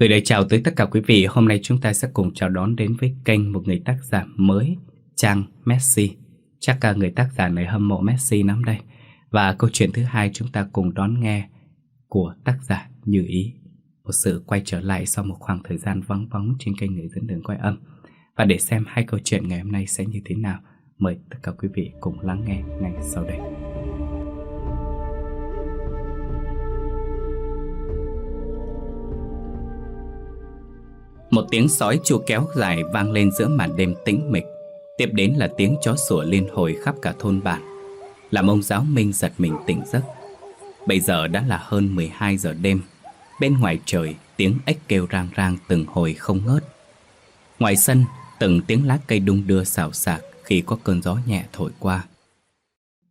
Gửi lời chào tới tất cả quý vị. Hôm nay chúng ta sẽ cùng chào đón đến với kênh một người tác giả mới, Trang Messi. Chắc cả người tác giả này hâm mộ Messi lắm đây. Và câu chuyện thứ hai chúng ta cùng đón nghe của tác giả Như Ý. Một sự quay trở lại sau một khoảng thời gian vắng bóng trên kênh Người dẫn đường quay âm. Và để xem hai câu chuyện ngày hôm nay sẽ như thế nào, mời tất cả quý vị cùng lắng nghe ngay sau đây. Một tiếng sói chu kéo dài vang lên giữa màn đêm tĩnh mịch. Tiếp đến là tiếng chó sủa liên hồi khắp cả thôn bản. Làm ông giáo Minh giật mình tỉnh giấc. Bây giờ đã là hơn 12 giờ đêm. Bên ngoài trời, tiếng ếch kêu rang rang từng hồi không ngớt. Ngoài sân, từng tiếng lá cây đung đưa xào xạc Khi có cơn gió nhẹ thổi qua.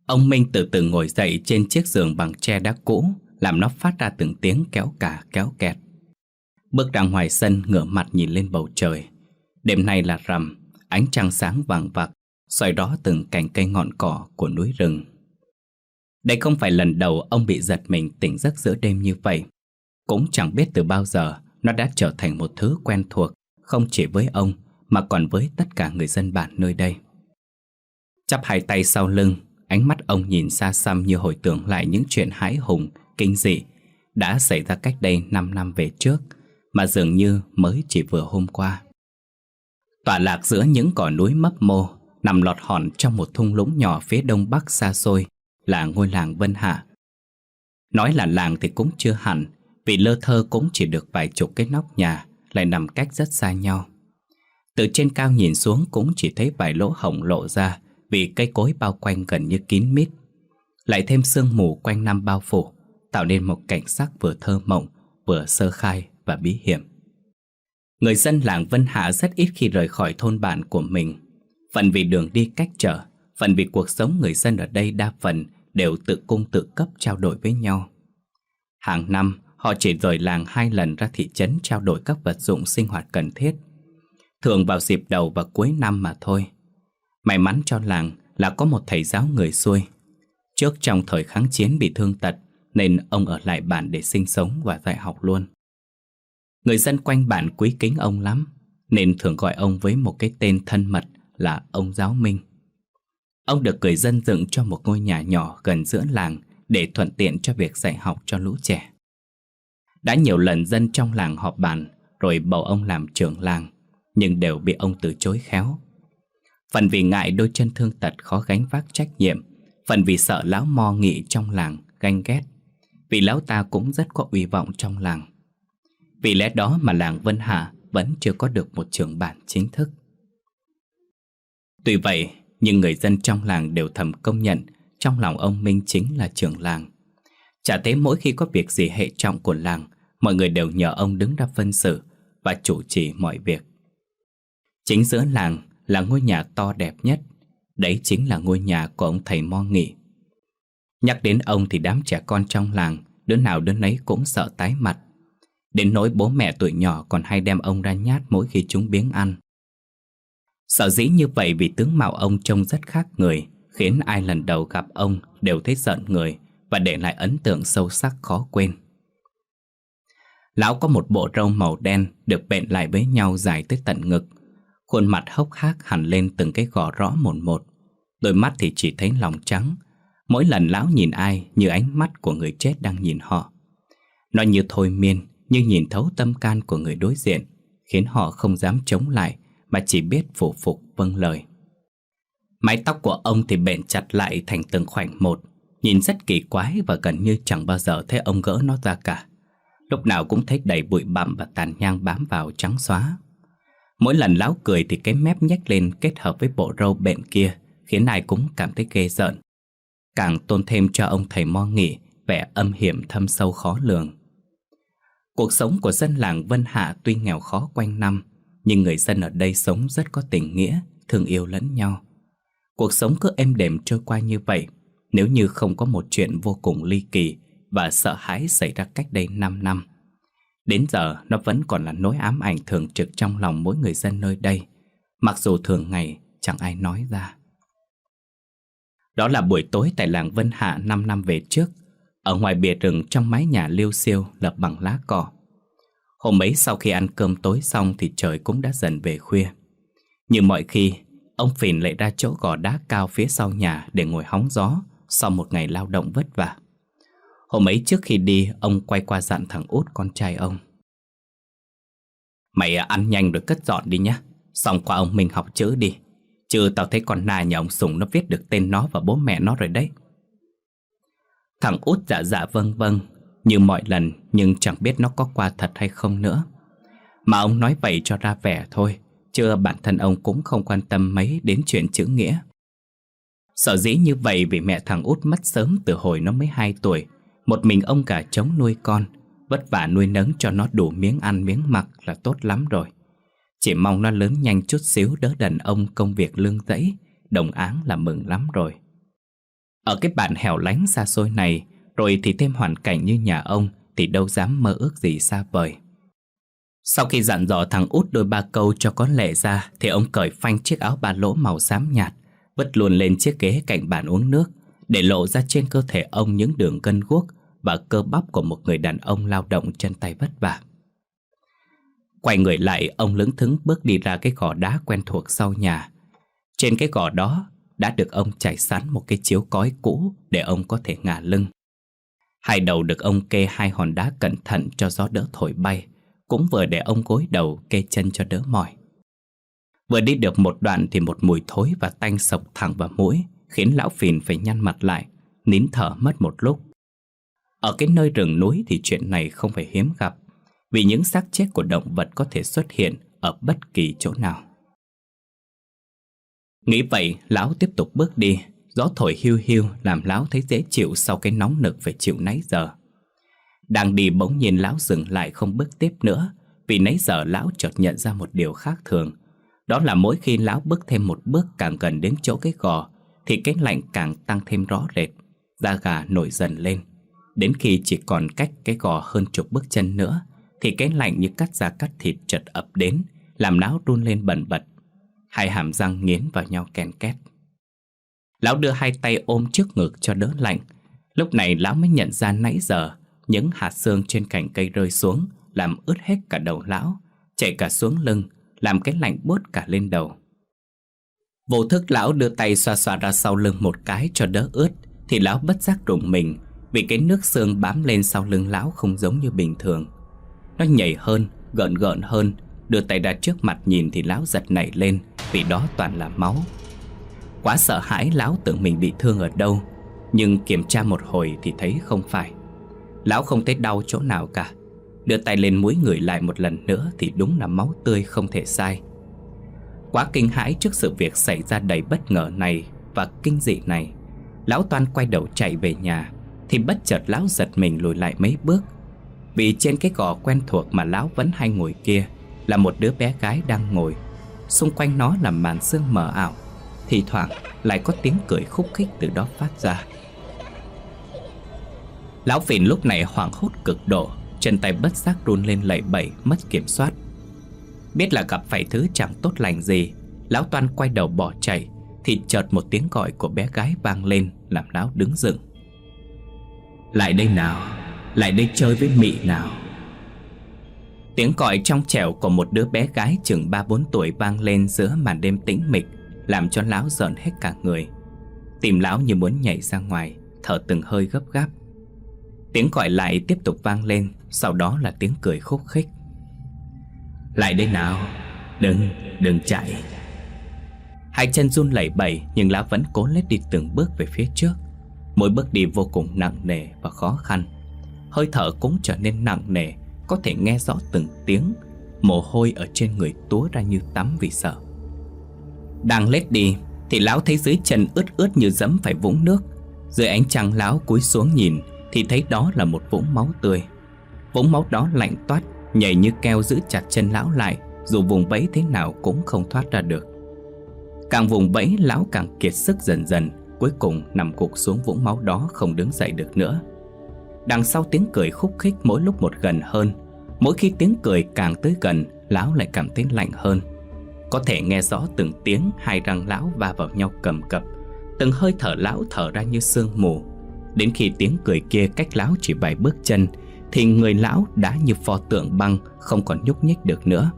Ông Minh từ từ ngồi dậy trên chiếc giường bằng tre đá cũ, Làm nó phát ra từng tiếng kéo cả, kéo kẹt. Bước ra ngoài sân ngửa mặt nhìn lên bầu trời. Đêm nay là rằm Ánh trăng sáng vàng vặc soi đó từng cành cây ngọn cỏ của núi rừng. Đây không phải lần đầu ông bị giật mình tỉnh giấc giữa đêm như vậy. Cũng chẳng biết từ bao giờ Nó đã trở thành một thứ quen thuộc Không chỉ với ông Mà còn với tất cả người dân bản nơi đây. Chắp hai tay sau lưng Ánh mắt ông nhìn xa xăm như hồi tưởng lại những chuyện hãi hùng, kinh dị Đã xảy ra cách đây 5 năm về trước mà dường như mới chỉ vừa hôm qua. Tọa lạc giữa những cỏ núi mấp mô, nằm lọt hòn trong một thung lũng nhỏ phía đông bắc xa xôi, là ngôi làng Vân Hạ. Nói là làng thì cũng chưa hẳn, vì lơ thơ cũng chỉ được vài chục cái nóc nhà, lại nằm cách rất xa nhau. Từ trên cao nhìn xuống cũng chỉ thấy vài lỗ hổng lộ ra vì cây cối bao quanh gần như kín mít. Lại thêm sương mù quanh năm bao phủ, tạo nên một cảnh sắc vừa thơ mộng, vừa sơ khai và bí hiểm. Người dân làng Vân Hạ rất ít khi rời khỏi thôn bản của mình. Phần vì đường đi cách trở, phần vì cuộc sống người dân ở đây đa phần đều tự cung tự cấp trao đổi với nhau. Hàng năm, họ chỉ rời làng hai lần ra thị trấn trao đổi các vật dụng sinh hoạt cần thiết. Thường vào dịp đầu và cuối năm mà thôi. May mắn cho làng là có một thầy giáo người xuôi. Trước trong thời kháng chiến bị thương tật, nên ông ở lại bản để sinh sống và dạy học luôn. Người dân quanh bản quý kính ông lắm, Nên thường gọi ông với một cái tên thân mật là ông Giáo Minh. Ông được người dân dựng cho một ngôi nhà nhỏ gần giữa làng Để thuận tiện cho việc dạy học cho lũ trẻ. Đã nhiều lần dân trong làng họp bàn, Rồi bầu ông làm trưởng làng, Nhưng đều bị ông từ chối khéo. Phần vì ngại đôi chân thương tật khó gánh vác trách nhiệm, Phần vì sợ lão mo nghị trong làng ganh ghét. Vì lão ta cũng rất có uy vọng trong làng vì lẽ đó mà làng Vân Hà vẫn chưa có được một trưởng bản chính thức. Tuy vậy, nhưng người dân trong làng đều thầm công nhận trong lòng ông Minh chính là trưởng làng. Chả thế mỗi khi có việc gì hệ trọng của làng, mọi người đều nhờ ông đứng ra phân xử và chủ trì mọi việc. Chính giữa làng là ngôi nhà to đẹp nhất, đấy chính là ngôi nhà của ông thầy Mo Nghị. Nhắc đến ông thì đám trẻ con trong làng, đứa nào đứa nấy cũng sợ tái mặt Đến nỗi bố mẹ tuổi nhỏ còn hay đem ông ra nhát mỗi khi chúng biếng ăn. Sợ dĩ như vậy vì tướng mạo ông trông rất khác người, Khiến ai lần đầu gặp ông đều thấy giận người Và để lại ấn tượng sâu sắc khó quên. Lão có một bộ râu màu đen được bện lại với nhau dài tới tận ngực. Khuôn mặt hốc hác hẳn lên từng cái gò rõ một một. Đôi mắt thì chỉ thấy lòng trắng. Mỗi lần lão nhìn ai như ánh mắt của người chết đang nhìn họ. Nó như thôi miên nhưng nhìn thấu tâm can của người đối diện, khiến họ không dám chống lại mà chỉ biết phụ phục vâng lời. Mái tóc của ông thì bện chặt lại thành từng khoảnh một, nhìn rất kỳ quái và gần như chẳng bao giờ thấy ông gỡ nó ra cả. Lúc nào cũng thấy đầy bụi bặm và tàn nhang bám vào trắng xóa. Mỗi lần lão cười thì cái mép nhếch lên kết hợp với bộ râu bện kia khiến ai cũng cảm thấy ghê rợn. Càng tôn thêm cho ông thầy mo nghỉ vẻ âm hiểm thâm sâu khó lường. Cuộc sống của dân làng Vân Hạ tuy nghèo khó quanh năm, nhưng người dân ở đây sống rất có tình nghĩa, thương yêu lẫn nhau. Cuộc sống cứ êm đềm trôi qua như vậy, nếu như không có một chuyện vô cùng ly kỳ và sợ hãi xảy ra cách đây 5 năm. Đến giờ nó vẫn còn là nỗi ám ảnh thường trực trong lòng mỗi người dân nơi đây, mặc dù thường ngày chẳng ai nói ra. Đó là buổi tối tại làng Vân Hạ 5 năm về trước, ở ngoài bìa rừng trong mái nhà liêu siêu lập bằng lá cỏ. Hôm ấy sau khi ăn cơm tối xong thì trời cũng đã dần về khuya. Như mọi khi, ông Phìn lại ra chỗ gò đá cao phía sau nhà để ngồi hóng gió sau một ngày lao động vất vả. Hôm ấy trước khi đi, ông quay qua dặn thằng út con trai ông. Mày ăn nhanh rồi cất dọn đi nhá, xong qua ông mình học chữ đi. Chứ tao thấy con na nhà ông Sùng nó viết được tên nó và bố mẹ nó rồi đấy. Thằng út dạ dạ vâng vâng, như mọi lần nhưng chẳng biết nó có qua thật hay không nữa. Mà ông nói vậy cho ra vẻ thôi, chứ bản thân ông cũng không quan tâm mấy đến chuyện chữ nghĩa. Sở dĩ như vậy vì mẹ thằng út mất sớm từ hồi nó mới 2 tuổi, một mình ông cả chống nuôi con, vất vả nuôi nấng cho nó đủ miếng ăn miếng mặc là tốt lắm rồi. Chỉ mong nó lớn nhanh chút xíu đỡ đần ông công việc lương dẫy, đồng áng là mừng lắm rồi. Ở cái bản hẻo lánh xa xôi này, rồi thì thêm hoàn cảnh như nhà ông thì đâu dám mơ ước gì xa vời. Sau khi dặn dò thằng út đôi ba câu cho có lệ ra thì ông cởi phanh chiếc áo ba lỗ màu xám nhạt, vứt luôn lên chiếc ghế cạnh bàn uống nước để lộ ra trên cơ thể ông những đường gân guốc và cơ bắp của một người đàn ông lao động chân tay vất vả. Quay người lại, ông lững thững bước đi ra cái gò đá quen thuộc sau nhà. Trên cái gò đó đã được ông trải sẵn một cái chiếu cói cũ để ông có thể ngả lưng. Hai đầu được ông kê hai hòn đá cẩn thận cho gió đỡ thổi bay, cũng vừa để ông gối đầu kê chân cho đỡ mỏi. Vừa đi được một đoạn thì một mùi thối và tanh sộc thẳng vào mũi, khiến lão phìn phải nhăn mặt lại, nín thở mất một lúc. Ở cái nơi rừng núi thì chuyện này không phải hiếm gặp, vì những xác chết của động vật có thể xuất hiện ở bất kỳ chỗ nào. Nghĩ vậy, lão tiếp tục bước đi, gió thổi hiu hiu làm lão thấy dễ chịu sau cái nóng nực phải chịu nãy giờ. Đang đi bỗng nhiên lão dừng lại không bước tiếp nữa, vì nãy giờ lão chợt nhận ra một điều khác thường. Đó là mỗi khi lão bước thêm một bước càng gần đến chỗ cái gò, thì cái lạnh càng tăng thêm rõ rệt, da gà nổi dần lên. Đến khi chỉ còn cách cái gò hơn chục bước chân nữa, thì cái lạnh như cắt da cắt thịt chợt ập đến, làm lão run lên bần bật. Hai hàm răng nghiến vào nhau ken két. Lão đưa hai tay ôm trước ngực cho đỡ lạnh. Lúc này lão mới nhận ra nãy giờ những hạt xương trên cành cây rơi xuống làm ướt hết cả đầu lão, chạy cả xuống lưng, làm cái lạnh bốt cả lên đầu. Vô thức lão đưa tay xoa xoa ra sau lưng một cái cho đỡ ướt, thì lão bất giác rụng mình vì cái nước xương bám lên sau lưng lão không giống như bình thường. Nó nhảy hơn, gợn gợn hơn, đưa tay ra trước mặt nhìn thì lão giật nảy lên vì đó toàn là máu. Quá sợ hãi lão tưởng mình bị thương ở đâu, nhưng kiểm tra một hồi thì thấy không phải. Lão không thấy đau chỗ nào cả Đưa tay lên mũi người lại một lần nữa Thì đúng là máu tươi không thể sai Quá kinh hãi trước sự việc xảy ra đầy bất ngờ này Và kinh dị này Lão Toan quay đầu chạy về nhà Thì bất chợt lão giật mình lùi lại mấy bước Vì trên cái gò quen thuộc mà lão vẫn hay ngồi kia là một đứa bé gái đang ngồi. Xung quanh nó là màn sương mờ ảo. Thì thoảng lại có tiếng cười khúc khích từ đó phát ra. Lão Phìn lúc này hoảng hốt cực độ, Chân tay bất giác run lên lẩy bẩy, Mất kiểm soát. Biết là gặp phải thứ chẳng tốt lành gì, Lão Toan quay đầu bỏ chạy, Thì chợt một tiếng gọi của bé gái vang lên, Làm lão đứng dựng. Lại đây nào, Lại đây chơi với mị nào. Tiếng gọi trong trẻo của một đứa bé gái chừng 3-4 tuổi vang lên giữa màn đêm tĩnh mịch Làm cho lão giận hết cả người. Tìm lão như muốn nhảy ra ngoài Thở từng hơi gấp gáp. Tiếng gọi lại tiếp tục vang lên Sau đó là tiếng cười khúc khích. Lại đây nào Đừng, đừng chạy. Hai chân run lẩy bẩy Nhưng lão vẫn cố lết đi từng bước về phía trước. Mỗi bước đi vô cùng nặng nề và khó khăn. Hơi thở cũng trở nên nặng nề có thể nghe rõ từng tiếng, Mồ hôi ở trên người túa ra như tắm vì sợ. Đang lết đi, Thì lão thấy dưới chân ướt ướt như dẫm phải vũng nước. Dưới ánh trăng lão cúi xuống nhìn, thì thấy đó là một vũng máu tươi. Vũng máu đó lạnh toát, Nhảy như keo giữ chặt chân lão lại, Dù vùng vẫy thế nào cũng không thoát ra được. Càng vùng vẫy, lão càng kiệt sức dần dần, Cuối cùng nằm gục xuống vũng máu đó không đứng dậy được nữa. Đằng sau tiếng cười khúc khích mỗi lúc một gần hơn, Mỗi khi tiếng cười càng tới gần, Lão lại cảm thấy lạnh hơn. Có thể nghe rõ từng tiếng hai răng lão va vào nhau cầm cập, Từng hơi thở lão thở ra như sương mù. Đến khi tiếng cười kia cách lão chỉ vài bước chân, Thì người lão đã như pho tượng băng, Không còn nhúc nhích được nữa.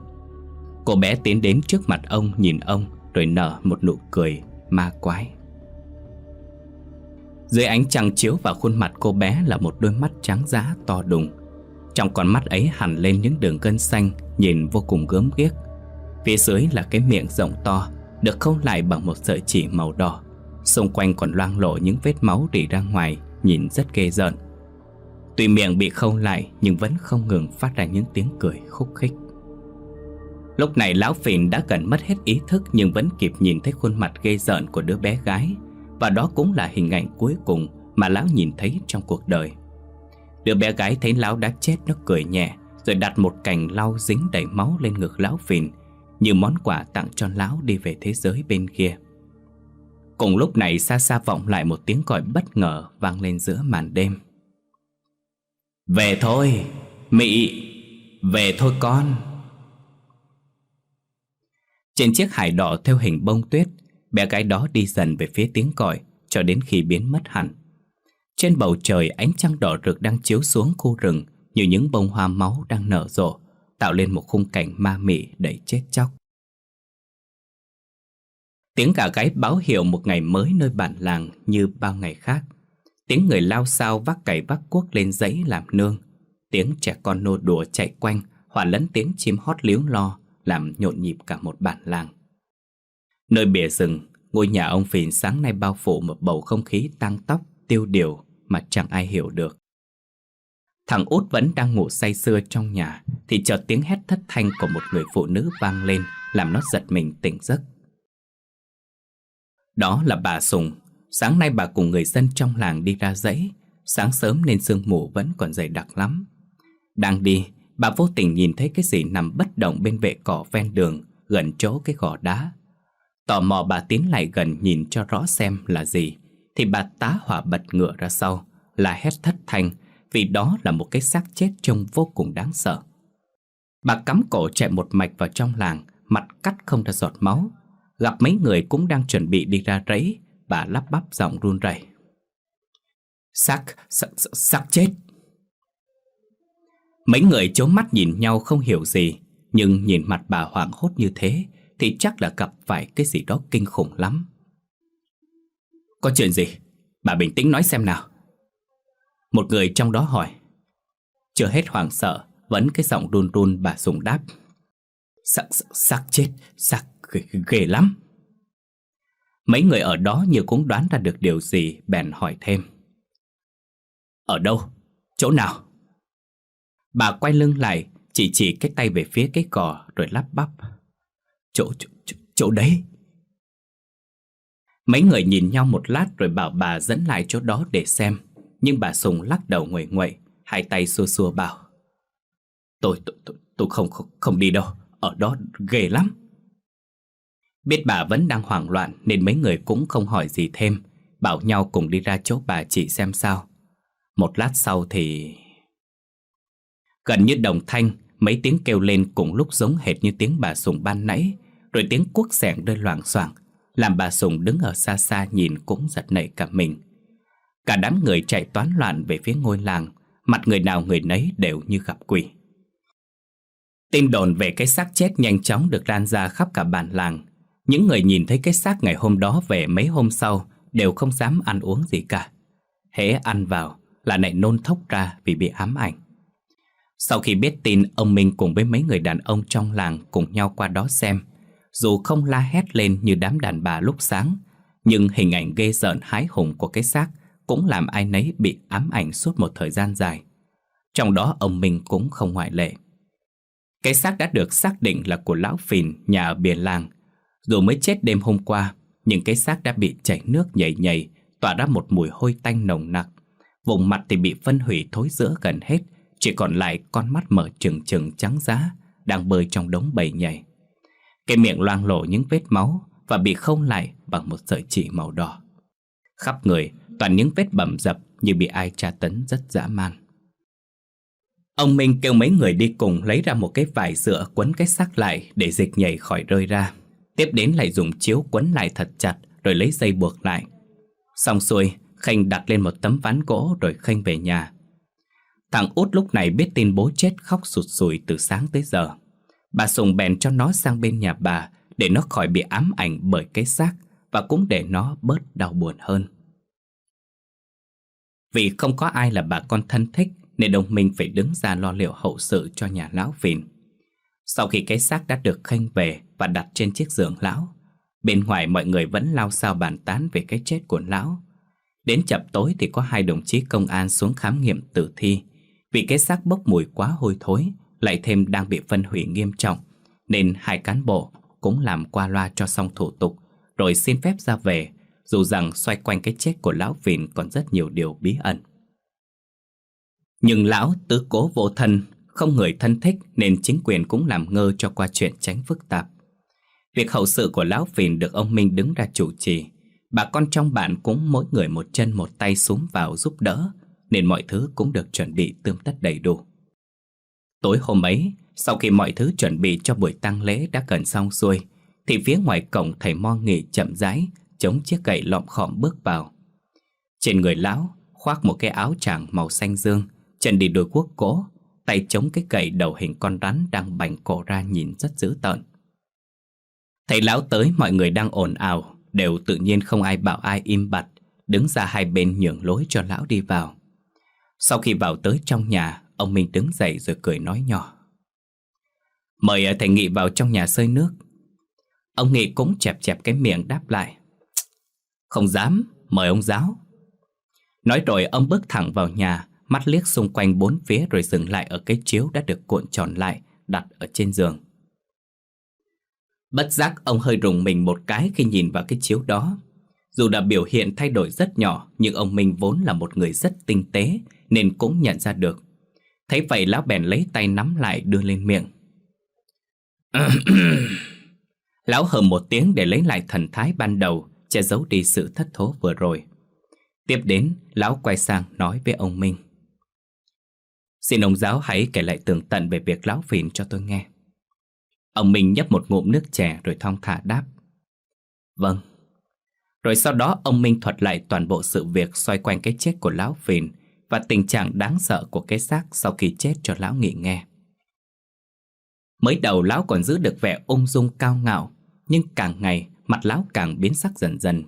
Cô bé tiến đến trước mặt ông, Nhìn ông, rồi nở một nụ cười ma quái. Dưới ánh trăng chiếu vào khuôn mặt cô bé Là một đôi mắt trắng giá to đùng. Trong con mắt ấy hẳn lên những đường gân xanh, Nhìn vô cùng gớm ghiếc. Phía dưới là cái miệng rộng to, Được khâu lại bằng một sợi chỉ màu đỏ. Xung quanh còn loang lộ những vết máu rỉ ra ngoài, Nhìn rất ghê rợn. Tuy miệng bị khâu lại, Nhưng vẫn không ngừng phát ra những tiếng cười khúc khích. Lúc này lão phìn đã gần mất hết ý thức, Nhưng vẫn kịp nhìn thấy khuôn mặt ghê rợn của đứa bé gái. Và đó cũng là hình ảnh cuối cùng Mà lão nhìn thấy trong cuộc đời. Đứa bé gái thấy lão đã chết nó cười nhẹ Rồi đặt một cành lau dính đầy máu lên ngực lão phìn Như món quà tặng cho lão đi về thế giới bên kia. Cùng lúc này xa xa vọng lại một tiếng gọi bất ngờ vang lên giữa màn đêm. Về thôi, Mị, về thôi con. Trên chiếc hải đỏ theo hình bông tuyết Bé gái đó đi dần về phía tiếng còi Cho đến khi biến mất hẳn Trên bầu trời ánh trăng đỏ rực đang chiếu xuống khu rừng Như những bông hoa máu đang nở rộ Tạo lên một khung cảnh ma mị đầy chết chóc Tiếng gà gáy báo hiệu một ngày mới nơi bản làng như bao ngày khác. Tiếng người lao sao vác cày vác cuốc lên dãy làm nương. Tiếng trẻ con nô đùa chạy quanh, hòa lẫn tiếng chim hót líu lo, làm nhộn nhịp cả một bản làng. Nơi bìa rừng, ngôi nhà ông Phìn sáng nay bao phủ một bầu không khí tăng tóc, tiêu điều mà chẳng ai hiểu được. Thằng út vẫn đang ngủ say sưa trong nhà thì chợt tiếng hét thất thanh của một người phụ nữ vang lên làm nó giật mình tỉnh giấc. Đó là bà Sùng Sáng nay bà cùng người dân trong làng đi ra dãy Sáng sớm nên sương mù vẫn còn dày đặc lắm Đang đi Bà vô tình nhìn thấy cái gì nằm bất động bên vệ cỏ ven đường Gần chỗ cái gò đá Tò mò bà tiến lại gần nhìn cho rõ xem là gì. Thì bà tá hỏa bật ngựa ra sau Là hét thất thanh Vì đó là một cái xác chết trông vô cùng đáng sợ. Bà cắm cổ chạy một mạch vào trong làng Mặt cắt không ra giọt máu. Gặp mấy người cũng đang chuẩn bị đi ra rẫy Bà lắp bắp giọng run rẩy. Xác, xác, xác chết. Mấy người chố mắt nhìn nhau không hiểu gì Nhưng nhìn mặt bà hoảng hốt như thế thì chắc là gặp phải cái gì đó kinh khủng lắm Có chuyện gì? Bà bình tĩnh nói xem nào Một người trong đó hỏi Chưa hết hoảng sợ Vẫn cái giọng run run bà dùng đáp sắc sắc chết, sắc ghê, ghê lắm. Mấy người ở đó như cũng đoán ra được điều gì bèn hỏi thêm. Ở đâu? Chỗ nào? Bà quay lưng lại, chỉ chỉ cái tay về phía cái cỏ rồi lắp bắp. Chỗ, chỗ, chỗ, chỗ đấy. Mấy người nhìn nhau một lát rồi bảo bà dẫn lại chỗ đó để xem. Nhưng bà Sùng lắc đầu nguội nguậy, hai tay xua xua bảo. Tôi, tôi, tôi, tôi không, không, không đi đâu, ở đó ghê lắm. Biết bà vẫn đang hoảng loạn nên mấy người cũng không hỏi gì thêm, bảo nhau cùng đi ra chỗ bà chỉ xem sao. Một lát sau thì... Gần như đồng thanh, mấy tiếng kêu lên cùng lúc giống hệt như tiếng bà Sùng ban nãy, rồi tiếng cuốc sẻng rơi loảng xoảng, làm bà Sùng đứng ở xa xa nhìn cũng giật nảy cả mình. Cả đám người chạy toán loạn về phía ngôi làng, mặt người nào người nấy đều như gặp quỷ. Tin đồn về cái xác chết nhanh chóng được lan ra khắp cả bản làng, những người nhìn thấy cái xác ngày hôm đó về mấy hôm sau đều không dám ăn uống gì cả. Hễ ăn vào là lại nôn thốc ra vì bị ám ảnh. Sau khi biết tin, ông Minh cùng với mấy người đàn ông trong làng cùng nhau qua đó xem. Dù không la hét lên như đám đàn bà lúc sáng, nhưng hình ảnh ghê rợn hái hùng của cái xác cũng làm ai nấy bị ám ảnh suốt một thời gian dài. Trong đó ông Minh cũng không ngoại lệ. Cái xác đã được xác định là của lão phìn nhà ở biển làng, dù mới chết đêm hôm qua, nhưng cái xác đã bị chảy nước nhầy nhầy, tỏa ra một mùi hôi tanh nồng nặc. Vùng mặt thì bị phân hủy thối rữa gần hết, chỉ còn lại con mắt mở trừng trừng trắng giá, đang bơi trong đống bầy nhảy. Cái miệng loang lổ những vết máu và bị khâu lại bằng một sợi chỉ màu đỏ. Khắp người, toàn những vết bầm dập như bị ai tra tấn rất dã man. Ông Minh kêu mấy người đi cùng lấy ra một cái vải dựa quấn cái xác lại để dịch nhảy khỏi rơi ra. Tiếp đến lại dùng chiếu quấn lại thật chặt Rồi lấy dây buộc lại Xong xuôi, Khanh đặt lên một tấm ván gỗ Rồi Khanh về nhà Thằng út lúc này biết tin bố chết khóc sụt sùi từ sáng tới giờ. Bà Sùng bèn cho nó sang bên nhà bà để nó khỏi bị ám ảnh bởi cái xác và cũng để nó bớt đau buồn hơn. Vì không có ai là bà con thân thích nên đồng Minh phải đứng ra lo liệu hậu sự cho nhà lão Phìn. Sau khi cái xác đã được khênh về và đặt trên chiếc giường lão, bên ngoài mọi người vẫn lao sao bàn tán về cái chết của lão. Đến chập tối thì có hai đồng chí công an xuống khám nghiệm tử thi vì cái xác bốc mùi quá hôi thối lại thêm đang bị phân hủy nghiêm trọng nên hai cán bộ cũng làm qua loa cho xong thủ tục rồi xin phép ra về dù rằng xoay quanh cái chết của lão Vịn còn rất nhiều điều bí ẩn. Nhưng lão tứ cố vô thân, không người thân thích nên chính quyền cũng làm ngơ cho qua chuyện tránh phức tạp. Việc hậu sự của lão Vịn được ông Minh đứng ra chủ trì, bà con trong bản cũng mỗi người một chân một tay xuống vào giúp đỡ, nên mọi thứ cũng được chuẩn bị tươm tất đầy đủ. Tối hôm ấy, sau khi mọi thứ chuẩn bị cho buổi tang lễ đã gần xong xuôi, thì phía ngoài cổng thầy Mo nghỉ chậm rãi chống chiếc gậy lọm khọm bước vào. Trên người lão khoác một cái áo tràng màu xanh dương, chân đi đôi quốc cổ, tay chống cái gậy đầu hình con rắn đang bành cổ ra nhìn rất dữ tợn. Thấy lão tới mọi người đang ồn ào, đều tự nhiên không ai bảo ai im bặt, đứng ra hai bên nhường lối cho lão đi vào. Sau khi vào tới trong nhà, ông Minh đứng dậy rồi cười nói nhỏ. Mời ờ, thầy Nghị vào trong nhà sơi nước. Ông Nghị cũng chẹp chẹp cái miệng đáp lại. Không dám, mời ông giáo. Nói rồi ông bước thẳng vào nhà, mắt liếc xung quanh bốn phía rồi dừng lại ở cái chiếu đã được cuộn tròn lại, đặt ở trên giường. Bất giác ông hơi rùng mình một cái khi nhìn vào cái chiếu đó. Dù đã biểu hiện thay đổi rất nhỏ, nhưng ông Minh vốn là một người rất tinh tế, nên cũng nhận ra được. Thấy vậy lão bèn lấy tay nắm lại đưa lên miệng. lão hờ một tiếng để lấy lại thần thái ban đầu, che giấu đi sự thất thố vừa rồi. Tiếp đến, lão quay sang nói với ông Minh. Xin ông giáo hãy kể lại tường tận về việc lão phìn cho tôi nghe. Ông Minh nhấp một ngụm nước chè rồi thong thả đáp. Vâng. Rồi sau đó ông Minh thuật lại toàn bộ sự việc xoay quanh cái chết của lão phìn và tình trạng đáng sợ của cái xác sau khi chết cho lão nghị nghe. Mới đầu lão còn giữ được vẻ ung dung cao ngạo, nhưng càng ngày mặt lão càng biến sắc dần dần.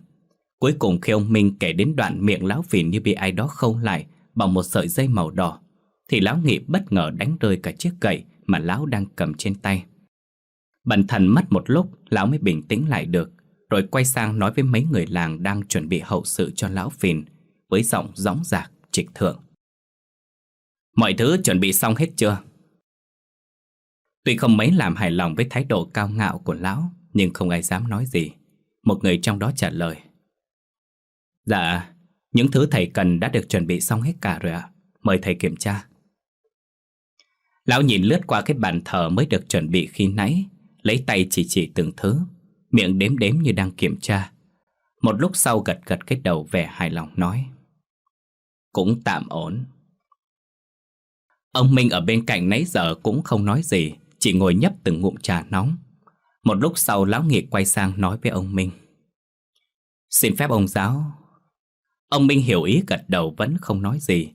Cuối cùng khi ông Minh kể đến đoạn miệng lão phìn như bị ai đó khâu lại bằng một sợi dây màu đỏ, thì lão nghị bất ngờ đánh rơi cả chiếc gậy mà lão đang cầm trên tay. Bần thần mất một lúc, lão mới bình tĩnh lại được, rồi quay sang nói với mấy người làng đang chuẩn bị hậu sự cho lão phìn, với giọng gióng giạc, trịch thượng. Mọi thứ chuẩn bị xong hết chưa? Tuy không mấy làm hài lòng với thái độ cao ngạo của lão, nhưng không ai dám nói gì. Một người trong đó trả lời. Dạ, những thứ thầy cần đã được chuẩn bị xong hết cả rồi ạ. Mời thầy kiểm tra. Lão nhìn lướt qua cái bàn thờ mới được chuẩn bị khi nãy, lấy tay chỉ chỉ từng thứ, miệng đếm đếm như đang kiểm tra. Một lúc sau gật gật cái đầu vẻ hài lòng nói. Cũng tạm ổn. Ông Minh ở bên cạnh nãy giờ cũng không nói gì, chỉ ngồi nhấp từng ngụm trà nóng. Một lúc sau lão nghị quay sang nói với ông Minh. Xin phép ông giáo. Ông Minh hiểu ý gật đầu vẫn không nói gì.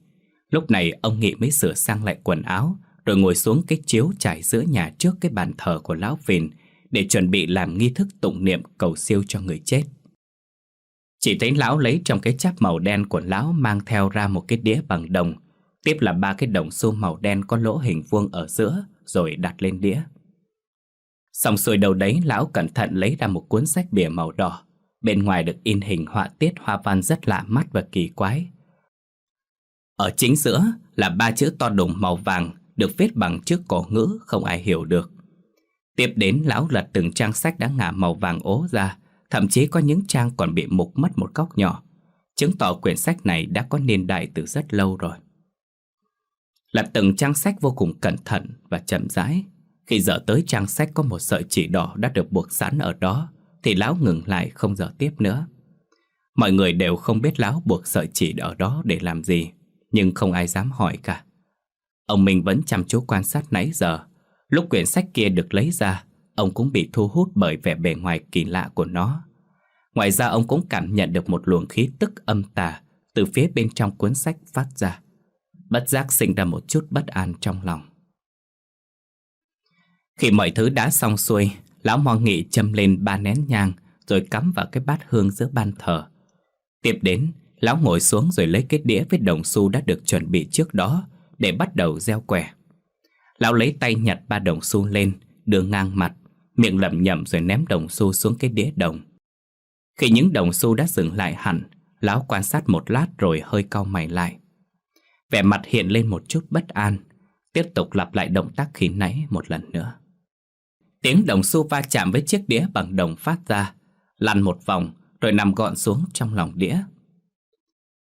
Lúc này ông Nghị mới sửa sang lại quần áo rồi ngồi xuống cái chiếu trải giữa nhà trước cái bàn thờ của lão Phìn để chuẩn bị làm nghi thức tụng niệm cầu siêu cho người chết. Chỉ thấy lão lấy trong cái cháp màu đen của lão mang theo ra một cái đĩa bằng đồng, tiếp là ba cái đồng xu màu đen có lỗ hình vuông ở giữa rồi đặt lên đĩa. Xong xuôi đầu đấy lão cẩn thận lấy ra một cuốn sách bìa màu đỏ. Bên ngoài được in hình họa tiết hoa văn rất lạ mắt và kỳ quái. Ở chính giữa là ba chữ to đùng màu vàng được viết bằng chữ cổ ngữ không ai hiểu được. Tiếp đến lão lật từng trang sách đã ngả màu vàng ố ra, thậm chí có những trang còn bị mục mất một góc nhỏ, chứng tỏ quyển sách này đã có niên đại từ rất lâu rồi. Lật từng trang sách vô cùng cẩn thận và chậm rãi, khi dở tới trang sách có một sợi chỉ đỏ đã được buộc sẵn ở đó, thì lão ngừng lại không dở tiếp nữa. Mọi người đều không biết lão buộc sợi chỉ ở đó để làm gì, nhưng không ai dám hỏi cả. Ông Minh vẫn chăm chú quan sát nãy giờ. Lúc quyển sách kia được lấy ra, ông cũng bị thu hút bởi vẻ bề ngoài kỳ lạ của nó. Ngoài ra, ông cũng cảm nhận được một luồng khí tức âm tà từ phía bên trong cuốn sách phát ra. Bất giác sinh ra một chút bất an trong lòng Khi mọi thứ đã xong xuôi, Lão mò Nghị châm lên ba nén nhang Rồi cắm vào cái bát hương giữa ban thờ Tiếp đến, Lão ngồi xuống rồi lấy cái đĩa với đồng xu đã được chuẩn bị trước đó Để bắt đầu gieo quẻ Lão lấy tay nhặt ba đồng xu lên, Đưa ngang mặt Miệng lẩm nhẩm rồi ném đồng xu xuống cái đĩa đồng. Khi những đồng xu đã dừng lại hẳn, Lão quan sát một lát rồi hơi cau mày lại. Vẻ mặt hiện lên một chút bất an, Tiếp tục lặp lại động tác khi nãy một lần nữa. Tiếng đồng xu va chạm với chiếc đĩa bằng đồng phát ra, Lăn một vòng rồi nằm gọn xuống trong lòng đĩa.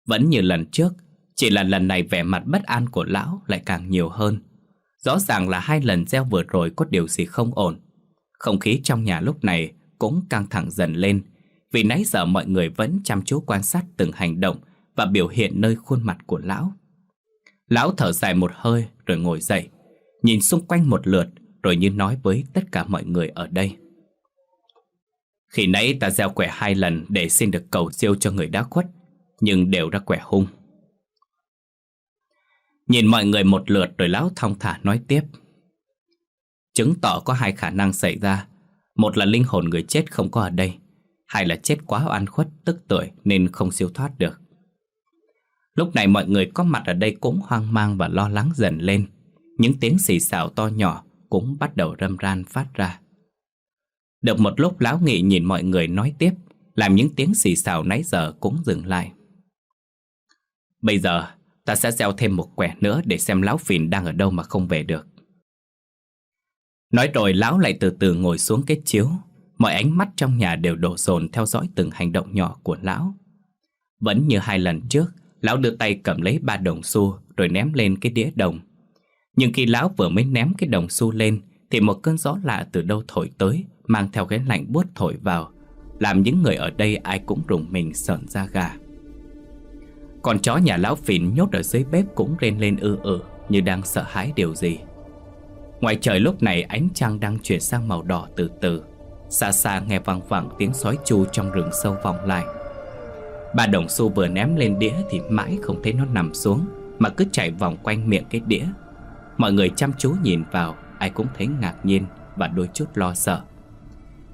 Vẫn như lần trước, Chỉ là lần này vẻ mặt bất an của lão lại càng nhiều hơn. Rõ ràng là hai lần gieo vừa rồi có điều gì không ổn. Không khí trong nhà lúc này cũng căng thẳng dần lên, Vì nãy giờ mọi người vẫn chăm chú quan sát từng hành động Và biểu hiện nơi khuôn mặt của lão. Lão thở dài một hơi rồi ngồi dậy, Nhìn xung quanh một lượt Rồi như nói với tất cả mọi người ở đây. Khi nãy ta gieo quẻ hai lần Để xin được cầu siêu cho người đã khuất, Nhưng đều ra quẻ hung. Nhìn mọi người một lượt rồi lão thong thả nói tiếp. Chứng tỏ có hai khả năng xảy ra. Một là linh hồn người chết không có ở đây, Hai là chết quá oan khuất, tức tuổi nên không siêu thoát được. Lúc này mọi người có mặt ở đây cũng hoang mang và lo lắng dần lên. Những tiếng xì xào to nhỏ cũng bắt đầu râm ran phát ra. Được một lúc, lão nghị nhìn mọi người nói tiếp, Làm những tiếng xì xào nãy giờ cũng dừng lại. Bây giờ, ta sẽ gieo thêm một quẻ nữa để xem lão phìn đang ở đâu mà không về được. Nói rồi lão lại từ từ ngồi xuống cái chiếu. Mọi ánh mắt trong nhà đều đổ dồn theo dõi từng hành động nhỏ của lão. Vẫn như hai lần trước, Lão đưa tay cầm lấy ba đồng xu Rồi ném lên cái đĩa đồng. Nhưng khi lão vừa mới ném cái đồng xu lên, Thì một cơn gió lạ từ đâu thổi tới, Mang theo cái lạnh buốt thổi vào, Làm những người ở đây ai cũng rùng mình sợn da gà. Con chó nhà lão phìn nhốt ở dưới bếp cũng rên lên ư ử Như đang sợ hãi điều gì. Ngoài trời lúc này ánh trăng đang chuyển sang màu đỏ từ từ. Xa xa nghe vang vẳng tiếng sói chu trong rừng sâu vọng lại. Ba đồng xu vừa ném lên đĩa thì mãi không thấy nó nằm xuống, Mà cứ chạy vòng quanh miệng cái đĩa. Mọi người chăm chú nhìn vào, Ai cũng thấy ngạc nhiên và đôi chút lo sợ.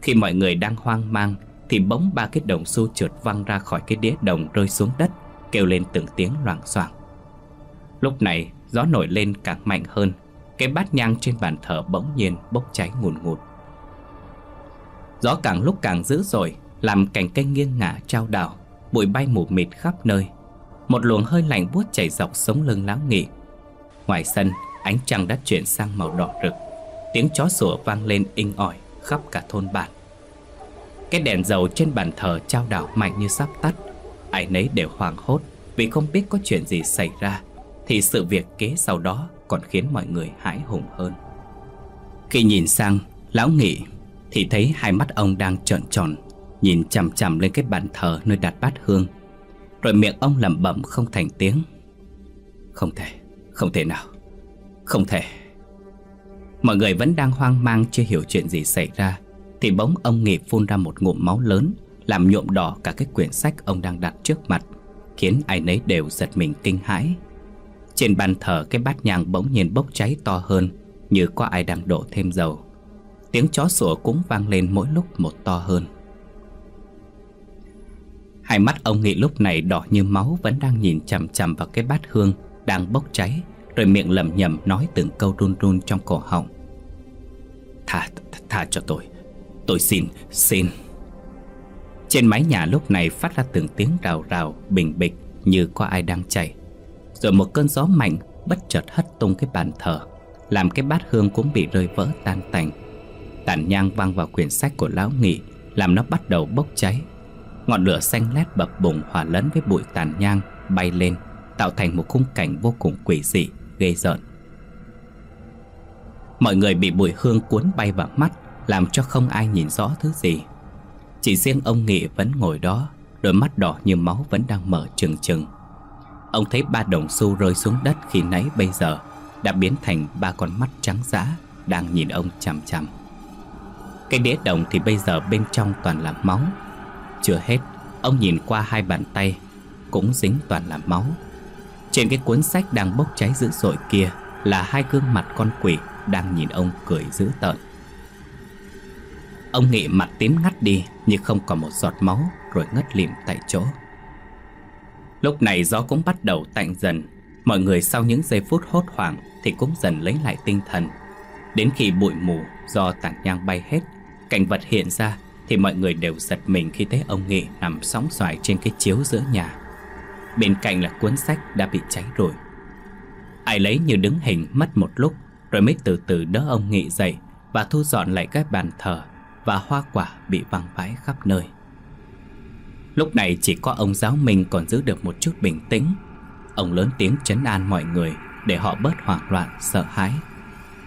Khi mọi người đang hoang mang Thì bóng ba cái đồng xu trượt văng ra khỏi cái đĩa đồng rơi xuống đất, Kêu lên từng tiếng loảng xoảng. Lúc này, gió nổi lên càng mạnh hơn cái bát nhang trên bàn thờ bỗng nhiên bốc cháy ngùn ngụt. Gió càng lúc càng dữ dội, Làm cành cây nghiêng ngả trao đảo, Bụi bay mù mịt khắp nơi. Một luồng hơi lạnh buốt chảy dọc sống lưng láo nghị Ngoài sân, Ánh trăng đã chuyển sang màu đỏ rực. Tiếng chó sủa vang lên inh ỏi Khắp cả thôn bản. Cái đèn dầu trên bàn thờ trao đảo mạnh như sắp tắt. Ai nấy đều hoảng hốt Vì không biết có chuyện gì xảy ra, Thì sự việc kế sau đó còn khiến mọi người hãi hùng hơn. Khi nhìn sang Lão Nghị Thì thấy hai mắt ông đang trợn tròn Nhìn chằm chằm lên cái bàn thờ nơi đặt bát hương. Rồi miệng ông lẩm bẩm không thành tiếng. Không thể, không thể nào Không thể. Mọi người vẫn đang hoang mang chưa hiểu chuyện gì xảy ra Thì bỗng ông Nghị phun ra một ngụm máu lớn Làm nhuộm đỏ cả cái quyển sách ông đang đặt trước mặt Khiến ai nấy đều giật mình kinh hãi. Trên bàn thờ cái bát nhang bỗng nhiên bốc cháy to hơn Như có ai đang đổ thêm dầu. Tiếng chó sủa cũng vang lên mỗi lúc một to hơn. Hai mắt ông Nghị lúc này đỏ như máu Vẫn đang nhìn chằm chằm vào cái bát hương Đang bốc cháy Rồi miệng lẩm nhẩm nói từng câu run run trong cổ họng. Tha, tha, tha cho tôi. Tôi xin, xin. Trên mái nhà lúc này phát ra từng tiếng rào rào Bình bịch như có ai đang chạy. Rồi một cơn gió mạnh Bất chợt hất tung cái bàn thờ Làm cái bát hương cũng bị rơi vỡ tan tành. Tàn nhang văng vào quyển sách của lão nghị Làm nó bắt đầu bốc cháy. Ngọn lửa xanh lét bập bùng hòa lẫn với bụi tàn nhang bay lên Tạo thành một khung cảnh vô cùng quỷ dị, ghê rợn. Mọi người bị bụi hương cuốn bay vào mắt Làm cho không ai nhìn rõ thứ gì. Chỉ riêng ông Nghị vẫn ngồi đó Đôi mắt đỏ như máu vẫn đang mở trừng trừng. Ông thấy ba đồng xu rơi xuống đất khi nãy bây giờ, Đã biến thành ba con mắt trắng dã Đang nhìn ông chằm chằm. Cái đĩa đồng thì bây giờ bên trong toàn là máu. Chưa hết, Ông nhìn qua hai bàn tay, Cũng dính toàn là máu. Trên cái cuốn sách đang bốc cháy dữ dội kia Là hai gương mặt con quỷ Đang nhìn ông cười dữ tợn. Ông Nghị mặt tím ngắt đi Nhưng không còn một giọt máu Rồi ngất lịm tại chỗ. Lúc này gió cũng bắt đầu tạnh dần. Mọi người sau những giây phút hốt hoảng Thì cũng dần lấy lại tinh thần. Đến khi bụi mù, do tàn nhang bay hết, Cảnh vật hiện ra Thì mọi người đều giật mình khi thấy ông Nghị Nằm sóng xoài trên cái chiếu giữa nhà. Bên cạnh là cuốn sách đã bị cháy rồi. Ai lấy như đứng hình mất một lúc, Rồi mới từ từ đỡ ông Nghị dậy Và thu dọn lại các bàn thờ Và hoa quả bị văng vãi khắp nơi. Lúc này chỉ có ông giáo mình còn giữ được một chút bình tĩnh. Ông lớn tiếng chấn an mọi người Để họ bớt hoảng loạn, sợ hãi.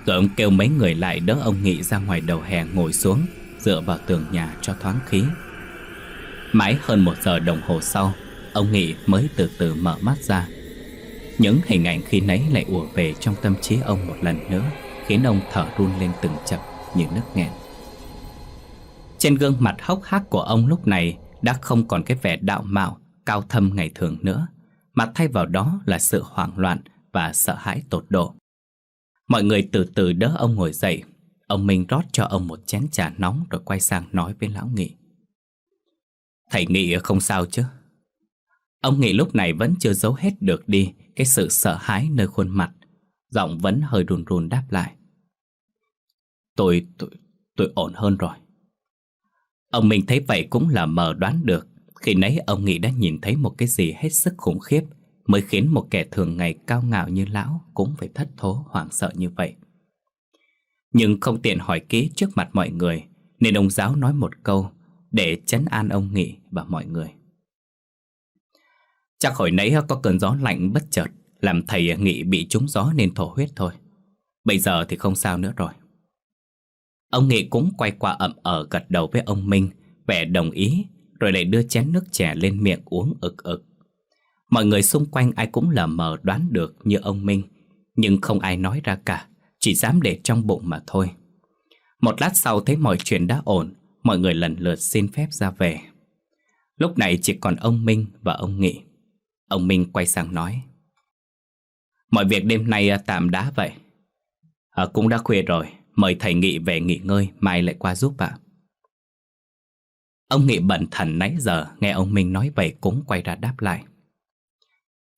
Rồi ông kêu mấy người lại đỡ ông Nghị ra ngoài đầu hè ngồi xuống Dựa vào tường nhà cho thoáng khí. Mãi hơn một giờ đồng hồ sau Ông Nghị mới từ từ mở mắt ra. Những hình ảnh khi nấy lại ùa về trong tâm trí ông một lần nữa Khiến ông thở run lên từng chập như nước nghẹn. Trên gương mặt hốc hác của ông lúc này đã không còn cái vẻ đạo mạo, cao thâm ngày thường nữa Mà thay vào đó là sự hoảng loạn và sợ hãi tột độ. Mọi người từ từ đỡ ông ngồi dậy. Ông Minh rót cho ông một chén trà nóng Rồi quay sang nói với Lão Nghị. Thầy Nghị không sao chứ? Ông Nghị lúc này vẫn chưa giấu hết được đi Cái sự sợ hãi nơi khuôn mặt. Giọng vẫn hơi run run đáp lại. Tôi, tôi, tôi ổn hơn rồi. Ông Minh thấy vậy cũng là mờ đoán được. Khi nấy ông Nghị đã nhìn thấy một cái gì hết sức khủng khiếp, Mới khiến một kẻ thường ngày cao ngạo như lão Cũng phải thất thố, hoảng sợ như vậy. Nhưng không tiện hỏi kỹ trước mặt mọi người, Nên ông giáo nói một câu Để chấn an ông Nghị và mọi người. Chắc hồi nãy có cơn gió lạnh bất chợt, Làm thầy nghị bị trúng gió nên thổ huyết thôi. Bây giờ thì không sao nữa rồi. Ông Nghị cũng quay qua ậm ở gật đầu với ông Minh Vẻ đồng ý Rồi lại đưa chén nước chè lên miệng uống ực ực. Mọi người xung quanh ai cũng lờ mờ đoán được như ông Minh Nhưng không ai nói ra cả Chỉ dám để trong bụng mà thôi. Một lát sau thấy mọi chuyện đã ổn Mọi người lần lượt xin phép ra về. Lúc này chỉ còn ông Minh và ông Nghị. Ông Minh quay sang nói Mọi việc đêm nay à, tạm đã vậy. À, Cũng đã khuya rồi. Mời thầy Nghị về nghỉ ngơi, Mai lại qua giúp ạ. Ông Nghị bận thần nãy giờ, Nghe ông Minh nói vậy cũng quay ra đáp lại.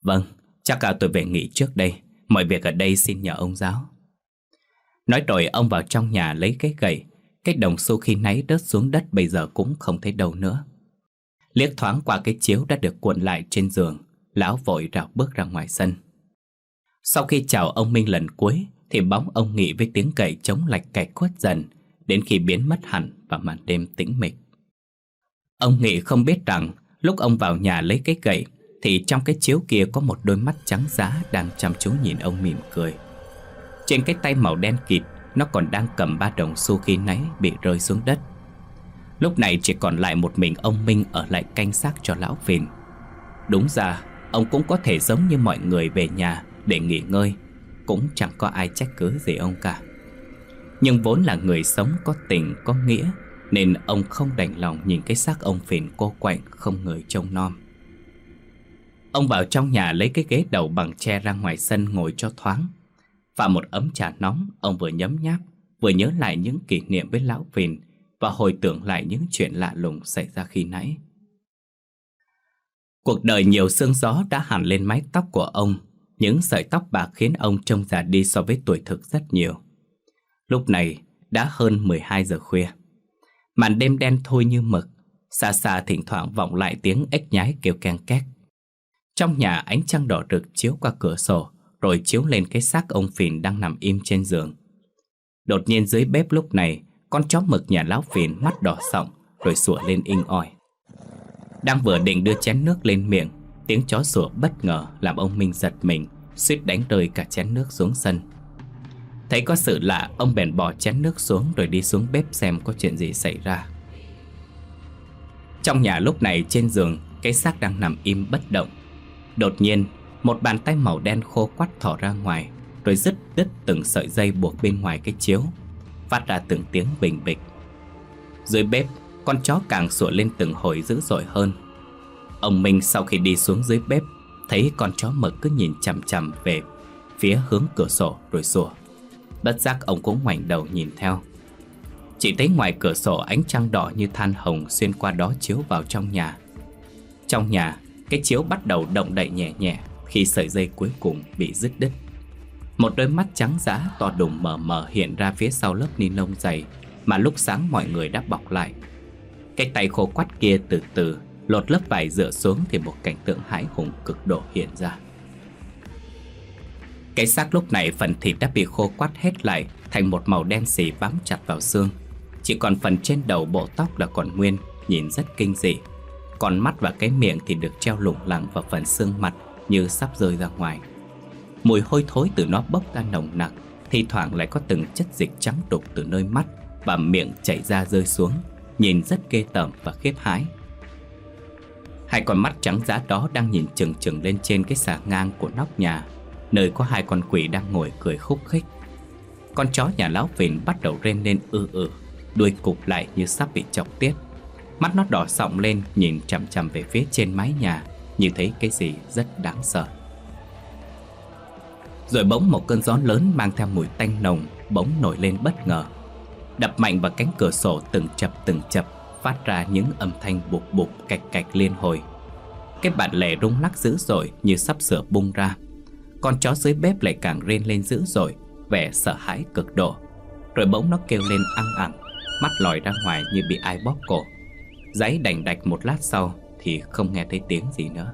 Vâng Chắc cả tôi về nghỉ trước đây, Mọi việc ở đây xin nhờ ông giáo. Nói rồi ông vào trong nhà lấy cái gậy, Cái đồng xu khi nãy rớt xuống đất Bây giờ cũng không thấy đâu nữa. Liếc thoáng qua cái chiếu đã được cuộn lại trên giường, Lão vội rào bước ra ngoài sân. Sau khi chào ông Minh lần cuối thì bóng ông Nghị với tiếng cậy chống lạch cạch khuất dần, Đến khi biến mất hẳn và màn đêm tĩnh mịch. Ông Nghị không biết rằng, Lúc ông vào nhà lấy cái gậy Thì trong cái chiếu kia có một đôi mắt trắng giá Đang chăm chú nhìn ông mỉm cười. Trên cái tay màu đen kịt, Nó còn đang cầm ba đồng xu khi nãy Bị rơi xuống đất. Lúc này chỉ còn lại một mình ông Minh Ở lại canh xác cho lão phìn. Đúng ra, Ông cũng có thể giống như mọi người về nhà để nghỉ ngơi cũng chẳng có ai trách cứ gì ông cả. Nhưng vốn là người sống có tình, có nghĩa, Nên ông không đành lòng nhìn cái xác ông phìn cô quạnh không người trông nom. Ông vào trong nhà lấy cái ghế đầu bằng tre ra ngoài sân ngồi cho thoáng. Và một ấm trà nóng, ông vừa nhấm nháp, Vừa nhớ lại những kỷ niệm với lão phìn Và hồi tưởng lại những chuyện lạ lùng xảy ra khi nãy. Cuộc đời nhiều sương gió đã hẳn lên mái tóc của ông những sợi tóc bạc khiến ông trông già đi so với tuổi thực rất nhiều. Lúc này, đã hơn 12 giờ khuya. Màn đêm đen thôi như mực, Xa xa thỉnh thoảng vọng lại tiếng ếch nhái kêu keng két. Trong nhà, ánh trăng đỏ rực chiếu qua cửa sổ, Rồi chiếu lên cái xác ông Phìn đang nằm im trên giường. Đột nhiên dưới bếp lúc này, Con chó mực nhà lão Phìn mắt đỏ sọng, Rồi sủa lên inh ỏi đang vừa định đưa chén nước lên miệng Tiếng chó sủa bất ngờ làm ông Minh giật mình, suýt đánh rơi cả chén nước xuống sân. Thấy có sự lạ, Ông bèn bỏ chén nước xuống Rồi đi xuống bếp xem có chuyện gì xảy ra. Trong nhà lúc này trên giường, Cái xác đang nằm im bất động. Đột nhiên, Một bàn tay màu đen khô quắt thỏ ra ngoài, Rồi dứt đứt từng sợi dây buộc bên ngoài cái chiếu, Phát ra từng tiếng bình bịch. Dưới bếp, con chó càng sủa lên từng hồi dữ dội hơn. Ông Minh sau khi đi xuống dưới bếp thấy con chó mực cứ nhìn chằm chằm về phía hướng cửa sổ rồi sủa. Bất giác ông cũng ngoảnh đầu nhìn theo. Chỉ thấy ngoài cửa sổ ánh trăng đỏ như than hồng xuyên qua đó chiếu vào trong nhà. Trong nhà, cái chiếu bắt đầu động đậy nhẹ nhẹ khi sợi dây cuối cùng bị dứt đứt. Một đôi mắt trắng dã to đùng mờ mờ hiện ra phía sau lớp ni lông dày mà lúc sáng mọi người đã bọc lại. Cái tay khô quắt kia từ từ lột lớp vải rửa xuống thì một cảnh tượng hãi hùng cực độ hiện ra. Cái xác lúc này phần thịt đã bị khô quắt hết lại thành một màu đen xì bám chặt vào xương. Chỉ còn phần trên đầu bộ tóc là còn nguyên, nhìn rất kinh dị. Còn mắt và cái miệng thì được treo lủng lẳng vào phần xương mặt như sắp rơi ra ngoài. Mùi hôi thối từ nó bốc ra nồng nặc, thi thoảng lại có từng chất dịch trắng đục từ nơi mắt và miệng chảy ra rơi xuống, nhìn rất ghê tởm và khiếp hãi. Hai con mắt trắng giá đó đang nhìn chừng chừng lên trên cái xà ngang của nóc nhà, Nơi có hai con quỷ đang ngồi cười khúc khích. Con chó nhà lão phìn bắt đầu rên lên ư ư Đuôi cụp lại như sắp bị chọc tiết. Mắt nó đỏ sọng lên, nhìn chằm chằm về phía trên mái nhà, Như thấy cái gì rất đáng sợ. Rồi bỗng một cơn gió lớn mang theo mùi tanh nồng, Bỗng nổi lên bất ngờ. Đập mạnh vào cánh cửa sổ từng chập từng chập. Phát ra những âm thanh bụp bụp cạch cạch liên hồi. Cái bản lề rung lắc dữ dội như sắp sửa bung ra. Con chó dưới bếp lại càng rên lên dữ dội, Vẻ sợ hãi cực độ. Rồi bỗng nó kêu lên ăn ẳng, Mắt lòi ra ngoài như bị ai bóp cổ. Giấy đành đạch một lát sau Thì không nghe thấy tiếng gì nữa.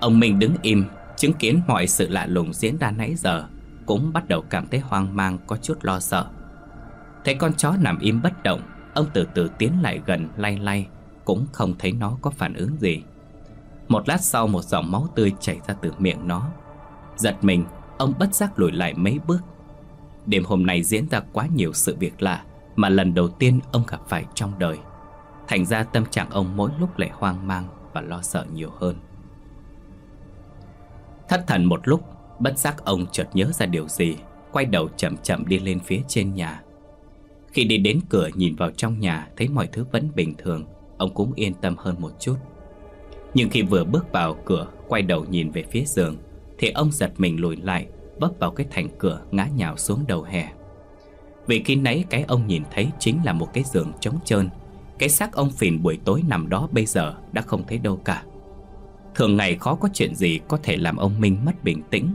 Ông Minh đứng im, Chứng kiến mọi sự lạ lùng diễn ra nãy giờ, Cũng bắt đầu cảm thấy hoang mang, Có chút lo sợ. Thấy con chó nằm im bất động Ông từ từ tiến lại gần, lay lay, Cũng không thấy nó có phản ứng gì. Một lát sau, một dòng máu tươi chảy ra từ miệng nó. Giật mình, Ông bất giác lùi lại mấy bước. Đêm hôm nay diễn ra quá nhiều sự việc lạ Mà lần đầu tiên ông gặp phải trong đời. Thành ra tâm trạng ông mỗi lúc lại hoang mang Và lo sợ nhiều hơn. Thất thần một lúc, Bất giác ông chợt nhớ ra điều gì, Quay đầu chậm chậm đi lên phía trên nhà khi đi đến cửa nhìn vào trong nhà, Thấy mọi thứ vẫn bình thường, Ông cũng yên tâm hơn một chút. Nhưng khi vừa bước vào cửa, Quay đầu nhìn về phía giường, Thì ông giật mình lùi lại Bấp vào cái thành cửa, ngã nhào xuống đầu hè. Vì khi nãy cái ông nhìn thấy Chính là một cái giường trống trơn, Cái xác ông phìn buổi tối nằm đó bây giờ Đã không thấy đâu cả. Thường ngày khó có chuyện gì Có thể làm ông Minh mất bình tĩnh,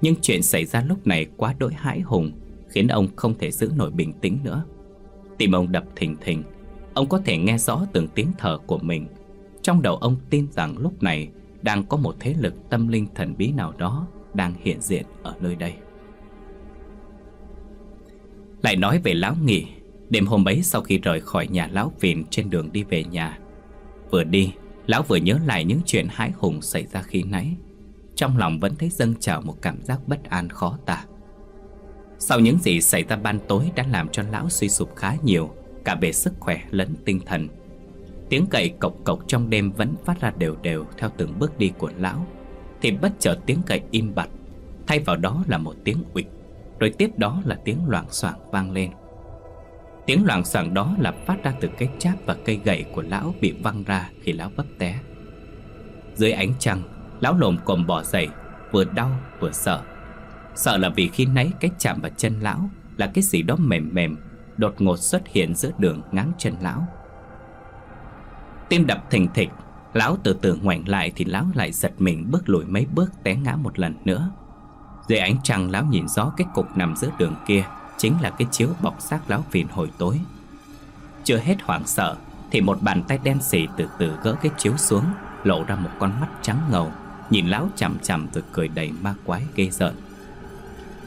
Nhưng chuyện xảy ra lúc này quá đỗi hãi hùng, Khiến ông không thể giữ nổi bình tĩnh nữa. Tim ông đập thình thình. Ông có thể nghe rõ từng tiếng thở của mình. Trong đầu ông tin rằng lúc này Đang có một thế lực tâm linh thần bí nào đó Đang hiện diện ở nơi đây. Lại nói về Lão Nghị, Đêm hôm ấy sau khi rời khỏi nhà Lão vịn Trên đường đi về nhà, Vừa đi, Lão vừa nhớ lại những chuyện hãi hùng xảy ra khi nãy. Trong lòng vẫn thấy dâng trào một cảm giác bất an khó tả sau những gì xảy ra ban tối đã làm cho lão suy sụp khá nhiều Cả về sức khỏe lẫn tinh thần. Tiếng cậy cộc cộc trong đêm vẫn phát ra đều đều theo từng bước đi của lão. Thì bất chợt tiếng cậy im bặt Thay vào đó là một tiếng ụịch Rồi tiếp đó là tiếng loảng xoảng vang lên. Tiếng loảng xoảng đó là phát ra từ cái cháp và cây gậy của lão bị văng ra khi lão vấp té. Dưới ánh trăng, lão lồm cồm bỏ dậy Vừa đau vừa sợ. Sợ là vì khi nãy cái chạm vào chân lão Là cái gì đó mềm mềm, Đột ngột xuất hiện giữa đường ngáng chân lão. Tim đập thình thịch, Lão từ từ ngoảnh lại Thì lão lại giật mình bước lùi mấy bước Té ngã một lần nữa. Dưới ánh trăng, lão nhìn rõ cái cục nằm giữa đường kia, Chính là cái chiếu bọc xác lão phìn hồi tối. Chưa hết hoảng sợ, Thì một bàn tay đen xì từ từ gỡ cái chiếu xuống, Lộ ra một con mắt trắng ngầu, Nhìn lão chằm chằm rồi cười đầy ma quái ghê rợn.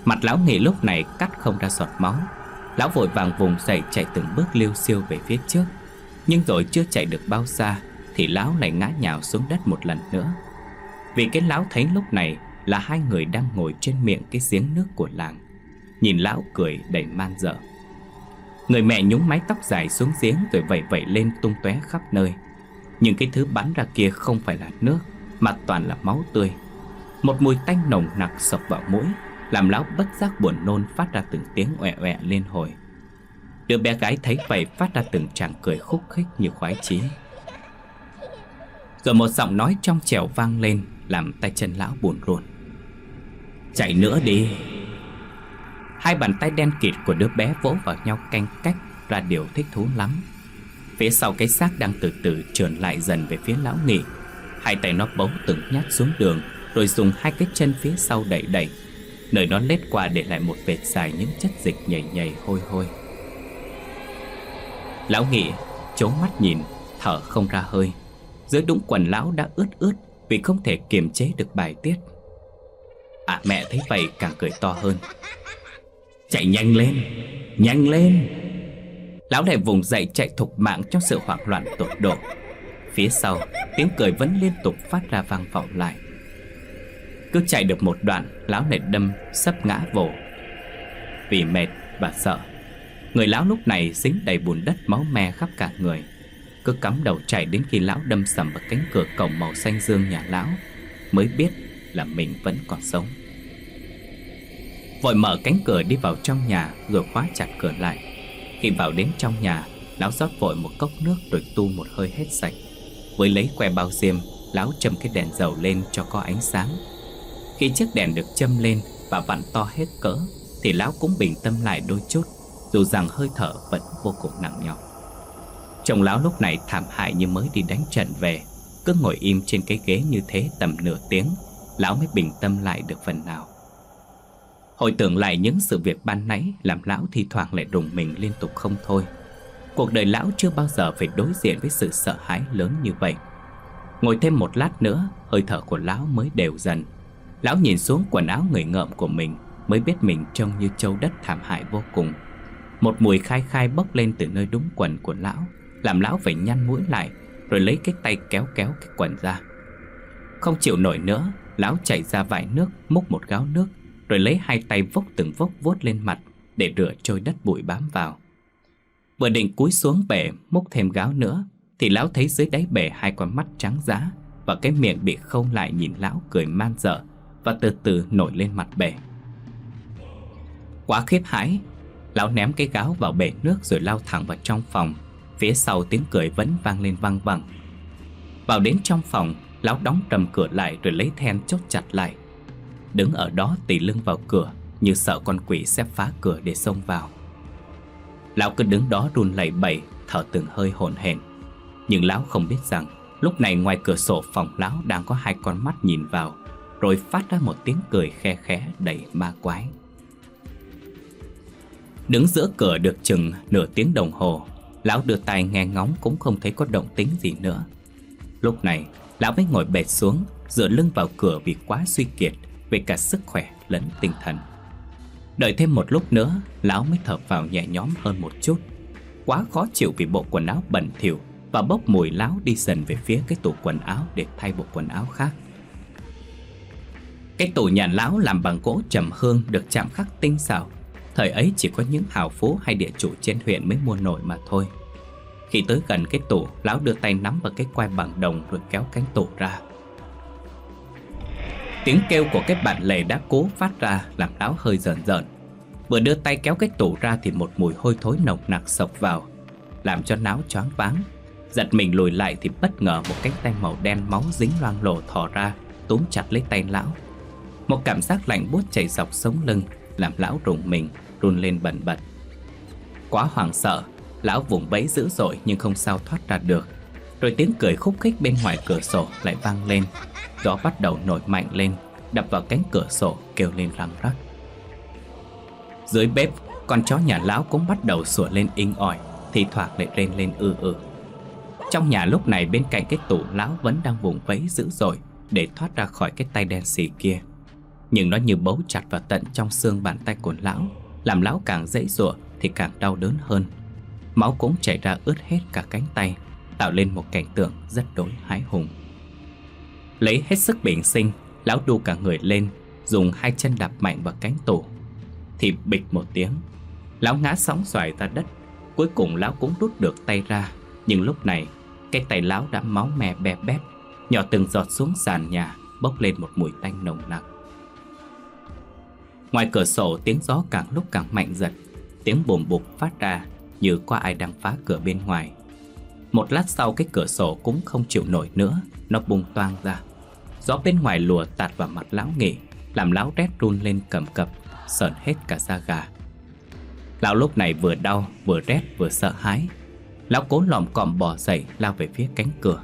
Mặt lão nghề lúc này cắt không ra giọt máu. Lão vội vàng vùng dậy chạy từng bước liêu siêu về phía trước. Nhưng rồi chưa chạy được bao xa Thì lão lại ngã nhào xuống đất một lần nữa. Vì cái lão thấy lúc này Là hai người đang ngồi trên miệng cái giếng nước của làng, Nhìn lão cười đầy man dở Người mẹ nhúng mái tóc dài xuống giếng Rồi vẩy vẩy lên tung tóe khắp nơi. Nhưng cái thứ bắn ra kia không phải là nước, Mà toàn là máu tươi. Một mùi tanh nồng nặc sộc vào mũi làm lão bất giác buồn nôn phát ra từng tiếng oẹ oẹ lên hồi. Đứa bé gái thấy vậy phát ra từng tràng cười khúc khích như khoái chí. Rồi một giọng nói trong trẻo vang lên, Làm tay chân lão buồn rộn Chạy nữa đi. Hai bàn tay đen kịt của đứa bé vỗ vào nhau canh cách, Ra điều thích thú lắm. Phía sau cái xác đang từ từ trườn lại dần về phía lão nghị Hai tay nó bấu từng nhát xuống đường, Rồi dùng hai cái chân phía sau đẩy đẩy. Nơi nó lết qua để lại một vệt dài những chất dịch nhầy nhầy hôi hôi. Lão nghị chố mắt nhìn, Thở không ra hơi. Dưới đũng quần lão đã ướt ướt Vì không thể kiềm chế được bài tiết. À mẹ thấy vậy càng cười to hơn. Chạy nhanh lên Nhanh lên. Lão này vùng dậy chạy thục mạng trong sự hoảng loạn tột độ. Phía sau, Tiếng cười vẫn liên tục phát ra vang vọng lại. Cứ chạy được một đoạn, Lão lại đâm, sấp ngã vồ. Vì mệt và sợ, Người lão lúc này dính đầy bùn đất máu me khắp cả người. Cứ cắm đầu chạy đến khi lão đâm sầm vào cánh cửa cổng màu xanh dương nhà lão, Mới biết là mình vẫn còn sống. Vội mở cánh cửa đi vào trong nhà Rồi khóa chặt cửa lại. Khi vào đến trong nhà, Lão rót vội một cốc nước rồi tu một hơi hết sạch. Với lấy que bao diêm Lão châm cái đèn dầu lên cho có ánh sáng. Khi chiếc đèn được châm lên Và vặn to hết cỡ, Thì lão cũng bình tâm lại đôi chút, Dù rằng hơi thở vẫn vô cùng nặng nhọc. Chồng lão lúc này thảm hại như mới đi đánh trận về, Cứ ngồi im trên cái ghế như thế tầm nửa tiếng, Lão mới bình tâm lại được phần nào. Hồi tưởng lại những sự việc ban nãy, Làm lão thi thoảng lại rùng mình liên tục không thôi. Cuộc đời lão chưa bao giờ phải đối diện với sự sợ hãi lớn như vậy. Ngồi thêm một lát nữa, Hơi thở của lão mới đều dần. Lão nhìn xuống quần áo người ngợm của mình, Mới biết mình trông như châu đất thảm hại vô cùng. Một mùi khai khai bốc lên từ nơi đúng quần của lão, Làm lão phải nhăn mũi lại, Rồi lấy cái tay kéo kéo cái quần ra. Không chịu nổi nữa, Lão chạy ra vải nước, Múc một gáo nước, rồi lấy hai tay vốc từng vốc vuốt lên mặt Để rửa trôi đất bụi bám vào. Vừa định cúi xuống bể, Múc thêm gáo nữa, Thì lão thấy dưới đáy bể hai con mắt trắng giá Và cái miệng bị khâu lại nhìn lão cười man dở và từ từ nổi lên mặt bể. Quá khiếp hãi, Lão ném cái gáo vào bể nước Rồi lao thẳng vào trong phòng. Phía sau tiếng cười vẫn vang lên vang vẳng. Vào đến trong phòng, Lão đóng trầm cửa lại rồi lấy then chốt chặt lại. Đứng ở đó tỉ lưng vào cửa, Như sợ con quỷ sẽ phá cửa để xông vào. Lão cứ đứng đó run lẩy bẩy, Thở từng hơi hổn hển. Nhưng lão không biết rằng, Lúc này ngoài cửa sổ phòng lão đang có hai con mắt nhìn vào. Rồi phát ra một tiếng cười khe khẽ đầy ma quái Đứng giữa cửa được chừng nửa tiếng đồng hồ Lão đưa tay nghe ngóng cũng không thấy có động tính gì nữa Lúc này Lão mới ngồi bệt xuống Dựa lưng vào cửa vì quá suy kiệt về cả sức khỏe lẫn tinh thần. Đợi thêm một lúc nữa, lão mới thở vào nhẹ nhõm hơn một chút. Quá khó chịu vì bộ quần áo bẩn thỉu và bốc mùi lão đi dần về phía cái tủ quần áo để thay bộ quần áo khác. Cái tủ nhà lão làm bằng gỗ trầm hương được chạm khắc tinh xảo. Thời ấy chỉ có những hào phú hay địa chủ trên huyện mới mua nổi mà thôi. Khi tới gần cái tủ, lão đưa tay nắm vào cái quai bằng đồng rồi kéo cánh tủ ra. Tiếng kêu của cái bản lề đã cố phát ra làm lão hơi rợn rợn. Vừa đưa tay kéo cái tủ ra thì một mùi hôi thối nồng nặc sộc vào, làm cho náo choáng váng. Giật mình lùi lại thì bất ngờ một cánh tay màu đen máu dính loang lổ thò ra, túm chặt lấy tay lão. Một cảm giác lạnh buốt chảy dọc sống lưng, làm lão rùng mình, run lên bần bật. Quá hoảng sợ, lão vùng bẫy dữ dội nhưng không sao thoát ra được. Rồi tiếng cười khúc khích bên ngoài cửa sổ lại vang lên Gió bắt đầu nổi mạnh lên Đập vào cánh cửa sổ kêu lên răng rắc Dưới bếp Con chó nhà lão cũng bắt đầu sủa lên inh ỏi Thì thoảng lại rên lên ư ư Trong nhà lúc này bên cạnh cái tủ lão vẫn đang vùng vẫy dữ dội Để thoát ra khỏi cái tay đen xì kia nhưng nó như bấu chặt vào tận trong xương bàn tay của lão, Làm lão càng dễ dụa thì càng đau đớn hơn. Máu cũng chảy ra ướt hết cả cánh tay, Tạo lên một cảnh tượng rất đối hái hùng. Lấy hết sức bình sinh, Lão đu cả người lên, Dùng hai chân đạp mạnh vào cánh tủ. Thì bịch một tiếng, Lão ngã sóng xoài ra đất. Cuối cùng lão cũng rút được tay ra, Nhưng lúc này, Cái tay lão đã máu me bè bét, Nhỏ từng giọt xuống sàn nhà, Bốc lên một mùi tanh nồng nặc. Ngoài cửa sổ, tiếng gió càng lúc càng mạnh giật Tiếng bùm bục phát ra Như có ai đang phá cửa bên ngoài. Một lát sau, cái cửa sổ cũng không chịu nổi nữa. Nó bung toang ra. Gió bên ngoài lùa tạt vào mặt lão nghị Làm lão rét run lên cầm cập, Sờn hết cả da gà. Lão lúc này vừa đau, vừa rét, vừa sợ hãi. Lão cố lòm còm bỏ dậy, lao về phía cánh cửa.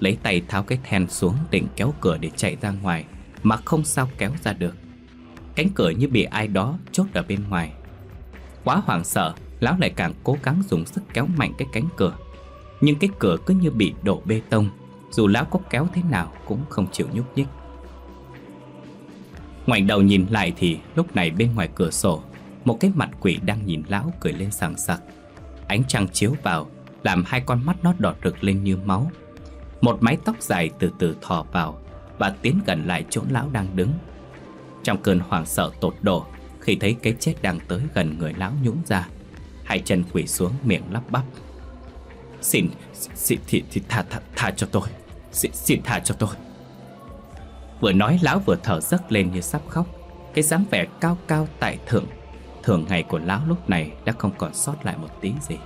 Lấy tay tháo cái then xuống định kéo cửa để chạy ra ngoài, Mà không sao kéo ra được. Cánh cửa như bị ai đó chốt ở bên ngoài. Quá hoảng sợ, Lão lại càng cố gắng dùng sức kéo mạnh cái cánh cửa. Nhưng cái cửa cứ như bị đổ bê tông, Dù lão có kéo thế nào cũng không chịu nhúc nhích. Ngoảnh đầu nhìn lại thì lúc này bên ngoài cửa sổ, Một cái mặt quỷ đang nhìn lão cười lên sảng sặc. Ánh trăng chiếu vào, Làm hai con mắt nó đỏ rực lên như máu. Một mái tóc dài từ từ thò vào Và tiến gần lại chỗ lão đang đứng. Trong cơn hoảng sợ tột độ Khi thấy cái chết đang tới gần người lão nhũng ra Hai chân quỳ xuống miệng lắp bắp. Xin, xin thì, thì tha, tha, tha cho tôi Xin, xin tha cho tôi. Vừa nói lão vừa thở dấc lên như sắp khóc. Cái dáng vẻ cao cao tại thượng Thường ngày của lão lúc này đã không còn sót lại một tí gì.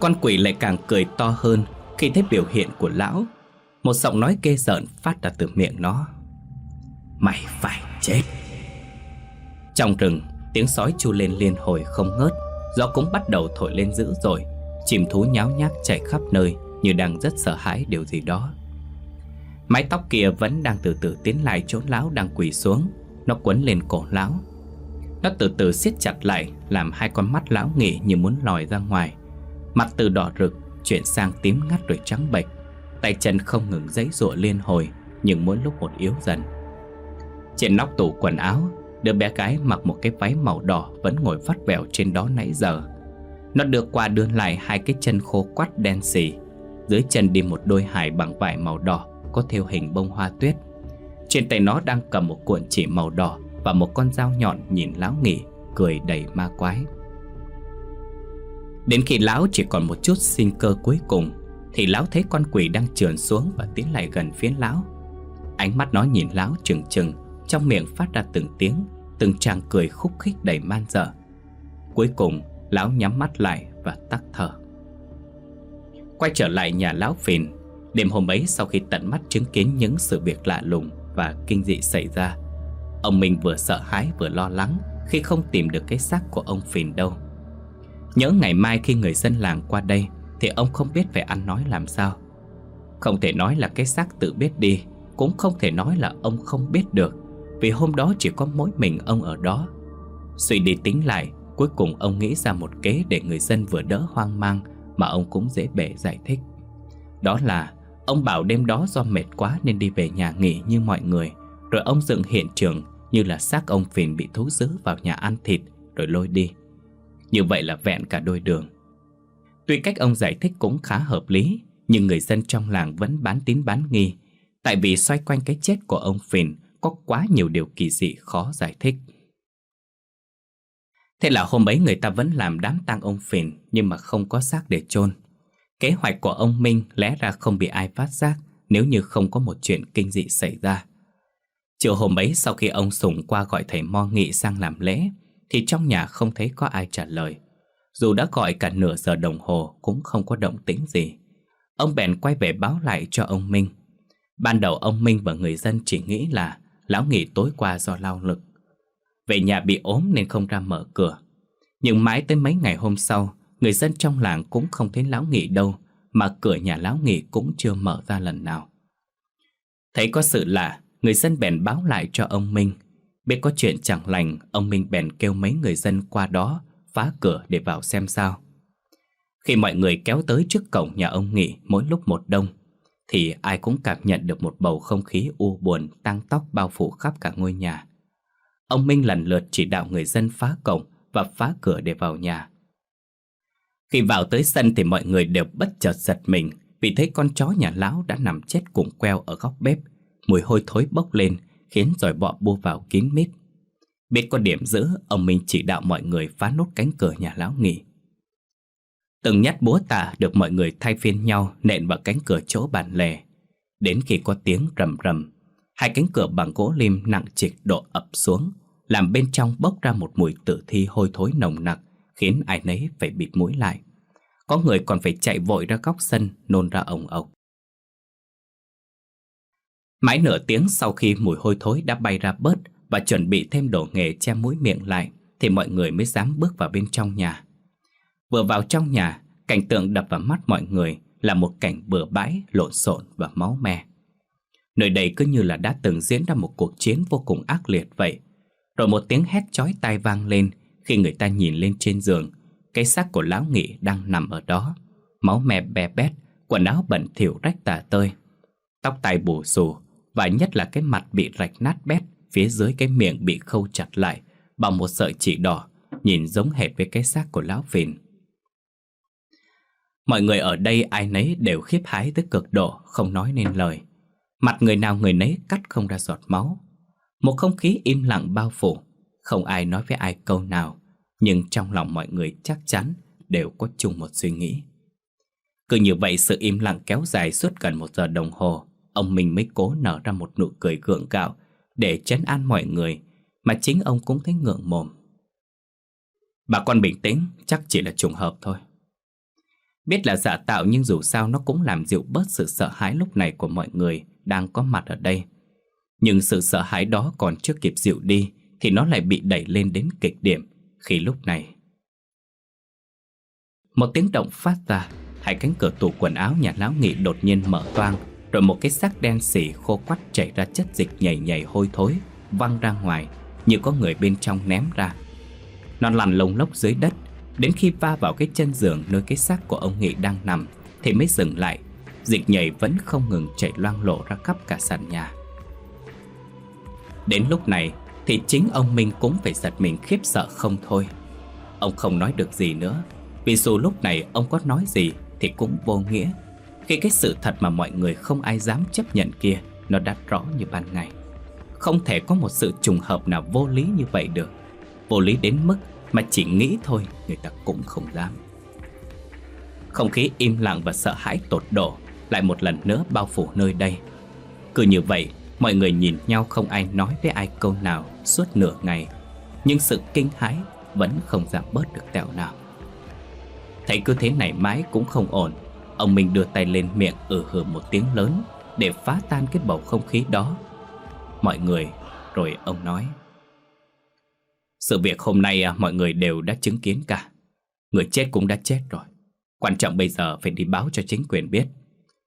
Con quỷ lại càng cười to hơn Khi thấy biểu hiện của lão. Một giọng nói ghê rợn phát ra từ miệng nó. Mày phải chết. Trong rừng, Tiếng sói chu lên liên hồi không ngớt. Gió cũng bắt đầu thổi lên dữ rồi Chìm thú nháo nhác chạy khắp nơi, Như đang rất sợ hãi điều gì đó. Mái tóc kia vẫn đang từ từ tiến lại chỗ lão đang quỳ xuống. Nó quấn lên cổ lão. Nó từ từ siết chặt lại, Làm hai con mắt lão nghỉ như muốn lòi ra ngoài. Mặt từ đỏ rực, Chuyển sang tím ngắt rồi trắng bệch. Tay chân không ngừng giấy rụa liên hồi, Nhưng mỗi lúc một yếu dần. Trên nóc tủ quần áo, Đứa bé gái mặc một cái váy màu đỏ Vẫn ngồi vắt vẻo trên đó nãy giờ. Nó đưa qua đưa lại hai cái chân khô quắt đen xì. Dưới chân đi một đôi hài bằng vải màu đỏ Có theo hình bông hoa tuyết. Trên tay nó đang cầm một cuộn chỉ màu đỏ Và một con dao nhọn nhìn lão nghỉ, Cười đầy ma quái. Đến khi lão chỉ còn một chút sinh cơ cuối cùng, Thì lão thấy con quỷ đang trườn xuống Và tiến lại gần phía lão. Ánh mắt nó nhìn lão chừng chừng trong miệng phát ra từng tiếng, Từng tràng cười khúc khích đầy man dở Cuối cùng, lão nhắm mắt lại và tắt thở. Quay trở lại nhà lão phìn, Đêm hôm ấy sau khi tận mắt chứng kiến những sự việc lạ lùng và kinh dị xảy ra, Ông mình vừa sợ hãi vừa lo lắng khi không tìm được cái xác của ông phìn đâu. Nhớ ngày mai khi người dân làng qua đây Thì ông không biết phải ăn nói làm sao. Không thể nói là cái xác tự biết đi, Cũng không thể nói là ông không biết được vì hôm đó chỉ có mỗi mình ông ở đó. Suy đi tính lại, Cuối cùng ông nghĩ ra một kế để người dân vừa đỡ hoang mang Mà ông cũng dễ bể giải thích. Đó là, Ông bảo đêm đó do mệt quá nên đi về nhà nghỉ như mọi người, Rồi ông dựng hiện trường như là xác ông phìn bị thú dữ vào nhà ăn thịt, Rồi lôi đi. Như vậy là vẹn cả đôi đường. Tuy cách ông giải thích cũng khá hợp lý, Nhưng người dân trong làng vẫn bán tín bán nghi, Tại vì xoay quanh cái chết của ông phìn có quá nhiều điều kỳ dị khó giải thích. Thế là hôm ấy người ta vẫn làm đám tang ông Phìn nhưng mà không có xác để chôn. Kế hoạch của ông Minh lẽ ra không bị ai phát giác nếu như không có một chuyện kinh dị xảy ra. Chiều hôm ấy sau khi ông Sùng qua gọi thầy Mo Nghị sang làm lễ, thì trong nhà không thấy có ai trả lời. Dù đã gọi cả nửa giờ đồng hồ, cũng không có động tĩnh gì. Ông bèn quay về báo lại cho ông Minh. Ban đầu ông Minh và người dân chỉ nghĩ là Lão nghỉ tối qua do lao lực. Về nhà bị ốm nên không ra mở cửa. Nhưng mãi tới mấy ngày hôm sau, Người dân trong làng cũng không thấy lão nghỉ đâu, Mà cửa nhà lão nghỉ cũng chưa mở ra lần nào. Thấy có sự lạ, Người dân bèn báo lại cho ông Minh. Biết có chuyện chẳng lành, Ông Minh bèn kêu mấy người dân qua đó, Phá cửa để vào xem sao. Khi mọi người kéo tới trước cổng nhà ông Nghị Mỗi lúc một đông thì ai cũng cảm nhận được một bầu không khí u buồn tăng tóc bao phủ khắp cả ngôi nhà. Ông Minh lần lượt chỉ đạo người dân phá cổng và phá cửa để vào nhà. Khi vào tới sân thì mọi người đều bất chợt giật mình vì thấy con chó nhà lão đã nằm chết cùng queo ở góc bếp. Mùi hôi thối bốc lên khiến dòi bọ bu vào kín mít. Biết có điểm giữ, ông Minh chỉ đạo mọi người phá nốt cánh cửa nhà lão nghỉ. Từng nhát búa tạ được mọi người thay phiên nhau nện vào cánh cửa chỗ bàn lề. Đến khi có tiếng rầm rầm, hai cánh cửa bằng gỗ lim nặng trịch độ ập xuống, làm bên trong bốc ra một mùi tử thi hôi thối nồng nặc, khiến ai nấy phải bịt mũi lại. Có người còn phải chạy vội ra góc sân Nôn ra ổng ộc Mãi nửa tiếng sau khi mùi hôi thối đã bay ra bớt Và chuẩn bị thêm đồ nghề che mũi miệng lại Thì mọi người mới dám bước vào bên trong nhà Vừa vào trong nhà Cảnh tượng đập vào mắt mọi người Là một cảnh bừa bãi, lộn xộn và máu me. Nơi đây cứ như là đã từng diễn ra một cuộc chiến vô cùng ác liệt vậy. Rồi một tiếng hét chói tai vang lên Khi người ta nhìn lên trên giường. Cái xác của lão nghị đang nằm ở đó. Máu me bè bét Quần áo bẩn thỉu rách tả tơi. Tóc tai bù xù Và nhất là cái mặt bị rạch nát bét Phía dưới cái miệng bị khâu chặt lại Bằng một sợi chỉ đỏ Nhìn giống hệt với cái xác của lão phìn Mọi người ở đây ai nấy đều khiếp hái tới cực độ, Không nói nên lời. Mặt người nào người nấy cắt không ra giọt máu. Một không khí im lặng bao phủ. Không ai nói với ai câu nào, Nhưng trong lòng mọi người chắc chắn Đều có chung một suy nghĩ. Cứ như vậy sự im lặng kéo dài suốt gần một giờ đồng hồ, Ông mình mới cố nở ra một nụ cười gượng gạo Để chấn an mọi người, Mà chính ông cũng thấy ngượng mồm. Bà con bình tĩnh, Chắc chỉ là trùng hợp thôi. Biết là giả tạo nhưng dù sao nó cũng làm dịu bớt sự sợ hãi lúc này của mọi người đang có mặt ở đây. Nhưng sự sợ hãi đó còn chưa kịp dịu đi thì nó lại bị đẩy lên đến kịch điểm khi lúc này. Một tiếng động phát ra, hai cánh cửa tủ quần áo nhà lão nghị đột nhiên mở toang, rồi một cái xác đen xỉ khô quắt chảy ra chất dịch nhảy nhảy hôi thối, văng ra ngoài như có người bên trong ném ra. Nó lăn lông lốc dưới đất, đến khi va vào cái chân giường nơi cái xác của ông Nghị đang nằm, thì mới dừng lại. Dịch nhảy vẫn không ngừng chảy loang lộ ra khắp cả sàn nhà. Đến lúc này, thì chính ông Minh cũng phải giật mình khiếp sợ không thôi. Ông không nói được gì nữa, Vì dù lúc này ông có nói gì thì cũng vô nghĩa. Khi cái sự thật mà mọi người không ai dám chấp nhận kia, Nó đã rõ như ban ngày. Không thể có một sự trùng hợp nào vô lý như vậy được. Vô lý đến mức mà chỉ nghĩ thôi người ta cũng không dám Không khí im lặng và sợ hãi tột độ lại một lần nữa bao phủ nơi đây. Cứ như vậy, mọi người nhìn nhau không ai nói với ai câu nào suốt nửa ngày, nhưng sự kinh hãi vẫn không giảm bớt được tẹo nào. Thấy cứ thế này mãi cũng không ổn, ông Minh đưa tay lên miệng ừ hừ một tiếng lớn để phá tan cái bầu không khí đó. Mọi người, rồi ông nói. Sự việc hôm nay à, mọi người đều đã chứng kiến cả. Người chết cũng đã chết rồi. Quan trọng bây giờ phải đi báo cho chính quyền biết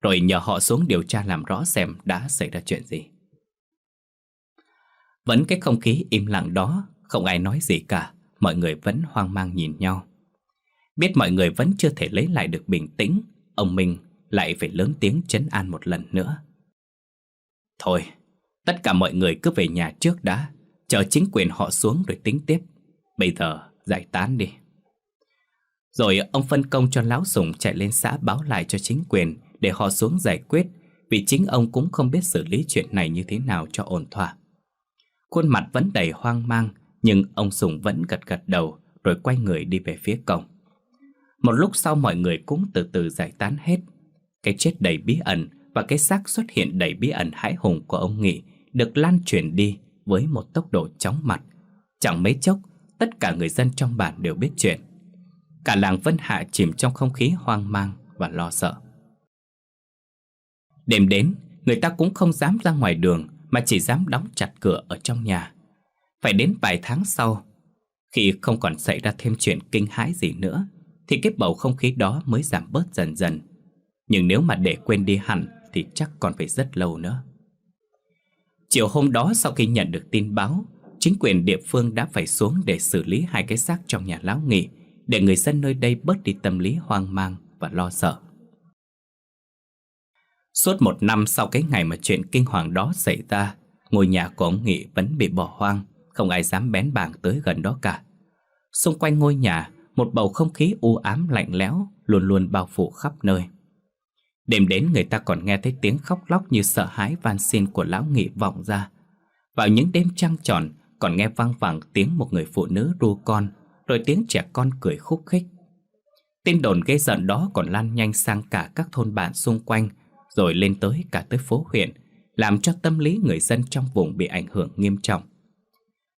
rồi nhờ họ xuống điều tra làm rõ xem đã xảy ra chuyện gì. Vẫn cái không khí im lặng đó, không ai nói gì cả, mọi người vẫn hoang mang nhìn nhau. Biết mọi người vẫn chưa thể lấy lại được bình tĩnh, ông Minh lại phải lớn tiếng chấn an một lần nữa. Thôi, tất cả mọi người cứ về nhà trước đã, chờ chính quyền họ xuống rồi tính tiếp. Bây giờ, giải tán đi. Rồi ông phân công cho Lão Sùng chạy lên xã báo lại cho chính quyền để họ xuống giải quyết, vì chính ông cũng không biết xử lý chuyện này như thế nào cho ổn thỏa. Khuôn mặt vẫn đầy hoang mang, nhưng ông Sùng vẫn gật gật đầu rồi quay người đi về phía cổng. Một lúc sau mọi người cũng từ từ giải tán hết. Cái chết đầy bí ẩn và cái xác xuất hiện đầy bí ẩn hãi hùng của ông Nghị được lan truyền đi với một tốc độ chóng mặt. Chẳng mấy chốc, tất cả người dân trong bản đều biết chuyện. Cả làng Vân Hạ chìm trong không khí hoang mang và lo sợ. Đêm đến, người ta cũng không dám ra ngoài đường mà chỉ dám đóng chặt cửa ở trong nhà. Phải đến vài tháng sau, khi không còn xảy ra thêm chuyện kinh hãi gì nữa, thì cái bầu không khí đó mới giảm bớt dần dần. Nhưng nếu mà để quên đi hẳn thì chắc còn phải rất lâu nữa. Chiều hôm đó sau khi nhận được tin báo, chính quyền địa phương đã phải xuống để xử lý hai cái xác trong nhà lão nghị để người dân nơi đây bớt đi tâm lý hoang mang và lo sợ. Suốt một năm sau cái ngày mà chuyện kinh hoàng đó xảy ra, ngôi nhà của ông Nghị vẫn bị bỏ hoang, không ai dám bén bảng tới gần đó cả. Xung quanh ngôi nhà, một bầu không khí u ám lạnh lẽo luôn luôn bao phủ khắp nơi. Đêm đến người ta còn nghe thấy tiếng khóc lóc như sợ hãi van xin của lão nghị vọng ra. Vào những đêm trăng tròn còn nghe vang vẳng tiếng một người phụ nữ ru con, rồi tiếng trẻ con cười khúc khích. Tin đồn gây giận đó còn lan nhanh sang cả các thôn bản xung quanh rồi lên tới cả tới phố huyện, làm cho tâm lý người dân trong vùng bị ảnh hưởng nghiêm trọng.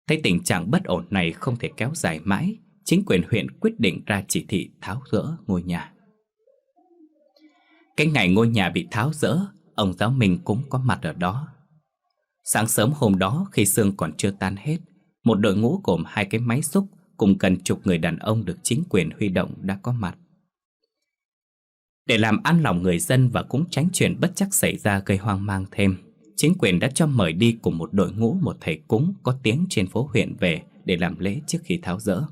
Thấy tình trạng bất ổn này không thể kéo dài mãi, chính quyền huyện quyết định ra chỉ thị tháo rỡ ngôi nhà. Cái ngày ngôi nhà bị tháo rỡ Ông giáo mình cũng có mặt ở đó Sáng sớm hôm đó khi sương còn chưa tan hết Một đội ngũ gồm hai cái máy xúc Cùng gần chục người đàn ông được chính quyền huy động đã có mặt Để làm an lòng người dân và cũng tránh chuyện bất chắc xảy ra gây hoang mang thêm Chính quyền đã cho mời đi cùng một đội ngũ một thầy cúng có tiếng trên phố huyện về để làm lễ trước khi tháo rỡ.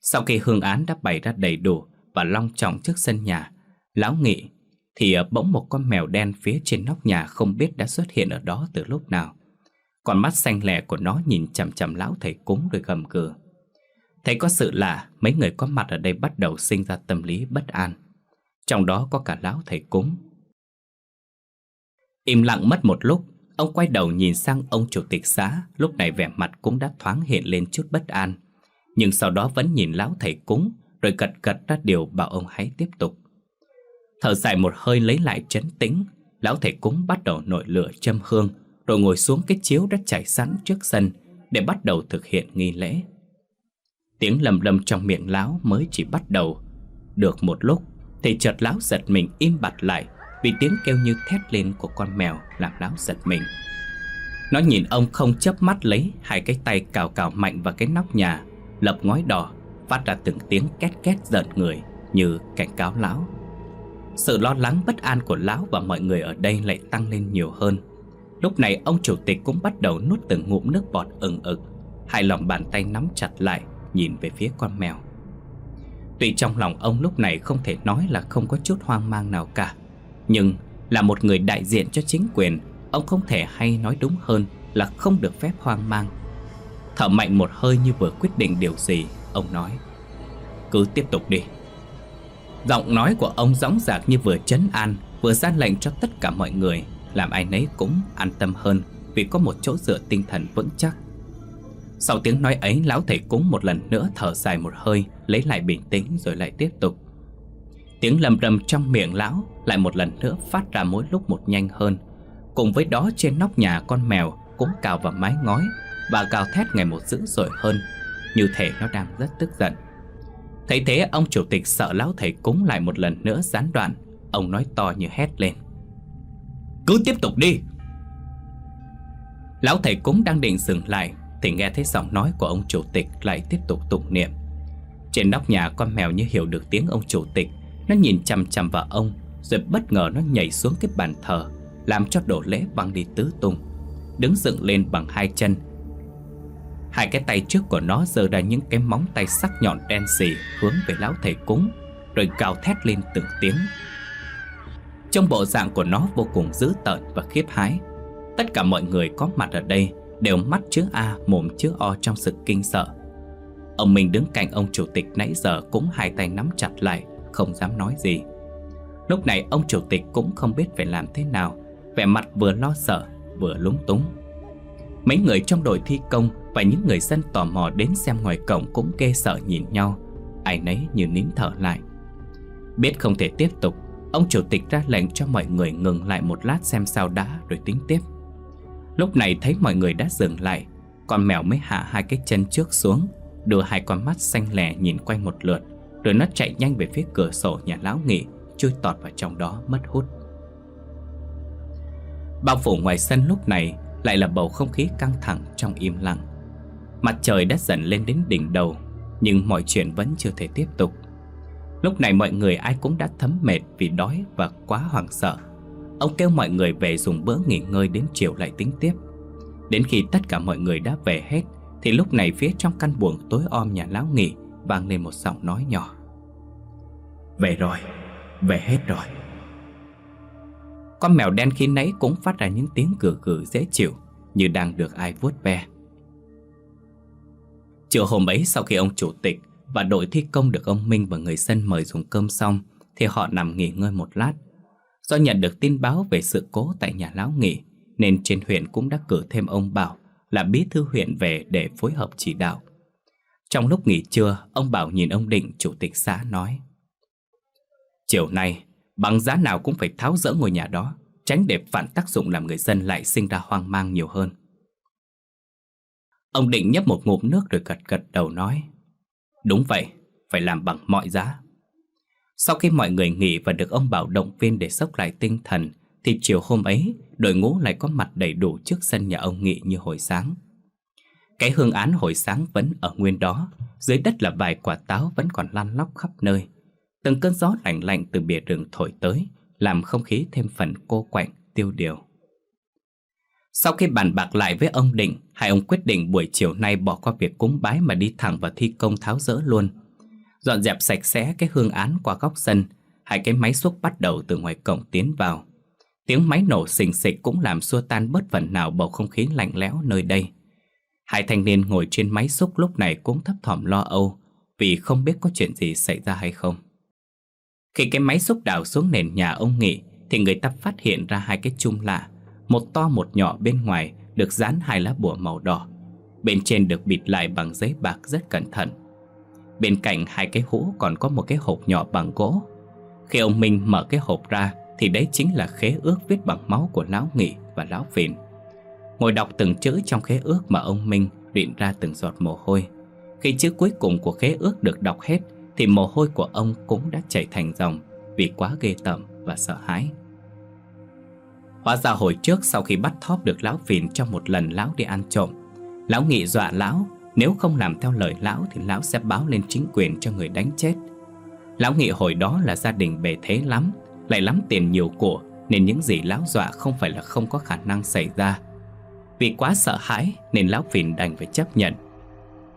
Sau khi hương án đã bày ra đầy đủ và long trọng trước sân nhà, lão nghị thì ờ, bỗng một con mèo đen phía trên nóc nhà không biết đã xuất hiện ở đó từ lúc nào. Con mắt xanh lẻ của nó nhìn chằm chằm lão thầy cúng rồi gầm gừ. Thấy có sự lạ, mấy người có mặt ở đây bắt đầu sinh ra tâm lý bất an. Trong đó có cả lão thầy cúng. Im lặng mất một lúc, ông quay đầu nhìn sang ông chủ tịch xã, lúc này vẻ mặt cũng đã thoáng hiện lên chút bất an. Nhưng sau đó vẫn nhìn lão thầy cúng, rồi gật gật ra điều bảo ông hãy tiếp tục. Thở dài một hơi lấy lại chấn tĩnh, Lão thầy cúng bắt đầu nổi lửa châm hương, Rồi ngồi xuống cái chiếu đã trải sẵn trước sân Để bắt đầu thực hiện nghi lễ. Tiếng lầm lầm trong miệng lão mới chỉ bắt đầu. Được một lúc Thì chợt lão giật mình im bặt lại Vì tiếng kêu như thét lên của con mèo Làm lão giật mình. Nó nhìn ông không chớp mắt lấy Hai cái tay cào cào mạnh vào cái nóc nhà, Lập ngói đỏ, Phát ra từng tiếng két két giận người Như cảnh cáo lão sự lo lắng bất an của lão và mọi người ở đây lại tăng lên nhiều hơn. Lúc này, ông chủ tịch cũng bắt đầu nuốt từng ngụm nước bọt ừng ực. Hai lòng bàn tay nắm chặt lại, Nhìn về phía con mèo. Tuy trong lòng ông lúc này không thể nói là không có chút hoang mang nào cả, Nhưng là một người đại diện cho chính quyền, Ông không thể hay nói đúng hơn là không được phép hoang mang. Thở mạnh một hơi như vừa quyết định điều gì, Ông nói, Cứ tiếp tục đi. Giọng nói của ông dõng dạc như vừa chấn an, Vừa ra lệnh cho tất cả mọi người, Làm ai nấy cũng an tâm hơn, Vì có một chỗ dựa tinh thần vững chắc. Sau tiếng nói ấy, Lão thầy cúng một lần nữa thở dài một hơi, Lấy lại bình tĩnh rồi lại tiếp tục. Tiếng lầm rầm trong miệng lão Lại một lần nữa phát ra mỗi lúc một nhanh hơn. Cùng với đó, trên nóc nhà con mèo Cũng cào vào mái ngói Và gào thét ngày một dữ dội hơn. Như thể nó đang rất tức giận. Thấy thế, ông chủ tịch sợ lão thầy cúng lại một lần nữa gián đoạn. Ông nói to như hét lên. Cứ tiếp tục đi. Lão thầy cúng đang định dừng lại Thì nghe thấy giọng nói của ông chủ tịch lại tiếp tục tụng niệm. Trên nóc nhà con mèo như hiểu được tiếng ông chủ tịch. Nó nhìn chằm chằm vào ông, Rồi bất ngờ nó nhảy xuống cái bàn thờ, Làm cho đổ lễ băng đi tứ tung. Đứng dựng lên bằng hai chân Hai cái tay trước của nó giơ ra những cái móng tay sắc nhọn đen xì hướng về lão thầy cúng, rồi gào thét lên từng tiếng. Trong bộ dạng của nó vô cùng dữ tợn và khiếp hái. Tất cả mọi người có mặt ở đây đều mắt chứa A mồm chứa O trong sự kinh sợ. Ông mình đứng cạnh ông chủ tịch nãy giờ cũng hai tay nắm chặt lại, không dám nói gì. Lúc này ông chủ tịch cũng không biết phải làm thế nào, vẻ mặt vừa lo sợ vừa lúng túng. Mấy người trong đội thi công và những người dân tò mò đến xem ngoài cổng cũng kê sợ nhìn nhau. Ai nấy như nín thở lại. Biết không thể tiếp tục, Ông chủ tịch ra lệnh cho mọi người ngừng lại một lát xem sao đã rồi tính tiếp. Lúc này thấy mọi người đã dừng lại, Con mèo mới hạ hai cái chân trước xuống, Đưa hai con mắt xanh lẻ nhìn quanh một lượt, Rồi nó chạy nhanh về phía cửa sổ nhà lão nghị, Chui tọt vào trong đó mất hút. Bao phủ ngoài sân lúc này Lại là bầu không khí căng thẳng trong im lặng. Mặt trời đã dần lên đến đỉnh đầu Nhưng mọi chuyện vẫn chưa thể tiếp tục. Lúc này mọi người ai cũng đã thấm mệt vì đói và quá hoảng sợ. Ông kêu mọi người về dùng bữa nghỉ ngơi đến chiều lại tính tiếp. Đến khi tất cả mọi người đã về hết Thì lúc này phía trong căn buồng tối om nhà lão nghỉ vang lên một giọng nói nhỏ. Về rồi, về hết rồi. Con mèo đen khi nãy cũng phát ra những tiếng cử cử dễ chịu Như đang được ai vuốt ve. Chiều hôm ấy sau khi ông chủ tịch và đội thi công được ông Minh và người dân mời dùng cơm xong thì họ nằm nghỉ ngơi một lát. Do nhận được tin báo về sự cố tại nhà lão nghỉ nên trên huyện cũng đã cử thêm ông Bảo là bí thư huyện về để phối hợp chỉ đạo. Trong lúc nghỉ trưa, ông Bảo nhìn ông Định, chủ tịch xã nói Chiều nay, bằng giá nào cũng phải tháo rỡ ngôi nhà đó, tránh để phản tác dụng làm người dân lại sinh ra hoang mang nhiều hơn. Ông định nhấp một ngụm nước rồi gật gật đầu nói Đúng vậy, phải làm bằng mọi giá Sau khi mọi người nghỉ và được ông Bảo động viên để sốc lại tinh thần, thì chiều hôm ấy, đội ngũ lại có mặt đầy đủ trước sân nhà ông Nghị như hồi sáng. Cái hương án hồi sáng vẫn ở nguyên đó, dưới đất là vài quả táo vẫn còn lan lóc khắp nơi. Từng cơn gió lạnh lạnh từ bìa rừng thổi tới, làm không khí thêm phần cô quạnh, tiêu điều. Sau khi bàn bạc lại với ông Định, hai ông quyết định buổi chiều nay bỏ qua việc cúng bái mà đi thẳng vào thi công tháo rỡ luôn. Dọn dẹp sạch sẽ cái hương án qua góc sân, hai cái máy xúc bắt đầu từ ngoài cổng tiến vào. Tiếng máy nổ xình xịch cũng làm xua tan bớt phần nào bầu không khí lạnh lẽo nơi đây. Hai thanh niên ngồi trên máy xúc lúc này cũng thấp thỏm lo âu vì không biết có chuyện gì xảy ra hay không. Khi cái máy xúc đào xuống nền nhà ông Nghị thì người ta phát hiện ra hai cái chung lạ, một to một nhỏ bên ngoài được dán hai lá bùa màu đỏ. Bên trên được bịt lại bằng giấy bạc rất cẩn thận. Bên cạnh hai cái hũ còn có một cái hộp nhỏ bằng gỗ. Khi ông Minh mở cái hộp ra thì đấy chính là khế ước viết bằng máu của Lão Nghị và Lão Phìn. Ngồi đọc từng chữ trong khế ước mà ông Minh rịn ra từng giọt mồ hôi. Khi chữ cuối cùng của khế ước được đọc hết thì mồ hôi của ông cũng đã chảy thành dòng vì quá ghê tởm và sợ hãi. Hóa ra hồi trước sau khi bắt thóp được lão phìn trong một lần lão đi ăn trộm, lão nghị dọa lão nếu không làm theo lời lão thì lão sẽ báo lên chính quyền cho người đánh chết. Lão nghị hồi đó là gia đình bề thế lắm, lại lắm tiền nhiều của nên những gì lão dọa không phải là không có khả năng xảy ra. Vì quá sợ hãi nên lão phìn đành phải chấp nhận.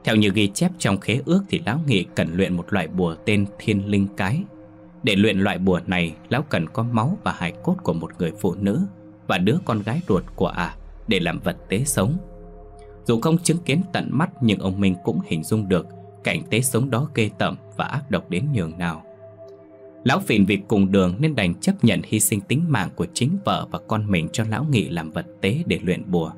Theo như ghi chép trong khế ước thì lão nghị cần luyện một loại bùa tên thiên linh cái. Để luyện loại bùa này, lão cần có máu và hài cốt của một người phụ nữ và đứa con gái ruột của ả à để làm vật tế sống. Dù không chứng kiến tận mắt nhưng ông Minh cũng hình dung được cảnh tế sống đó ghê tởm và ác độc đến nhường nào. Lão phìn vì cùng đường nên đành chấp nhận hy sinh tính mạng của chính vợ và con mình cho lão nghị làm vật tế để luyện bùa.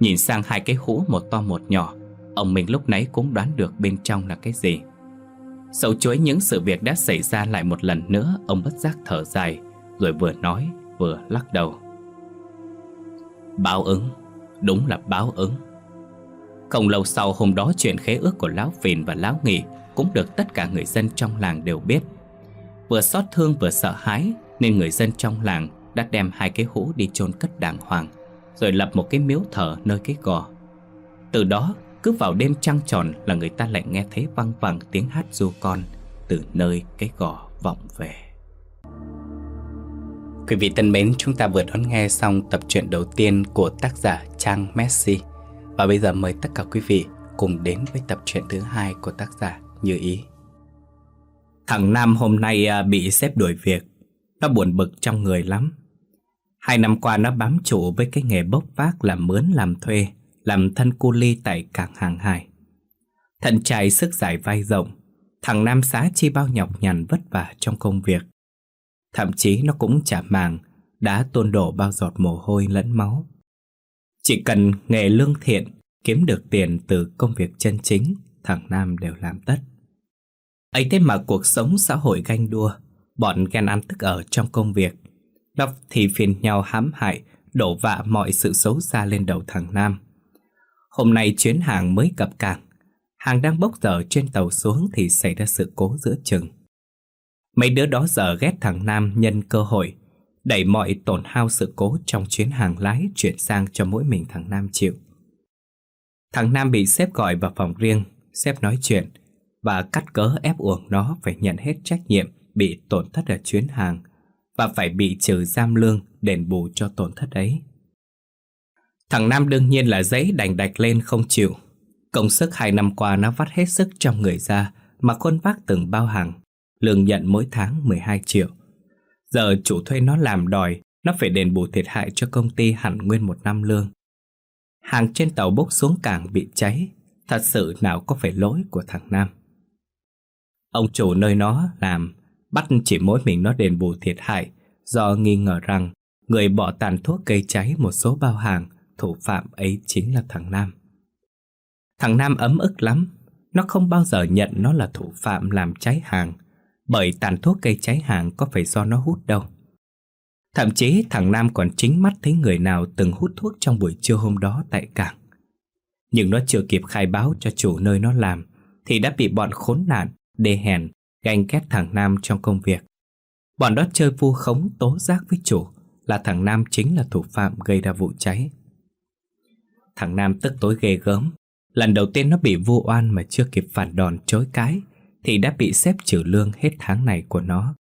Nhìn sang hai cái hũ một to một nhỏ, ông Minh lúc nãy cũng đoán được bên trong là cái gì. Sầu chuối những sự việc đã xảy ra lại một lần nữa, ông bất giác thở dài, rồi vừa nói vừa lắc đầu. Báo ứng, đúng là báo ứng. Không lâu sau hôm đó chuyện khế ước của Lão Phìn và Lão Nghị cũng được tất cả người dân trong làng đều biết. Vừa xót thương vừa sợ hãi nên người dân trong làng đã đem hai cái hũ đi chôn cất đàng hoàng rồi lập một cái miếu thờ nơi cái gò. Từ đó, cứ vào đêm trăng tròn là người ta lại nghe thấy văng vẳng tiếng hát du con từ nơi cái gò vọng về. Quý vị thân mến, chúng ta vừa đón nghe xong tập truyện đầu tiên của tác giả Trang Messi. Và bây giờ mời tất cả quý vị cùng đến với tập truyện thứ hai của tác giả Như Ý. Thằng Nam hôm nay à, bị xếp đuổi việc. Nó buồn bực trong người lắm. Hai năm qua nó bám trụ với cái nghề bốc vác làm mướn làm thuê, làm thân cô ly tại cảng hàng hải. Thận trai sức giải vai rộng, thằng Nam xá chi bao nhọc nhằn vất vả trong công việc. Thậm chí nó cũng chả màng Đã tôn đổ bao giọt mồ hôi lẫn máu Chỉ cần nghề lương thiện Kiếm được tiền từ công việc chân chính Thằng Nam đều làm tất ấy thế mà cuộc sống xã hội ganh đua Bọn ghen ăn tức ở trong công việc Đọc thì phiền nhau hãm hại Đổ vạ mọi sự xấu xa lên đầu thằng Nam Hôm nay chuyến hàng mới cập cảng Hàng đang bốc dở trên tàu xuống Thì xảy ra sự cố giữa chừng Mấy đứa đó giờ ghét thằng Nam nhân cơ hội Đẩy mọi tổn hao sự cố trong chuyến hàng lái chuyển sang cho mỗi mình thằng Nam chịu. Thằng Nam bị sếp gọi vào phòng riêng, sếp nói chuyện và cắt cớ ép uổng nó phải nhận hết trách nhiệm bị tổn thất ở chuyến hàng và phải bị trừ giam lương đền bù cho tổn thất ấy. Thằng Nam đương nhiên là giấy đành đạch lên không chịu. Công sức hai năm qua nó vắt hết sức trong người ra mà khuôn vác từng bao hàng lương nhận mỗi tháng 12 triệu. Giờ chủ thuê nó làm đòi, nó phải đền bù thiệt hại cho công ty hẳn nguyên một năm lương. Hàng trên tàu bốc xuống cảng bị cháy, thật sự nào có phải lỗi của thằng Nam. Ông chủ nơi nó làm, bắt chỉ mỗi mình nó đền bù thiệt hại do nghi ngờ rằng người bỏ tàn thuốc gây cháy một số bao hàng, thủ phạm ấy chính là thằng Nam. Thằng Nam ấm ức lắm, nó không bao giờ nhận nó là thủ phạm làm cháy hàng, bởi tàn thuốc gây cháy hàng có phải do nó hút đâu. Thậm chí thằng Nam còn chính mắt thấy người nào từng hút thuốc trong buổi trưa hôm đó tại cảng. Nhưng nó chưa kịp khai báo cho chủ nơi nó làm thì đã bị bọn khốn nạn, đê hèn Ganh ghét thằng Nam trong công việc Bọn đó chơi vu khống tố giác với chủ Là thằng Nam chính là thủ phạm gây ra vụ cháy Thằng Nam tức tối ghê gớm. Lần đầu tiên nó bị vu oan mà chưa kịp phản đòn chối cái Thì đã bị xếp trừ lương hết tháng này của nó.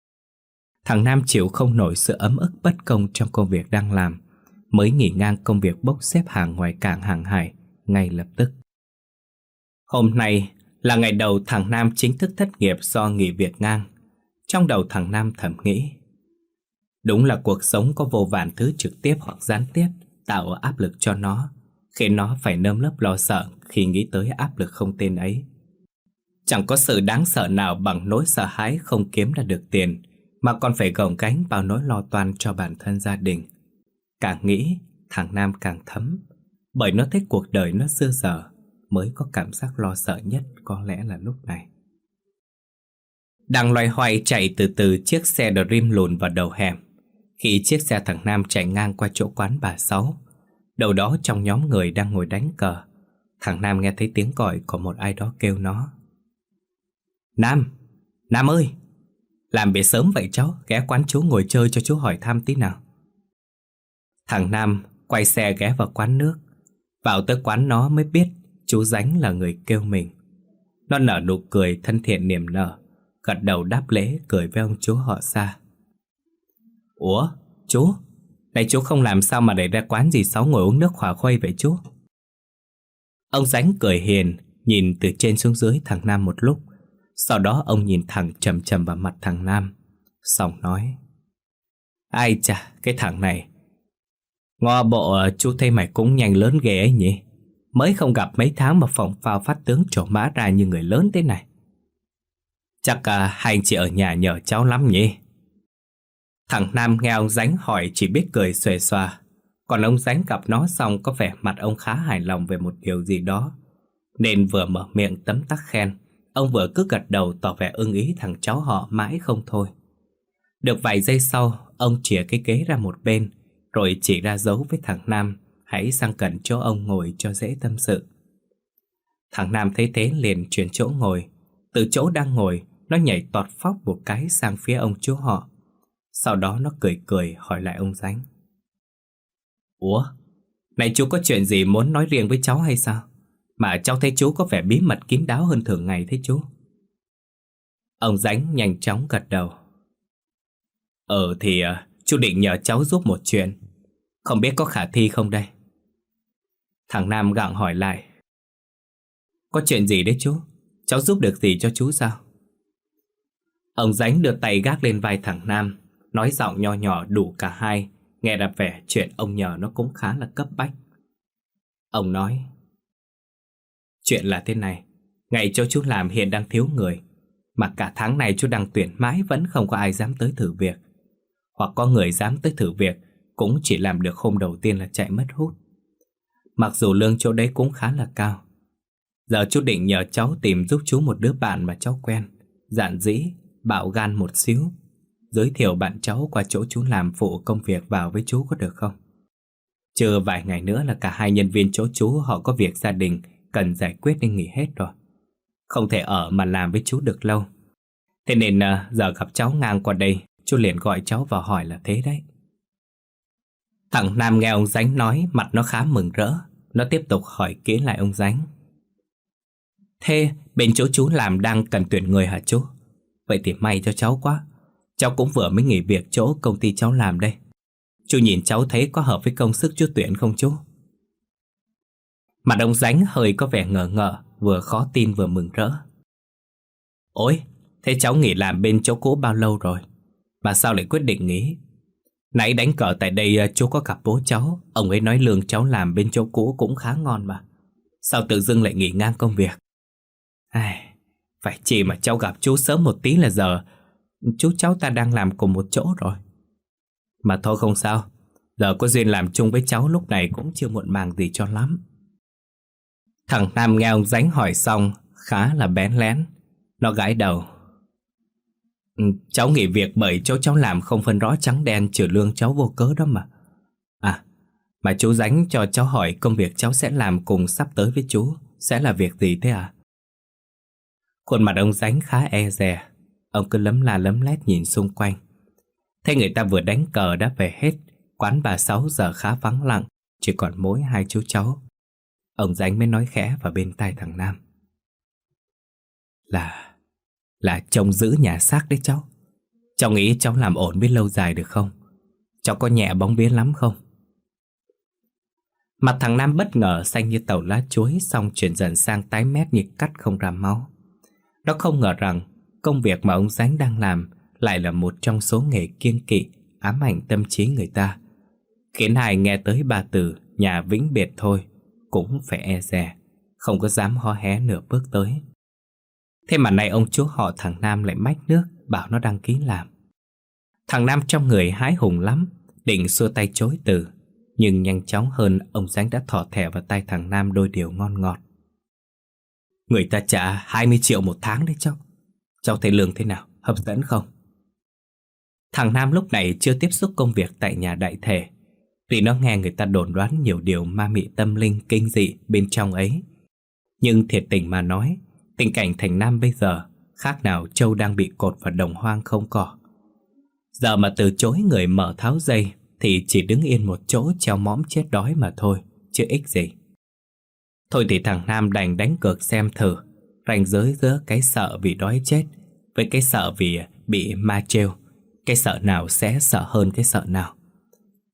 Thằng Nam chịu không nổi sự ấm ức bất công trong công việc đang làm, Mới nghỉ ngang công việc bốc xếp hàng ngoài cảng hàng hải ngay lập tức. Hôm nay là ngày đầu thằng Nam chính thức thất nghiệp do nghỉ việc ngang. Trong đầu thằng Nam thầm nghĩ, Đúng là cuộc sống có vô vàn thứ trực tiếp hoặc gián tiếp Tạo áp lực cho nó. Khiến nó phải nơm lớp lo sợ khi nghĩ tới áp lực không tên ấy. Chẳng có sự đáng sợ nào bằng nỗi sợ hãi không kiếm ra được tiền Mà còn phải gồng gánh vào nỗi lo toan cho bản thân gia đình. Càng nghĩ, thằng Nam càng thấm Bởi nó thích cuộc đời nó xưa giờ Mới có cảm giác lo sợ nhất có lẽ là lúc này. Đang loay hoay chạy từ từ chiếc xe Dream lùn vào đầu hẻm. Khi chiếc xe thằng Nam chạy ngang qua chỗ quán bà Sáu Đầu đó trong nhóm người đang ngồi đánh cờ Thằng Nam nghe thấy tiếng gọi của một ai đó kêu nó. Nam, Nam ơi Làm biệt sớm vậy cháu Ghé quán chú ngồi chơi cho chú hỏi thăm tí nào. Thằng Nam quay xe ghé vào quán nước Vào tới quán nó mới biết Chú Dánh là người kêu mình. Nó nở nụ cười thân thiện niềm nở Gật đầu đáp lễ cười với ông chú họ xa. Ủa chú này chú không làm sao mà để ra quán gì sáu ngồi uống nước khỏa khuây vậy chú? Ông Sánh cười hiền Nhìn từ trên xuống dưới thằng Nam một lúc. Sau đó ông nhìn thẳng trầm trầm vào mặt thằng Nam Xong nói Ai chà cái thằng này. Ngo bộ ờ, chú thấy mày cũng nhanh lớn ghê ấy nhỉ? Mới không gặp mấy tháng mà phòng phao phát tướng trổ mã ra như người lớn thế này. Chắc à, hai anh chị ở nhà nhờ cháu lắm nhỉ? Thằng Nam nghe ông Dánh hỏi chỉ biết cười xuề xòa, Còn ông Dánh gặp nó xong có vẻ mặt ông khá hài lòng về một điều gì đó. Nên vừa mở miệng tấm tắc khen Ông vừa cứ gật đầu tỏ vẻ ưng ý thằng cháu họ mãi không thôi. Được vài giây sau Ông chìa cái ghế ra một bên Rồi chỉ ra dấu với thằng Nam Hãy sang cận chỗ ông ngồi cho dễ tâm sự. Thằng Nam thấy thế liền chuyển chỗ ngồi. Từ chỗ đang ngồi Nó nhảy tọt phóc một cái sang phía ông chú họ. Sau đó nó cười cười hỏi lại ông ránh, Ủa Này chú có chuyện gì muốn nói riêng với cháu hay sao? Mà cháu thấy chú có vẻ bí mật kín đáo hơn thường ngày thế chú. Ông ránh nhanh chóng gật đầu. Ờ thì à, chú định nhờ cháu giúp một chuyện. Không biết có khả thi không đây? Thằng Nam gặng hỏi lại. Có chuyện gì đấy chú? Cháu giúp được gì cho chú sao? Ông Dánh đưa tay gác lên vai thằng Nam. Nói giọng nho nhỏ đủ cả hai Nghe ra vẻ chuyện ông nhờ nó cũng khá là cấp bách. Ông nói Chuyện là thế này Ngày cho chú làm hiện đang thiếu người Mà cả tháng này chú đang tuyển mãi Vẫn không có ai dám tới thử việc. Hoặc có người dám tới thử việc Cũng chỉ làm được hôm đầu tiên là chạy mất hút. Mặc dù lương chỗ đấy cũng khá là cao Giờ chú định nhờ cháu tìm giúp chú một đứa bạn mà cháu quen Giản dĩ, bạo gan một xíu. Giới thiệu bạn cháu qua chỗ chú làm phụ công việc vào với chú có được không? Chờ vài ngày nữa là cả hai nhân viên chỗ chú họ có việc gia đình, Cần giải quyết nên nghỉ hết rồi. Không thể ở mà làm với chú được lâu. Thế nên à, giờ gặp cháu ngang qua đây, Chú liền gọi cháu vào hỏi là thế đấy. Thằng Nam nghe ông Dánh nói, mặt nó khá mừng rỡ. Nó tiếp tục hỏi kỹ lại ông Dánh Thế, bên chỗ chú làm đang cần tuyển người hả chú? Vậy thì may cho cháu quá. Cháu cũng vừa mới nghỉ việc chỗ công ty cháu làm đây Chú nhìn cháu thấy có hợp với công sức chú tuyển không chú? Mặt ông Dánh hơi có vẻ ngờ ngờ Vừa khó tin vừa mừng rỡ Ôi, thế cháu nghỉ làm bên chỗ cũ bao lâu rồi? Mà sao lại quyết định nghỉ? Nãy đánh cờ tại đây ờ, chú có gặp bố cháu Ông ấy nói lương cháu làm bên chỗ cũ cũng khá ngon mà Sao tự dưng lại nghỉ ngang công việc Ai, Phải chỉ mà cháu gặp chú sớm một tí là giờ Chú cháu ta đang làm cùng một chỗ rồi Mà thôi không sao Giờ có duyên làm chung với cháu lúc này cũng chưa muộn màng gì cho lắm Thằng Nam nghe ông Dánh hỏi xong Khá là bén lén Nó gãi đầu ừ, cháu nghỉ việc bởi cháu cháu làm không phân rõ trắng đen trừ lương cháu vô cớ đó mà. À, mà chú dánh cho cháu hỏi công việc cháu sẽ làm cùng sắp tới với chú sẽ là việc gì thế à? Khuôn mặt ông dánh khá e dè. Ông cứ lấm la lấm lét nhìn xung quanh. Thấy người ta vừa đánh cờ đã về hết, Quán bà Sáu giờ khá vắng lặng, Chỉ còn mỗi hai chú cháu. Ông Dánh mới nói khẽ vào bên tai thằng Nam. Là Là chồng giữ nhà xác đấy cháu. Cháu nghĩ cháu làm ổn biết lâu dài được không? Cháu có nhẹ bóng biến lắm không? Mặt thằng Nam bất ngờ xanh như tàu lá chuối Xong chuyển dần sang tái mét như cắt không ra máu. Nó không ngờ rằng Công việc mà ông Sánh đang làm Lại là một trong số nghề kiêng kỵ, Ám ảnh tâm trí người ta. Khiến Hải nghe tới ba từ Nhà vĩnh biệt thôi Cũng phải e dè, Không có dám ho hé nửa bước tới. Thế mà nay ông chú họ thằng Nam lại mách nước, Bảo nó đăng ký làm. Thằng Nam trong người hái hùng lắm, Định xua tay chối từ, Nhưng nhanh chóng hơn Ông Dánh đã thỏ thẻ vào tay thằng Nam đôi điều ngon ngọt. Người ta trả 20 triệu một tháng đấy cháu Cháu thấy lương thế nào? Hấp dẫn không? Thằng Nam lúc này chưa tiếp xúc công việc tại nhà đại thể. Vì nó nghe người ta đồn đoán nhiều điều ma mị tâm linh kinh dị bên trong ấy. Nhưng thiệt tình mà nói, Tình cảnh thành Nam bây giờ Khác nào Châu đang bị cột vào đồng hoang không cỏ Giờ mà từ chối người mở tháo dây Thì chỉ đứng yên một chỗ treo mõm chết đói mà thôi, Chứ ích gì. Thôi thì thằng Nam đành đánh cược xem thử. Ranh giới giữa cái sợ vì đói chết, Với cái sợ vì bị ma trêu, Cái sợ nào sẽ sợ hơn cái sợ nào.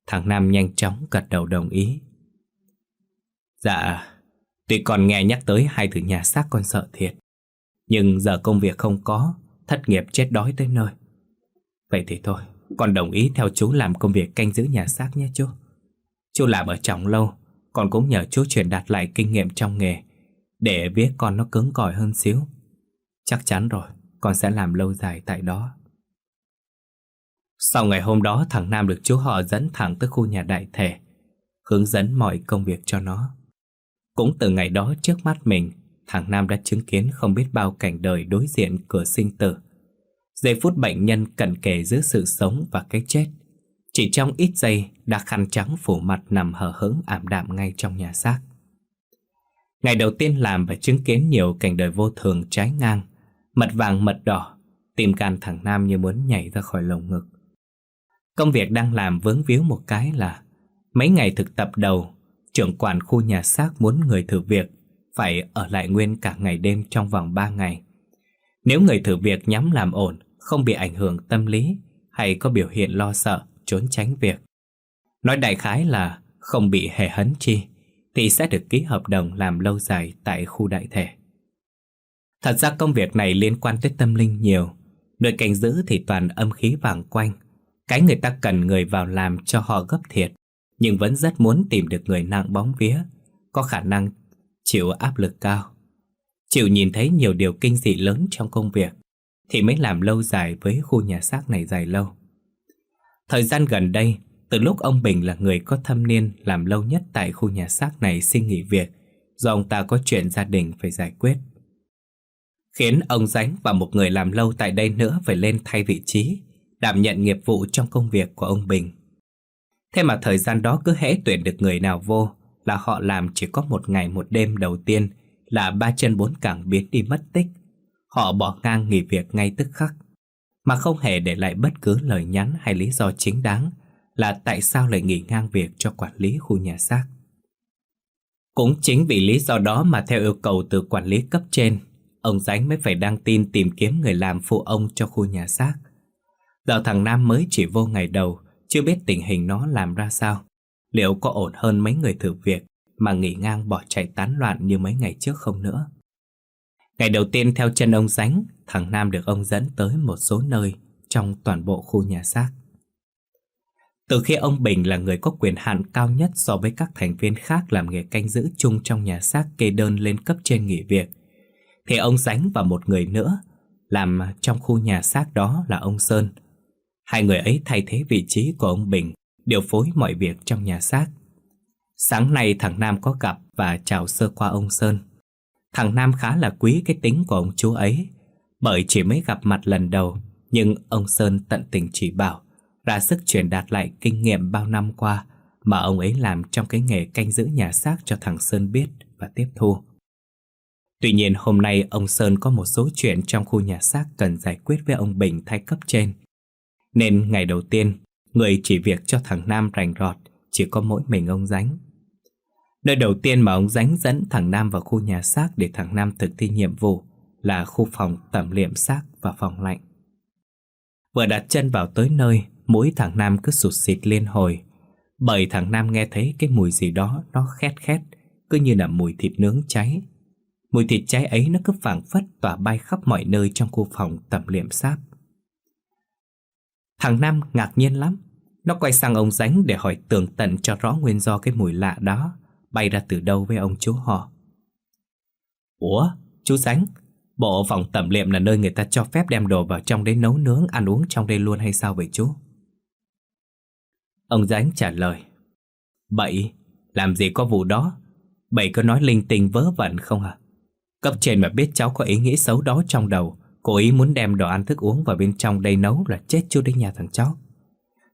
Thằng Nam nhanh chóng gật đầu đồng ý. Dạ Tuy còn nghe nhắc tới hai từ nhà xác con sợ thiệt, Nhưng giờ công việc không có, Thất nghiệp chết đói tới nơi. Vậy thì thôi, Con đồng ý theo chú làm công việc canh giữ nhà xác nhé chú. Chú làm ở trong lâu, Con cũng nhờ chú truyền đạt lại kinh nghiệm trong nghề để vía con nó cứng cỏi hơn xíu. Chắc chắn rồi, Con sẽ làm lâu dài tại đó. Sau ngày hôm đó, Thằng Nam được chú họ dẫn thẳng tới khu nhà đại thể Hướng dẫn mọi công việc cho nó. Cũng từ ngày đó trước mắt mình, Thằng Nam đã chứng kiến không biết bao cảnh đời đối diện cửa sinh tử. Giây phút bệnh nhân cận kề giữa sự sống và cái chết, Chỉ trong ít giây đã khăn trắng phủ mặt nằm hờ hững ảm đạm ngay trong nhà xác. Ngày đầu tiên làm và chứng kiến nhiều cảnh đời vô thường trái ngang Mật vàng mật đỏ Tim can thằng Nam như muốn nhảy ra khỏi lồng ngực. Công việc đang làm vướng víu một cái là Mấy ngày thực tập đầu Trưởng quản khu nhà xác muốn người thử việc Phải ở lại nguyên cả ngày đêm trong vòng 3 ngày. Nếu người thử việc nhắm làm ổn không bị ảnh hưởng tâm lý hay có biểu hiện lo sợ, trốn tránh việc. Nói đại khái là không bị hề hấn chi thì sẽ được ký hợp đồng làm lâu dài tại khu đại thể. Thật ra công việc này liên quan tới tâm linh nhiều, nơi cảnh giữ thì toàn âm khí vàng quanh. Cái người ta cần người vào làm cho họ gấp thiệt, nhưng vẫn rất muốn tìm được người nặng bóng vía, có khả năng chịu áp lực cao. Chịu nhìn thấy nhiều điều kinh dị lớn trong công việc, thì mới làm lâu dài với khu nhà xác này dài lâu. Thời gian gần đây, từ lúc ông Bình là người có thâm niên làm lâu nhất tại khu nhà xác này xin nghỉ việc do ông ta có chuyện gia đình phải giải quyết. Khiến ông Dánh và một người làm lâu tại đây nữa phải lên thay vị trí, đảm nhận nghiệp vụ trong công việc của ông Bình. Thế mà thời gian đó cứ hễ tuyển được người nào vô là họ làm chỉ có một ngày một đêm đầu tiên là ba chân bốn cẳng biến đi mất tích Họ bỏ ngang nghỉ việc ngay tức khắc Mà không hề để lại bất cứ lời nhắn hay lý do chính đáng là tại sao lại nghỉ ngang việc cho quản lý khu nhà xác? Cũng chính vì lý do đó mà theo yêu cầu từ quản lý cấp trên Ông Dánh mới phải đăng tin tìm kiếm người làm phụ ông cho khu nhà xác. Giờ thằng Nam mới chỉ vô ngày đầu Chưa biết tình hình nó làm ra sao. Liệu có ổn hơn mấy người thử việc Mà nghỉ ngang bỏ chạy tán loạn như mấy ngày trước không nữa? Ngày đầu tiên theo chân ông Dánh, thằng Nam được ông dẫn tới một số nơi trong toàn bộ khu nhà xác. Từ khi ông Bình là người có quyền hạn cao nhất so với các thành viên khác làm nghề canh giữ chung trong nhà xác kê đơn lên cấp trên nghỉ việc, thì ông Sánh và một người nữa làm trong khu nhà xác đó là ông Sơn. Hai người ấy thay thế vị trí của ông Bình, điều phối mọi việc trong nhà xác. Sáng nay thằng Nam có gặp và chào sơ qua ông Sơn. Thằng Nam khá là quý cái tính của ông chú ấy Bởi chỉ mới gặp mặt lần đầu Nhưng ông Sơn tận tình chỉ bảo ra sức truyền đạt lại kinh nghiệm bao năm qua Mà ông ấy làm trong cái nghề canh giữ nhà xác cho thằng Sơn biết và tiếp thu Tuy nhiên hôm nay ông Sơn có một số chuyện trong khu nhà xác cần giải quyết với ông Bình thay cấp trên. Nên ngày đầu tiên, người chỉ việc cho thằng Nam rành rọt chỉ có mỗi mình ông Dánh. Nơi đầu tiên mà ông Dánh dẫn thằng Nam vào khu nhà xác để thằng Nam thực thi nhiệm vụ là khu phòng tẩm liệm xác và phòng lạnh. Vừa đặt chân vào tới nơi, mũi thằng Nam cứ sụt xịt lên hồi. Bởi thằng Nam nghe thấy cái mùi gì đó nó khét khét, cứ như là mùi thịt nướng cháy. Mùi thịt cháy ấy nó cứ phảng phất tỏa bay khắp mọi nơi trong khu phòng tầm liệm sáp. Thằng Nam ngạc nhiên lắm. Nó quay sang ông Dánh để hỏi tường tận cho rõ nguyên do cái mùi lạ đó bay ra từ đâu với ông chú họ. Ủa, chú Dánh, bộ phòng tẩm liệm là nơi người ta cho phép đem đồ vào trong đấy nấu nướng, ăn uống trong đây luôn hay sao vậy chú? Ông Dánh trả lời. Bậy, làm gì có vụ đó? Bậy có nói linh tinh vớ vẩn không à? Cấp trên mà biết cháu có ý nghĩ xấu đó trong đầu Cố ý muốn đem đồ ăn thức uống vào bên trong đây nấu là chết chú đến nhà thằng cháu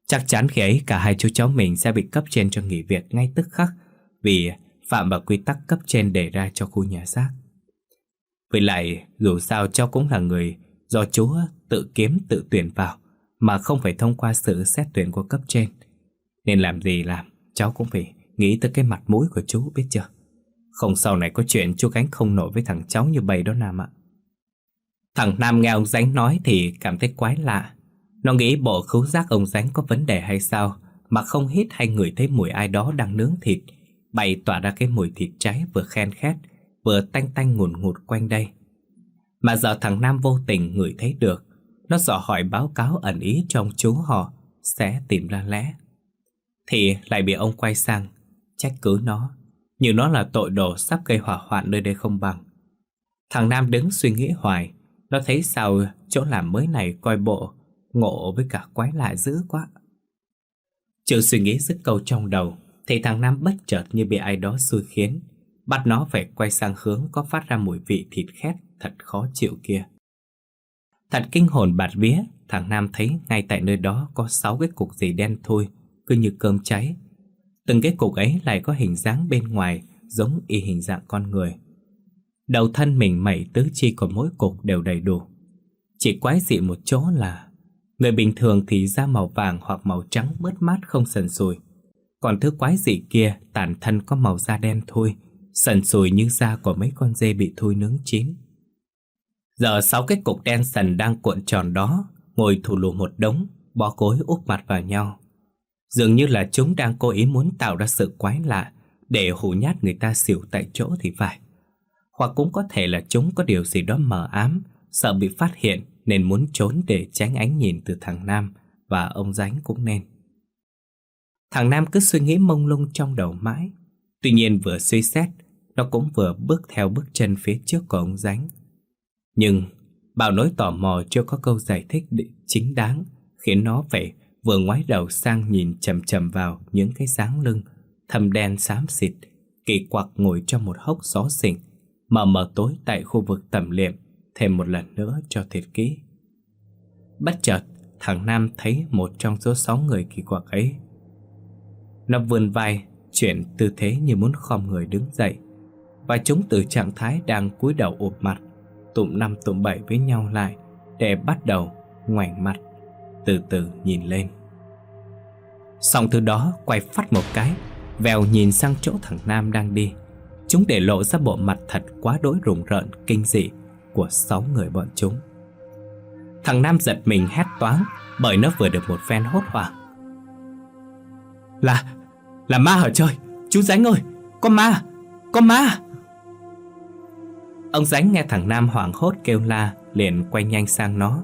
Chắc chắn khi ấy cả hai chú cháu mình sẽ bị cấp trên cho nghỉ việc ngay tức khắc Vì phạm vào quy tắc cấp trên đề ra cho khu nhà xác Với lại dù sao cháu cũng là người do chú tự kiếm tự tuyển vào Mà không phải thông qua sự xét tuyển của cấp trên nên làm gì làm cháu cũng phải nghĩ tới cái mặt mũi của chú biết chưa không sau này có chuyện chú gánh không nổi với thằng cháu như bầy đó Nam ạ. Thằng Nam nghe ông Dánh nói thì cảm thấy quái lạ. Nó nghĩ bộ khứu giác ông Dánh có vấn đề hay sao mà không hít hay ngửi thấy mùi ai đó đang nướng thịt, bày tỏa ra cái mùi thịt cháy vừa khen khét, vừa tanh tanh ngùn ngụt quanh đây. Mà giờ thằng Nam vô tình ngửi thấy được, nó dò hỏi báo cáo ẩn ý trong chú họ sẽ tìm ra lẽ. Thì lại bị ông quay sang, trách cứ nó như nó là tội đồ sắp gây hỏa hoạn nơi đây không bằng. Thằng Nam đứng suy nghĩ hoài Nó thấy sao chỗ làm mới này coi bộ Ngộ với cả quái lạ dữ quá. Chưa suy nghĩ dứt câu trong đầu Thì thằng Nam bất chợt như bị ai đó xui khiến Bắt nó phải quay sang hướng có phát ra mùi vị thịt khét thật khó chịu kia. Thật kinh hồn bạt vía Thằng Nam thấy ngay tại nơi đó có sáu cái cục gì đen thui cứ như cơm cháy Từng cái cục ấy lại có hình dáng bên ngoài giống y hình dạng con người. Đầu thân mình mẩy tứ chi của mỗi cục đều đầy đủ. Chỉ quái dị một chỗ là người bình thường thì da màu vàng hoặc màu trắng bớt mát không sần sùi. Còn thứ quái dị kia tàn thân có màu da đen thôi, sần sùi như da của mấy con dê bị thui nướng chín. Giờ sáu cái cục đen sần đang cuộn tròn đó, ngồi thủ lù một đống, bó cối úp mặt vào nhau. Dường như là chúng đang cố ý muốn tạo ra sự quái lạ để hù nhát người ta xỉu tại chỗ thì phải. Hoặc cũng có thể là chúng có điều gì đó mờ ám, sợ bị phát hiện nên muốn trốn để tránh ánh nhìn từ thằng Nam và ông Dánh cũng nên. Thằng Nam cứ suy nghĩ mông lung trong đầu mãi. Tuy nhiên vừa suy xét, nó cũng vừa bước theo bước chân phía trước của ông Dánh. Nhưng bao nỗi tò mò chưa có câu giải thích chính đáng khiến nó phải vừa ngoái đầu sang nhìn chầm chầm vào những cái dáng lưng thâm đen xám xịt, kỳ quặc ngồi trong một hốc gió xịn mà mờ tối tại khu vực tầm liệm, thêm một lần nữa cho thiệt kỹ. Bất chợt, thằng Nam thấy một trong số sáu người kỳ quặc ấy. Nó vươn vai, chuyển tư thế như muốn khom người đứng dậy, và chúng từ trạng thái đang cúi đầu ụp mặt, tụm năm tụm bảy với nhau lại để bắt đầu ngoảnh mặt từ từ nhìn lên. Xong từ đó quay phát một cái, vèo nhìn sang chỗ thằng Nam đang đi. Chúng để lộ ra bộ mặt thật quá đối rùng rợn, kinh dị của sáu người bọn chúng. Thằng Nam giật mình hét toáng bởi nó vừa được một phen hốt hoảng. Là, là ma ở trời, chú Dánh ơi, có ma, có ma. Ông Dánh nghe thằng Nam hoảng hốt kêu la, liền quay nhanh sang nó.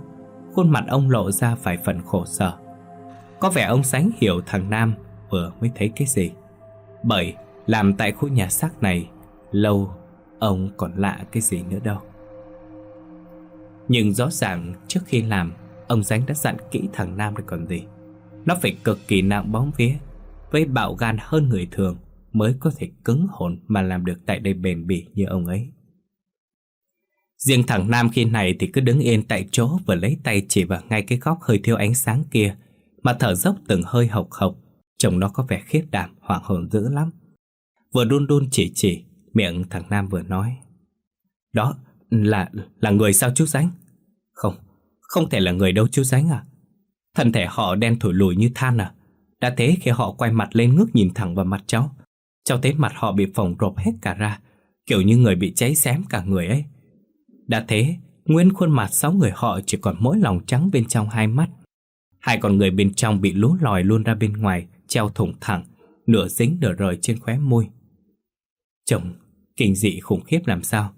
Khuôn mặt ông lộ ra vài phần khổ sở có vẻ ông Sánh hiểu thằng Nam vừa mới thấy cái gì. Bởi làm tại khu nhà xác này Lâu ông còn lạ cái gì nữa đâu. Nhưng rõ ràng trước khi làm Ông Sánh đã dặn kỹ thằng Nam rồi còn gì. Nó phải cực kỳ nặng bóng vía Với bạo gan hơn người thường Mới có thể cứng hồn mà làm được tại đây bền bỉ như ông ấy. Riêng thằng Nam khi này thì cứ đứng yên tại chỗ và lấy tay chỉ vào ngay cái góc hơi thiếu ánh sáng kia, mà thở dốc từng hơi hộc hộc, trông nó có vẻ khiếp đảm, hoảng hồn dữ lắm. Vừa đun đun chỉ chỉ, miệng thằng Nam vừa nói. Đó là là người sao chú Sánh? Không, không thể là người đâu chú Sánh à. Thân thể họ đen thổi lùi như than à. Đã thế khi họ quay mặt lên ngước nhìn thẳng vào mặt cháu, cháu thấy mặt họ bị phồng rộp hết cả ra, kiểu như người bị cháy xém cả người ấy. Đã thế, nguyên khuôn mặt sáu người họ chỉ còn mỗi lòng trắng bên trong hai mắt. Hai con người bên trong bị lú lòi luôn ra bên ngoài, treo thủng thẳng, nửa dính nửa rời trên khóe môi. Chồng, kinh dị khủng khiếp làm sao?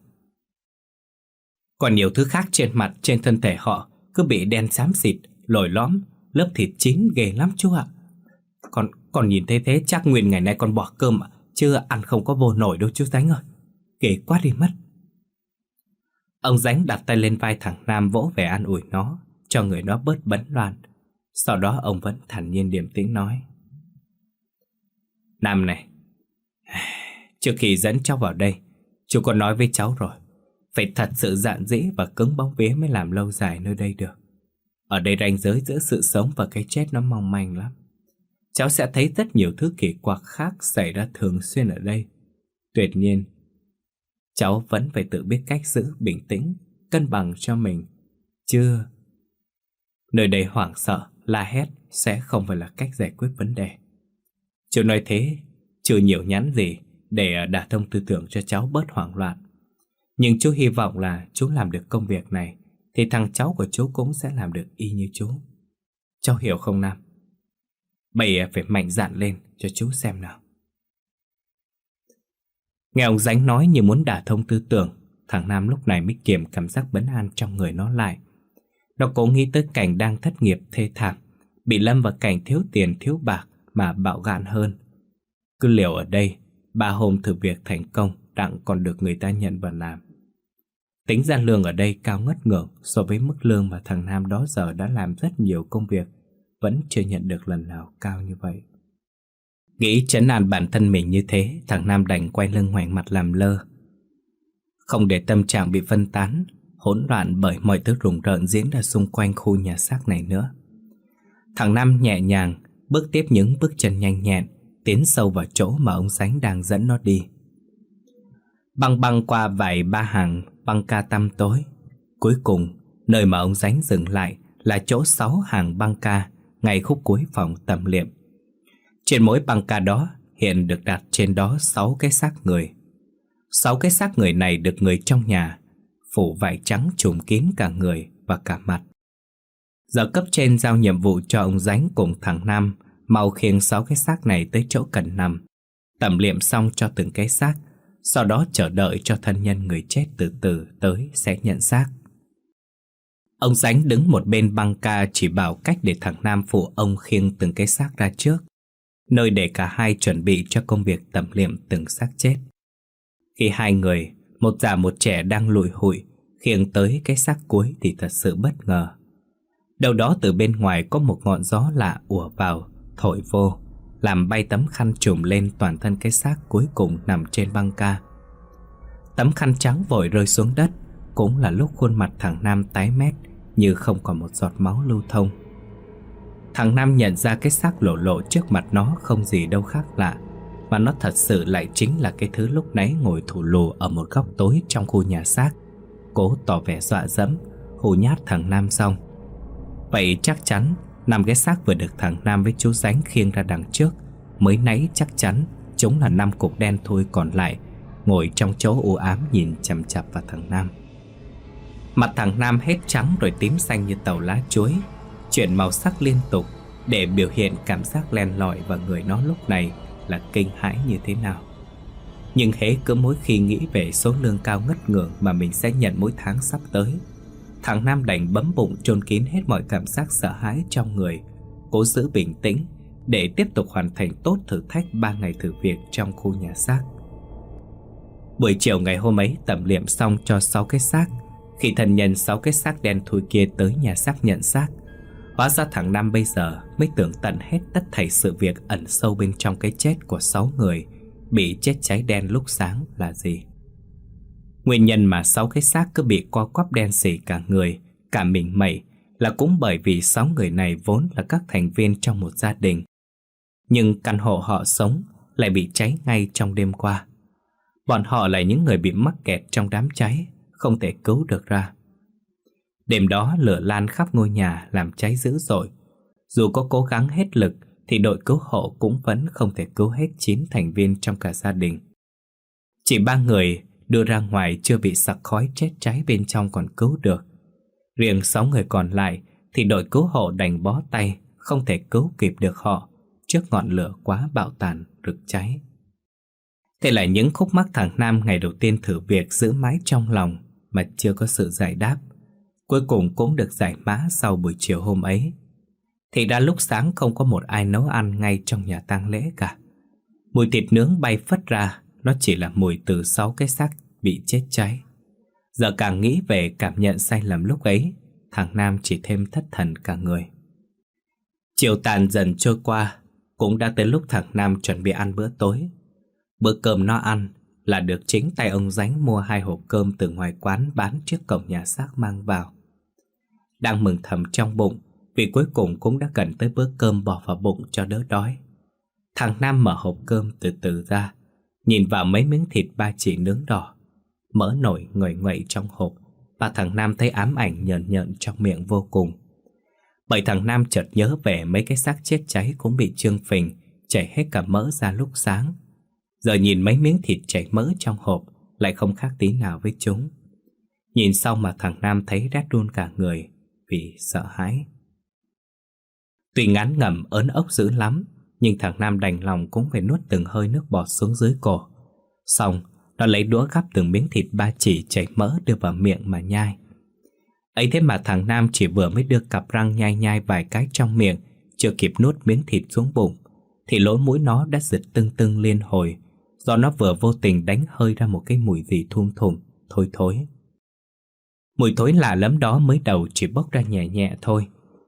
Còn nhiều thứ khác trên mặt, trên thân thể họ cứ bị đen xám xịt, lồi lõm, lớp thịt chín ghê lắm chú ạ. Còn còn nhìn thấy thế chắc Nguyên ngày nay con bỏ cơm ạ, chứ ăn không có vô nổi đâu chú Dánh ơi. Ghê quá đi mất. Ông Dánh đặt tay lên vai thằng Nam vỗ về an ủi nó, cho người nó bớt bấn loạn. Sau đó ông vẫn thản nhiên điềm tĩnh nói. Nam này, trước khi dẫn cháu vào đây, chú có nói với cháu rồi. Phải thật sự dạn dĩ và cứng bóng vía mới làm lâu dài nơi đây được. Ở đây ranh giới giữa sự sống và cái chết nó mong manh lắm. Cháu sẽ thấy rất nhiều thứ kỳ quặc khác xảy ra thường xuyên ở đây. Tuyệt nhiên, cháu vẫn phải tự biết cách giữ bình tĩnh, cân bằng cho mình. Chưa, nơi đây hoảng sợ, la hét sẽ không phải là cách giải quyết vấn đề. Chú nói thế, chưa nhiều nhắn gì để à, đả thông tư tưởng cho cháu bớt hoảng loạn. Nhưng chú hy vọng là chú làm được công việc này thì thằng cháu của chú cũng sẽ làm được y như chú. Cháu hiểu không Nam? Bày phải mạnh dạn lên cho chú xem nào. Nghe ông Dánh nói như muốn đả thông tư tưởng, thằng Nam lúc này mới kiềm cảm giác bấn an trong người nó lại. Nó cố nghĩ tới cảnh đang thất nghiệp thê thảm, bị lâm vào cảnh thiếu tiền thiếu bạc mà bạo gạn hơn. Cứ liều ở đây, ba hôm thử việc thành công đặng còn được người ta nhận và làm. Tính ra lương ở đây cao ngất ngưỡng so với mức lương mà thằng Nam đó giờ đã làm rất nhiều công việc, vẫn chưa nhận được lần nào cao như vậy. Nghĩ chấn an bản thân mình như thế, thằng Nam đành quay lưng ngoảnh mặt làm lơ. Không để tâm trạng bị phân tán, hỗn loạn bởi mọi thứ rùng rợn diễn ra xung quanh khu nhà xác này nữa. Thằng năm nhẹ nhàng, bước tiếp những bước chân nhanh nhẹn, tiến sâu vào chỗ mà ông Sánh đang dẫn nó đi. Băng băng qua vài ba hàng băng ca tăm tối. Cuối cùng, nơi mà ông Sánh dừng lại là chỗ sáu hàng băng ca ngay khúc cuối phòng tầm liệm. Trên mỗi băng ca đó hiện được đặt trên đó sáu cái xác người. Sáu cái xác người này được người trong nhà phủ vải trắng trùm kín cả người và cả mặt. Giờ cấp trên giao nhiệm vụ cho ông Dánh cùng thằng Nam mau khiêng sáu cái xác này tới chỗ cần nằm, tẩm liệm xong cho từng cái xác, sau đó chờ đợi cho thân nhân người chết từ từ tới sẽ nhận xác. Ông Dánh đứng một bên băng ca chỉ bảo cách để thằng Nam phụ ông khiêng từng cái xác ra trước, nơi để cả hai chuẩn bị cho công việc tẩm liệm từng xác chết. Khi hai người, một già một trẻ đang lùi hụi, khiêng tới cái xác cuối thì thật sự bất ngờ. Đâu đó từ bên ngoài có một ngọn gió lạ ùa vào, thổi vô, làm bay tấm khăn trùm lên toàn thân cái xác cuối cùng nằm trên băng ca. Tấm khăn trắng vội rơi xuống đất, cũng là lúc khuôn mặt thằng Nam tái mét như không còn một giọt máu lưu thông. Thằng Nam nhận ra cái xác lộ lộ trước mặt nó không gì đâu khác lạ, mà nó thật sự lại chính là cái thứ lúc nãy ngồi thủ lù ở một góc tối trong khu nhà xác, cố tỏ vẻ dọa dẫm, hù nhát thằng Nam xong. Vậy chắc chắn năm cái xác vừa được thằng Nam với chú Sánh khiêng ra đằng trước Mới nãy chắc chắn Chúng là năm cục đen thôi còn lại Ngồi trong chỗ u ám nhìn chằm chặp vào thằng Nam. Mặt thằng Nam hết trắng rồi tím xanh như tàu lá chuối. Chuyển màu sắc liên tục Để biểu hiện cảm giác len lỏi vào người nó lúc này. Là kinh hãi như thế nào. Nhưng hễ cứ mỗi khi nghĩ về số lương cao ngất ngưỡng Mà mình sẽ nhận mỗi tháng sắp tới, Thằng Nam đành bấm bụng chôn kín hết mọi cảm giác sợ hãi trong người, Cố giữ bình tĩnh Để tiếp tục hoàn thành tốt thử thách 3 ngày thử việc trong khu nhà xác. Buổi chiều ngày hôm ấy tẩm liệm xong cho 6 cái xác, Khi thân nhân 6 cái xác đen thui kia tới nhà xác nhận xác Hóa ra thằng Nam bây giờ mới tưởng tận hết tất thảy sự việc ẩn sâu bên trong cái chết của sáu người Bị chết cháy đen lúc sáng là gì Nguyên nhân mà sáu cái xác cứ bị co quắp đen xỉ cả người, cả mình mẩy là cũng bởi vì sáu người này vốn là các thành viên trong một gia đình. Nhưng căn hộ họ sống lại bị cháy ngay trong đêm qua. Bọn họ là những người bị mắc kẹt trong đám cháy, không thể cứu được ra. Đêm đó lửa lan khắp ngôi nhà làm cháy dữ dội. Dù có cố gắng hết lực thì đội cứu hộ cũng vẫn không thể cứu hết 9 thành viên trong cả gia đình. Chỉ ba người đưa ra ngoài chưa bị sặc khói chết cháy bên trong còn cứu được. Riêng 6 người còn lại thì đội cứu hộ đành bó tay, không thể cứu kịp được họ trước ngọn lửa quá bạo tàn rực cháy. Thế là những khúc mắc thằng Nam ngày đầu tiên thử việc giữ mái trong lòng mà chưa có sự giải đáp. Cuối cùng cũng được giải mã sau buổi chiều hôm ấy. Thì đã lúc sáng không có một ai nấu ăn ngay trong nhà tang lễ cả. Mùi thịt nướng bay phất ra, nó chỉ là mùi từ sáu cái xác bị chết cháy. Giờ càng nghĩ về cảm nhận sai lầm lúc ấy, thằng Nam chỉ thêm thất thần cả người. Chiều tàn dần trôi qua, cũng đã tới lúc thằng Nam chuẩn bị ăn bữa tối. Bữa cơm nó ăn là được chính tay ông Dánh mua hai hộp cơm từ ngoài quán bán trước cổng nhà xác mang vào. Đang mừng thầm trong bụng vì cuối cùng cũng đã gần tới bữa cơm bỏ vào bụng cho đỡ đói. Thằng Nam mở hộp cơm từ từ ra, nhìn vào mấy miếng thịt ba chỉ nướng đỏ, mỡ nổi ngồi ngậy trong hộp và thằng Nam thấy ám ảnh nhợn nhợn trong miệng vô cùng. Bởi thằng Nam chợt nhớ về mấy cái xác chết cháy cũng bị trương phình, chảy hết cả mỡ ra lúc sáng. Giờ nhìn mấy miếng thịt chảy mỡ trong hộp lại không khác tí nào với chúng. Nhìn sau mà thằng Nam thấy rét run cả người vì sợ hãi. Tuy ngán ngẩm ớn ốc dữ lắm, nhưng thằng Nam đành lòng cũng phải nuốt từng hơi nước bọt xuống dưới cổ. Xong, nó lấy đũa gắp từng miếng thịt ba chỉ chảy mỡ đưa vào miệng mà nhai. ấy thế mà thằng Nam chỉ vừa mới đưa cặp răng nhai nhai vài cái trong miệng, chưa kịp nuốt miếng thịt xuống bụng, thì lỗ mũi nó đã giật tưng tưng liên hồi, do nó vừa vô tình đánh hơi ra một cái mùi gì thum thùng, thôi thối. Mùi thối lạ lắm đó mới đầu chỉ bốc ra nhẹ nhẹ thôi,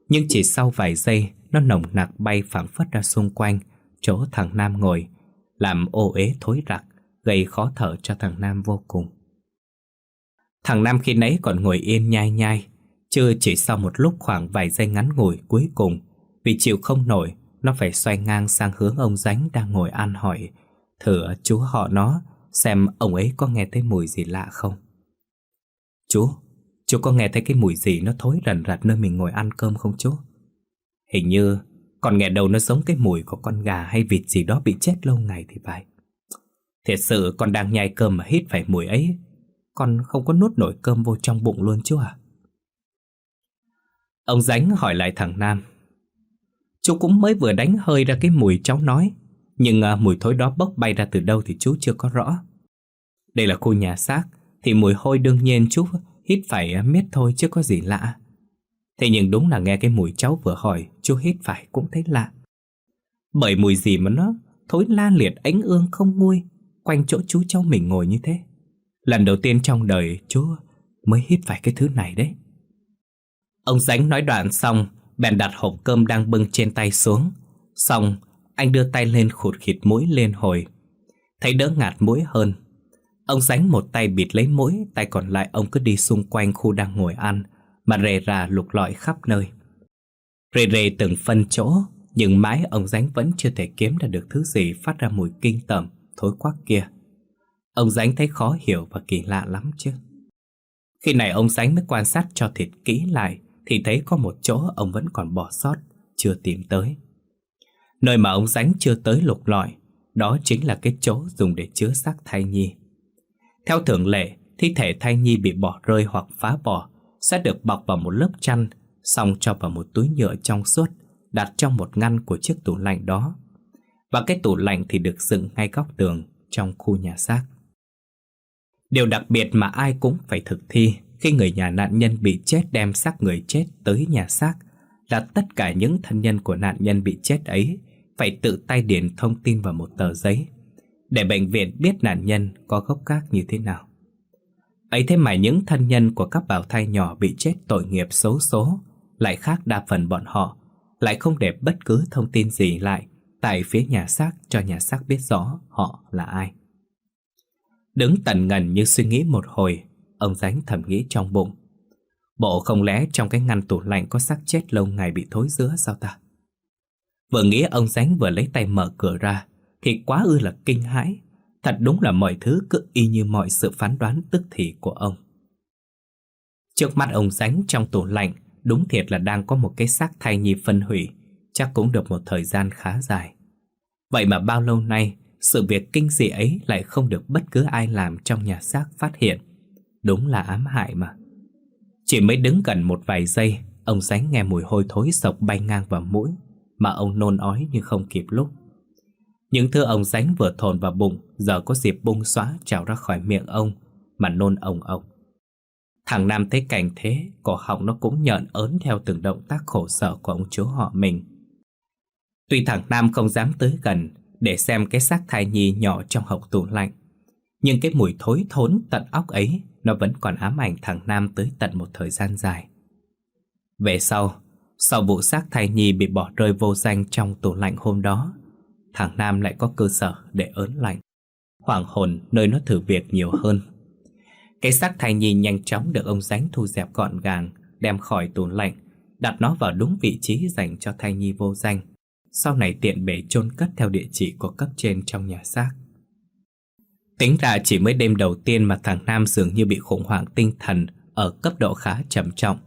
nhưng chỉ sau vài giây nó nồng nặc bay phảng phất ra xung quanh chỗ thằng Nam ngồi, làm ô ế thối rặc, gây khó thở cho thằng Nam vô cùng. Thằng Nam khi nãy còn ngồi yên nhai nhai, chưa chỉ sau một lúc khoảng vài giây ngắn ngủi cuối cùng, vì chịu không nổi, nó phải xoay ngang sang hướng ông Dánh đang ngồi ăn hỏi, thử chú họ nó xem ông ấy có nghe thấy mùi gì lạ không. Chú, chú có nghe thấy cái mùi gì nó thối rần rạt nơi mình ngồi ăn cơm không chú? Hình như còn nghe đầu nó giống cái mùi của con gà hay vịt gì đó bị chết lâu ngày thì phải. Thiệt sự con đang nhai cơm mà hít phải mùi ấy Con không có nuốt nổi cơm vô trong bụng luôn chú à Ông Dánh hỏi lại thằng Nam Chú cũng mới vừa đánh hơi ra cái mùi cháu nói Nhưng à, mùi thối đó bốc bay ra từ đâu thì chú chưa có rõ Đây là khu nhà xác Thì mùi hôi đương nhiên chú hít phải miết thôi chứ có gì lạ Thế nhưng đúng là nghe cái mùi cháu vừa hỏi Chú hít phải cũng thấy lạ Bởi mùi gì mà nó thối la liệt ánh ương không nguôi quanh chỗ chú cháu mình ngồi như thế. Lần đầu tiên trong đời chú mới hít phải cái thứ này đấy. Ông Dánh nói đoạn xong, bèn đặt hộp cơm đang bưng trên tay xuống. Xong, anh đưa tay lên khụt khịt mũi lên hồi. Thấy đỡ ngạt mũi hơn. Ông sánh một tay bịt lấy mũi, tay còn lại ông cứ đi xung quanh khu đang ngồi ăn, mà rề rà lục lọi khắp nơi. Rề rề từng phân chỗ, nhưng mãi ông ránh vẫn chưa thể kiếm ra được thứ gì phát ra mùi kinh tởm thối quắc kia. Ông ránh thấy khó hiểu và kỳ lạ lắm chứ. Khi này ông ránh mới quan sát cho thịt kỹ lại thì thấy có một chỗ ông vẫn còn bỏ sót, chưa tìm tới. Nơi mà ông ránh chưa tới lục lọi, đó chính là cái chỗ dùng để chứa xác thai nhi. Theo thường lệ, thi thể thai nhi bị bỏ rơi hoặc phá bỏ sẽ được bọc vào một lớp chăn, xong cho vào một túi nhựa trong suốt, đặt trong một ngăn của chiếc tủ lạnh đó và cái tủ lạnh thì được dựng ngay góc tường trong khu nhà xác. Điều đặc biệt mà ai cũng phải thực thi khi người nhà nạn nhân bị chết đem xác người chết tới nhà xác là tất cả những thân nhân của nạn nhân bị chết ấy phải tự tay điền thông tin vào một tờ giấy để bệnh viện biết nạn nhân có gốc gác như thế nào. Ấy thế mà những thân nhân của các bào thai nhỏ bị chết tội nghiệp xấu số lại khác đa phần bọn họ, lại không để bất cứ thông tin gì lại tại phía nhà xác cho nhà xác biết rõ họ là ai. Đứng tần ngần như suy nghĩ một hồi, ông Dánh thầm nghĩ trong bụng. Bộ không lẽ trong cái ngăn tủ lạnh có xác chết lâu ngày bị thối rữa sao ta? Vừa nghĩ ông Dánh vừa lấy tay mở cửa ra, thì quá ư là kinh hãi. Thật đúng là mọi thứ cứ y như mọi sự phán đoán tức thì của ông. Trước mắt ông ránh trong tủ lạnh, Đúng thiệt là đang có một cái xác thai nhi phân hủy, Chắc cũng được một thời gian khá dài Vậy mà bao lâu nay, Sự việc kinh dị ấy lại không được bất cứ ai làm trong nhà xác phát hiện Đúng là ám hại mà Chỉ mới đứng gần một vài giây, Ông ránh nghe mùi hôi thối sộc bay ngang vào mũi, Mà ông nôn ói như không kịp lúc những thứ ông Sánh vừa thồn vào bụng Giờ có dịp bung xóa trào ra khỏi miệng ông Mà nôn ồng ông Thằng Nam thấy cảnh thế, Cổ họng nó cũng nhợn ớn theo từng động tác khổ sở của ông chú họ mình. Tuy thằng Nam không dám tới gần Để xem cái xác thai nhi nhỏ trong hộc tủ lạnh, Nhưng cái mùi thối thốn tận óc ấy Nó vẫn còn ám ảnh thằng Nam tới tận một thời gian dài. Về sau Sau vụ xác thai nhi bị bỏ rơi vô danh trong tủ lạnh hôm đó Thằng Nam lại có cơ sở để ớn lạnh Hoàng hồn nơi nó thử việc nhiều hơn cái xác thai nhi nhanh chóng được ông Dánh thu dẹp gọn gàng, đem khỏi tủ lạnh, đặt nó vào đúng vị trí dành cho thai nhi vô danh. Sau này tiện bể chôn cất theo địa chỉ của cấp trên trong nhà xác. Tính ra chỉ mới đêm đầu tiên mà thằng Nam dường như bị khủng hoảng tinh thần ở cấp độ khá trầm trọng.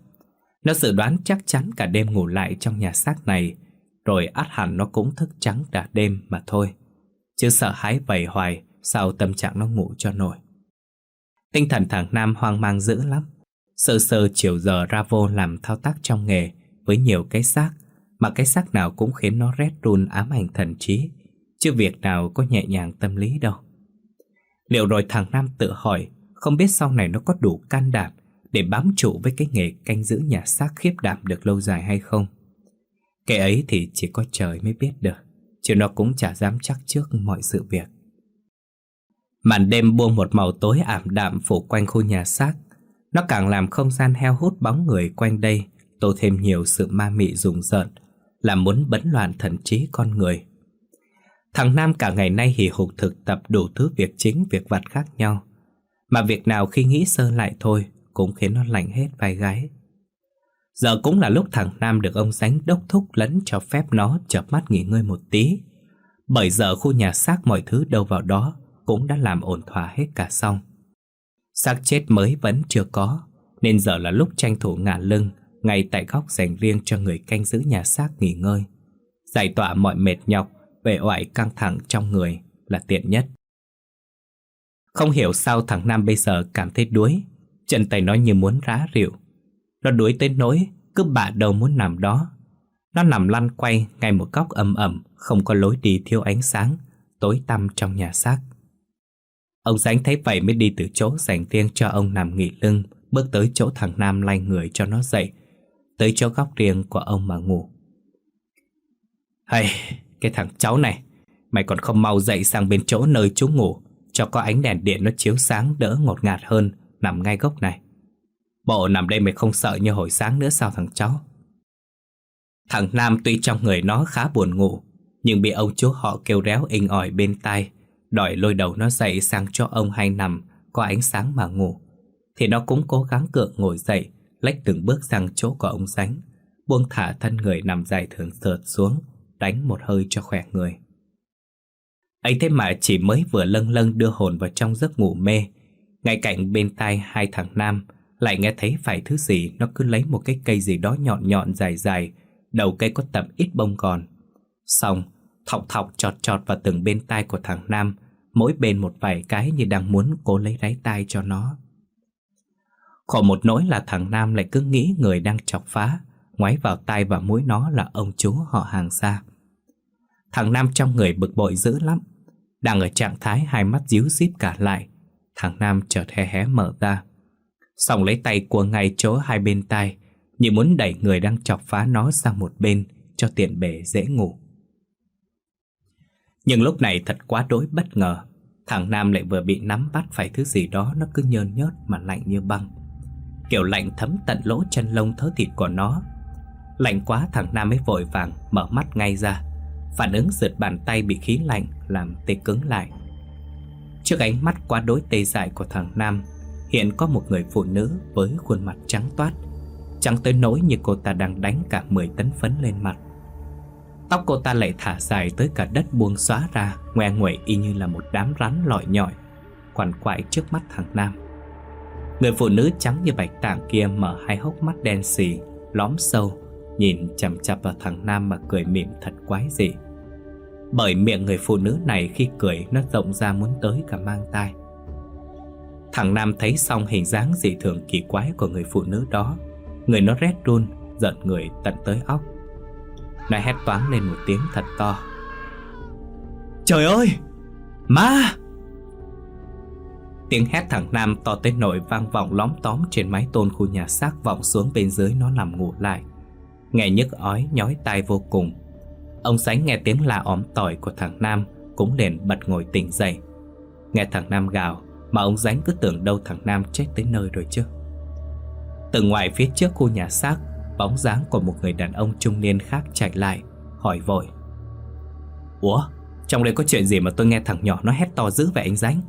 Nó dự đoán chắc chắn cả đêm ngủ lại trong nhà xác này, rồi át hẳn nó cũng thức trắng cả đêm mà thôi. Chứ sợ hãi vầy hoài, sao tâm trạng nó ngủ cho nổi. Tinh thần thằng Nam hoang mang dữ lắm Sơ sơ chiều giờ ra vô làm thao tác trong nghề Với nhiều cái xác Mà cái xác nào cũng khiến nó rét run ám ảnh thần trí Chứ việc nào có nhẹ nhàng tâm lý đâu Liệu rồi thằng Nam tự hỏi Không biết sau này nó có đủ can đảm Để bám trụ với cái nghề canh giữ nhà xác khiếp đảm được lâu dài hay không cái ấy thì chỉ có trời mới biết được, Chứ nó cũng chả dám chắc trước mọi sự việc. Màn đêm buông một màu tối ảm đạm phủ quanh khu nhà xác, Nó càng làm không gian heo hút bóng người quanh đây Tô thêm nhiều sự ma mị rùng rợn, Làm muốn bấn loạn thần trí con người. Thằng Nam cả ngày nay hì hục thực tập đủ thứ việc chính, việc vặt khác nhau, Mà việc nào khi nghĩ sơ lại thôi Cũng khiến nó lạnh hết vai gái Giờ cũng là lúc thằng Nam được ông Sánh đốc thúc lẫn cho phép nó chợp mắt nghỉ ngơi một tí Bởi giờ khu nhà xác mọi thứ đâu vào đó cũng đã làm ổn thỏa hết cả xong. Xác chết mới vẫn chưa có, nên giờ là lúc tranh thủ ngả lưng ngay tại góc dành riêng cho người canh giữ nhà xác nghỉ ngơi. Giải tỏa mọi mệt nhọc, về oải căng thẳng trong người là tiện nhất. Không hiểu sao thằng Nam bây giờ cảm thấy đuối, chân tay nó như muốn rã rượu. Nó đuối tới nỗi cứ bạ đầu muốn nằm đó. Nó nằm lăn quay ngay một góc ầm ẩm, không có lối đi thiếu ánh sáng, tối tăm trong nhà xác. Ông Dánh thấy vậy mới đi từ chỗ dành riêng cho ông nằm nghỉ lưng Bước tới chỗ thằng Nam lay người cho nó dậy Tới chỗ góc riêng của ông mà ngủ Hay, cái thằng cháu này Mày còn không mau dậy sang bên chỗ nơi chú ngủ Cho có ánh đèn điện nó chiếu sáng đỡ ngột ngạt hơn Nằm ngay gốc này Bộ nằm đây mày không sợ như hồi sáng nữa sao thằng cháu Thằng Nam tuy trong người nó khá buồn ngủ, Nhưng bị ông chú họ kêu réo inh ỏi bên tai, Đòi lôi đầu nó dậy sang cho ông hay nằm, Có ánh sáng mà ngủ. Thì nó cũng cố gắng cựa ngồi dậy, Lách từng bước sang chỗ của ông sánh Buông thả thân người nằm dài thường sợt xuống, Đánh một hơi cho khỏe người. Ấy thế mà chỉ mới vừa lâng lâng đưa hồn vào trong giấc ngủ mê, Ngay cạnh bên tai hai thằng nam lại nghe thấy phải thứ gì Nó cứ lấy một cái cây gì đó nhọn nhọn dài dài Đầu cây có tầm ít bông còn Xong thọc thọc chọt chọt vào từng bên tai của thằng Nam, mỗi bên một vài cái như đang muốn cố lấy đáy tai cho nó. Khổ một nỗi là thằng Nam lại cứ nghĩ người đang chọc phá, ngoái vào tai và mũi nó là ông chú họ hàng xa. Thằng Nam trong người bực bội dữ lắm, đang ở trạng thái hai mắt díu díp cả lại. Thằng Nam chợt hé hé mở ra, xong lấy tay của ngay chỗ hai bên tai, như muốn đẩy người đang chọc phá nó sang một bên cho tiện bể dễ ngủ. Nhưng lúc này thật quá đối bất ngờ Thằng Nam lại vừa bị nắm bắt phải thứ gì đó Nó cứ nhơn nhớt mà lạnh như băng. Kiểu lạnh thấm tận lỗ chân lông thớ thịt của nó. Lạnh quá thằng Nam mới vội vàng mở mắt ngay ra Phản ứng rượt bàn tay bị khí lạnh làm tê cứng lại. Trước ánh mắt quá đối tê dại của thằng Nam Hiện có một người phụ nữ với khuôn mặt trắng toát Trắng tới nỗi như cô ta đang đánh cả 10 tấn phấn lên mặt Tóc cô ta lại thả dài tới cả đất buông xóa ra Ngoe nguẩy y như là một đám rắn lọi nhọi Quằn quại trước mắt thằng Nam Người phụ nữ trắng như bạch tạng kia mở hai hốc mắt đen xì, lóm sâu, nhìn chằm chằm vào thằng Nam mà cười mỉm thật quái dị. Bởi miệng người phụ nữ này khi cười nó rộng ra muốn tới cả mang tai. Thằng Nam thấy xong hình dáng dị thường kỳ quái của người phụ nữ đó Người nó rét run, giận người tận tới óc Nó hét toáng lên một tiếng thật to Trời ơi! Ma! Tiếng hét thằng Nam to tới nỗi vang vọng lóm tóm trên mái tôn khu nhà xác vọng xuống bên dưới nó nằm ngủ lại. Nghe nhức ói nhói tai vô cùng. Ông Sánh nghe tiếng la óm tỏi của thằng Nam cũng liền bật ngồi tỉnh dậy. Nghe thằng Nam gào mà ông ránh cứ tưởng đâu thằng Nam chết tới nơi rồi chứ. Từ ngoài phía trước khu nhà xác, Bóng dáng của một người đàn ông trung niên khác chạy lại, Hỏi vội. Ủa, trong đây có chuyện gì mà tôi nghe thằng nhỏ nó hét to dữ vậy anh Dánh?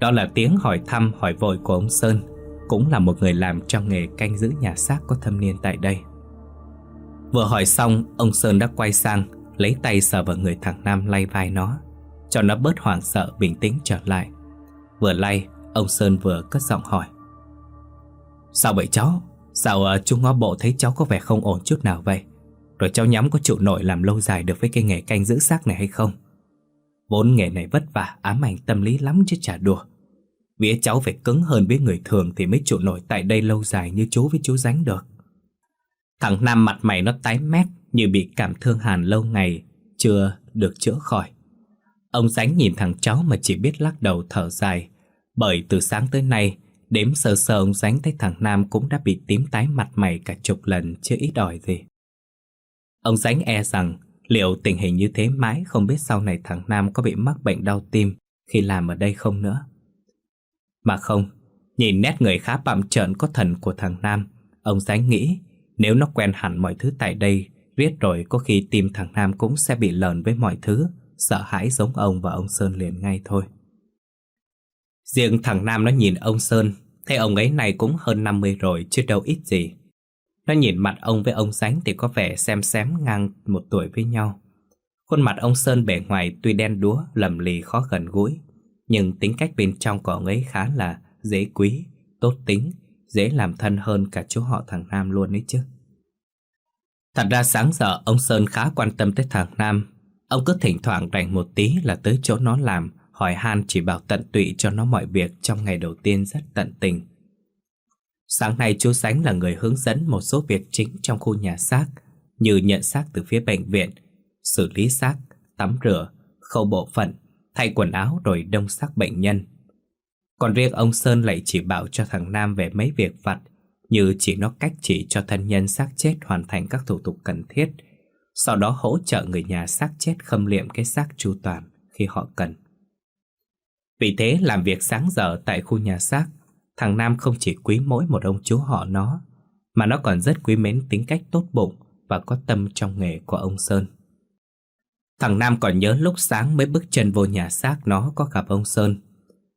Đó là tiếng hỏi thăm, hỏi vội của ông Sơn, Cũng là một người làm trong nghề canh giữ nhà xác có thâm niên tại đây. Vừa hỏi xong, Ông Sơn đã quay sang, Lấy tay sờ vào người thằng Nam lay vai nó. Cho nó bớt hoảng sợ bình tĩnh trở lại. Vừa lay Ông Sơn vừa cất giọng hỏi. Sao vậy cháu? Sao uh, chú ngó bộ thấy cháu có vẻ không ổn chút nào vậy? Rồi cháu nhắm có chịu nổi làm lâu dài được với cái nghề canh giữ xác này hay không? Vốn nghề này vất vả ám ảnh tâm lý lắm chứ chả đùa. Vía cháu phải cứng hơn với người thường Thì mới trụ nổi tại đây lâu dài như chú với chú ránh được. Thằng Nam mặt mày nó tái mét Như bị cảm thương hàn lâu ngày Chưa được chữa khỏi. Ông Sánh nhìn thằng cháu mà chỉ biết lắc đầu thở dài Bởi từ sáng tới nay Đếm sờ sờ ông Sánh thấy thằng Nam cũng đã bị tím tái mặt mày cả chục lần chưa ít đòi gì. Ông Sánh e rằng liệu tình hình như thế mãi không biết sau này thằng Nam có bị mắc bệnh đau tim khi làm ở đây không nữa. Mà không, nhìn nét người khá bạm trợn có thần của thằng Nam, ông Sánh nghĩ nếu nó quen hẳn mọi thứ tại đây, riết rồi có khi tim thằng Nam cũng sẽ bị lờn với mọi thứ, sợ hãi giống ông và ông Sơn liền ngay thôi. Riêng thằng Nam nó nhìn ông Sơn Thấy ông ấy này cũng hơn 50 rồi chứ đâu ít gì. Nó nhìn mặt ông với ông Sánh thì có vẻ xem xém ngang một tuổi với nhau. Khuôn mặt ông Sơn bề ngoài tuy đen đúa, lầm lì khó gần gũi Nhưng tính cách bên trong của ông ấy khá là dễ quý, tốt tính Dễ làm thân hơn cả chú họ thằng Nam luôn ấy chứ. Thật ra sáng giờ ông Sơn khá quan tâm tới thằng Nam Ông cứ thỉnh thoảng rảnh một tí là tới chỗ nó làm hỏi han chỉ bảo tận tụy cho nó mọi việc trong ngày đầu tiên rất tận tình. Sáng nay chú Sánh là người hướng dẫn một số việc chính trong khu nhà xác, như nhận xác từ phía bệnh viện, xử lý xác, tắm rửa, khâu bộ phận, thay quần áo rồi đông xác bệnh nhân. Còn riêng ông Sơn lại chỉ bảo cho thằng Nam về mấy việc vặt, như chỉ nó cách chỉ cho thân nhân xác chết hoàn thành các thủ tục cần thiết, sau đó hỗ trợ người nhà xác chết khâm liệm cái xác chu toàn khi họ cần. Vì thế làm việc sáng giờ tại khu nhà xác, Thằng Nam không chỉ quý mỗi một ông chú họ nó, Mà nó còn rất quý mến tính cách tốt bụng Và có tâm trong nghề của ông Sơn. Thằng Nam còn nhớ lúc sáng mới bước chân vô nhà xác nó có gặp ông Sơn.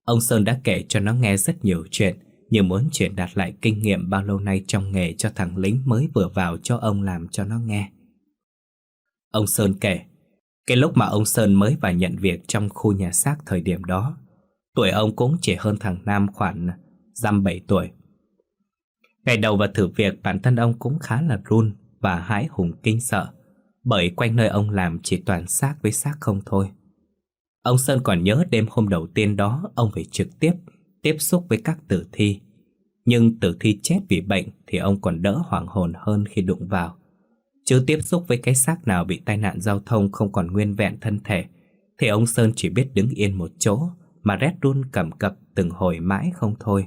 Ông Sơn đã kể cho nó nghe rất nhiều chuyện Như muốn truyền đạt lại kinh nghiệm bao lâu nay trong nghề cho thằng lính mới vừa vào cho ông làm cho nó nghe. Ông Sơn kể, Cái lúc mà ông Sơn mới vào nhận việc trong khu nhà xác thời điểm đó, Tuổi ông cũng chỉ hơn thằng Nam khoảng, dăm bảy tuổi. Ngày đầu vào thử việc, bản thân ông cũng khá là run và hãi hùng kinh sợ, Bởi quanh nơi ông làm chỉ toàn xác với xác không thôi. Ông Sơn còn nhớ đêm hôm đầu tiên đó, ông phải trực tiếp tiếp xúc với các tử thi. Nhưng tử thi chết vì bệnh thì ông còn đỡ hoảng hồn hơn khi đụng vào. Chứ tiếp xúc với cái xác nào bị tai nạn giao thông không còn nguyên vẹn thân thể Thì ông Sơn chỉ biết đứng yên một chỗ mà rét run cầm cập từng hồi mãi không thôi.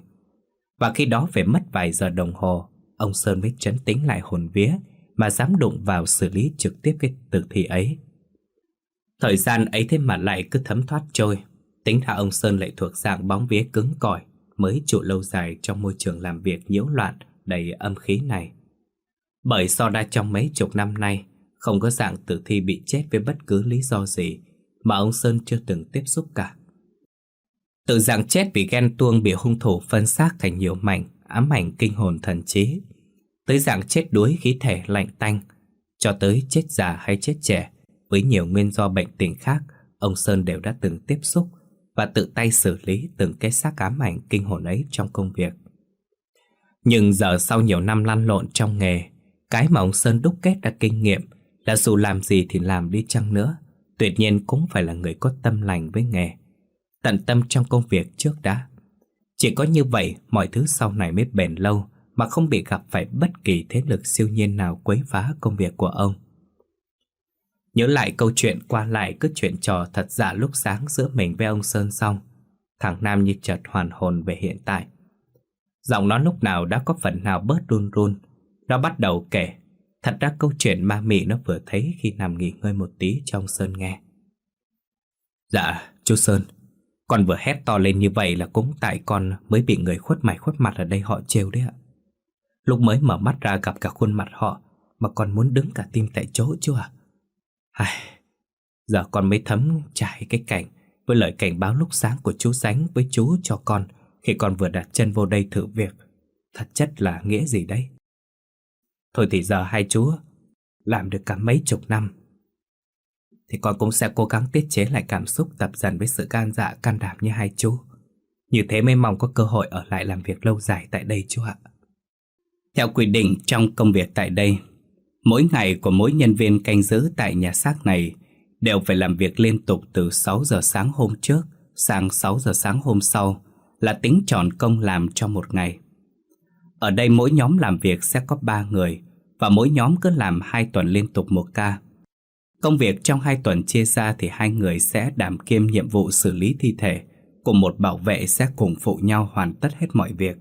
Và khi đó phải mất vài giờ đồng hồ, ông Sơn mới chấn tĩnh lại hồn vía mà dám đụng vào xử lý trực tiếp cái tử thi ấy. Thời gian ấy thế mà lại cứ thấm thoát trôi, tính ra ông Sơn lại thuộc dạng bóng vía cứng cỏi, mới trụ lâu dài trong môi trường làm việc nhiễu loạn đầy âm khí này. Bởi so đa trong mấy chục năm nay, không có dạng tử thi bị chết với bất cứ lý do gì mà ông Sơn chưa từng tiếp xúc cả. Tự dạng chết vì ghen tuông bị hung thủ phân xác thành nhiều mảnh, ám ảnh kinh hồn thần trí. Tới dạng chết đuối khí thể lạnh tanh, cho tới chết già hay chết trẻ, với nhiều nguyên do bệnh tình khác, ông Sơn đều đã từng tiếp xúc, và tự tay xử lý từng cái xác ám ảnh kinh hồn ấy trong công việc. Nhưng giờ sau nhiều năm lăn lộn trong nghề, cái mà ông Sơn đúc kết ra kinh nghiệm là dù làm gì thì làm đi chăng nữa, tuyệt nhiên cũng phải là người có tâm lành với nghề. Tận tâm trong công việc trước đã. Chỉ có như vậy mọi thứ sau này mới bền lâu mà không bị gặp phải bất kỳ thế lực siêu nhiên nào quấy phá công việc của ông. Nhớ lại câu chuyện qua lại cứ chuyện trò thật giả lúc sáng giữa mình với ông Sơn xong, thằng Nam như chợt hoàn hồn về hiện tại. Giọng nó lúc nào đã có phần nào bớt run run, nó bắt đầu kể Thật ra câu chuyện ma mị nó vừa thấy khi nằm nghỉ ngơi một tí trong Sơn nghe. Dạ, chú Sơn, con vừa hét to lên như vậy là cũng tại con mới bị người khuất mày khuất mặt ở đây họ trêu đấy ạ. Lúc mới mở mắt ra gặp cả khuôn mặt họ mà còn muốn đứng cả tim tại chỗ chứ à? Ai, giờ con mới thấm trải cái cảnh với lời cảnh báo lúc sáng của chú Sánh với chú cho con khi con vừa đặt chân vô đây thử việc. Thật chất là nghĩa gì đấy? Thôi thì giờ hai chú làm được cả mấy chục năm thì con cũng sẽ cố gắng tiết chế lại cảm xúc tập dần với sự can dạ can đảm như hai chú. Như thế mới mong có cơ hội ở lại làm việc lâu dài tại đây chú ạ. Theo quy định trong công việc tại đây, mỗi ngày của mỗi nhân viên canh giữ tại nhà xác này đều phải làm việc liên tục từ 6 giờ sáng hôm trước sang 6 giờ sáng hôm sau là tính tròn công làm cho một ngày. Ở đây mỗi nhóm làm việc sẽ có 3 người và mỗi nhóm cứ làm 2 tuần liên tục một ca. Công việc trong 2 tuần chia ra thì hai người sẽ đảm kiêm nhiệm vụ xử lý thi thể, cùng một bảo vệ sẽ cùng phụ nhau hoàn tất hết mọi việc.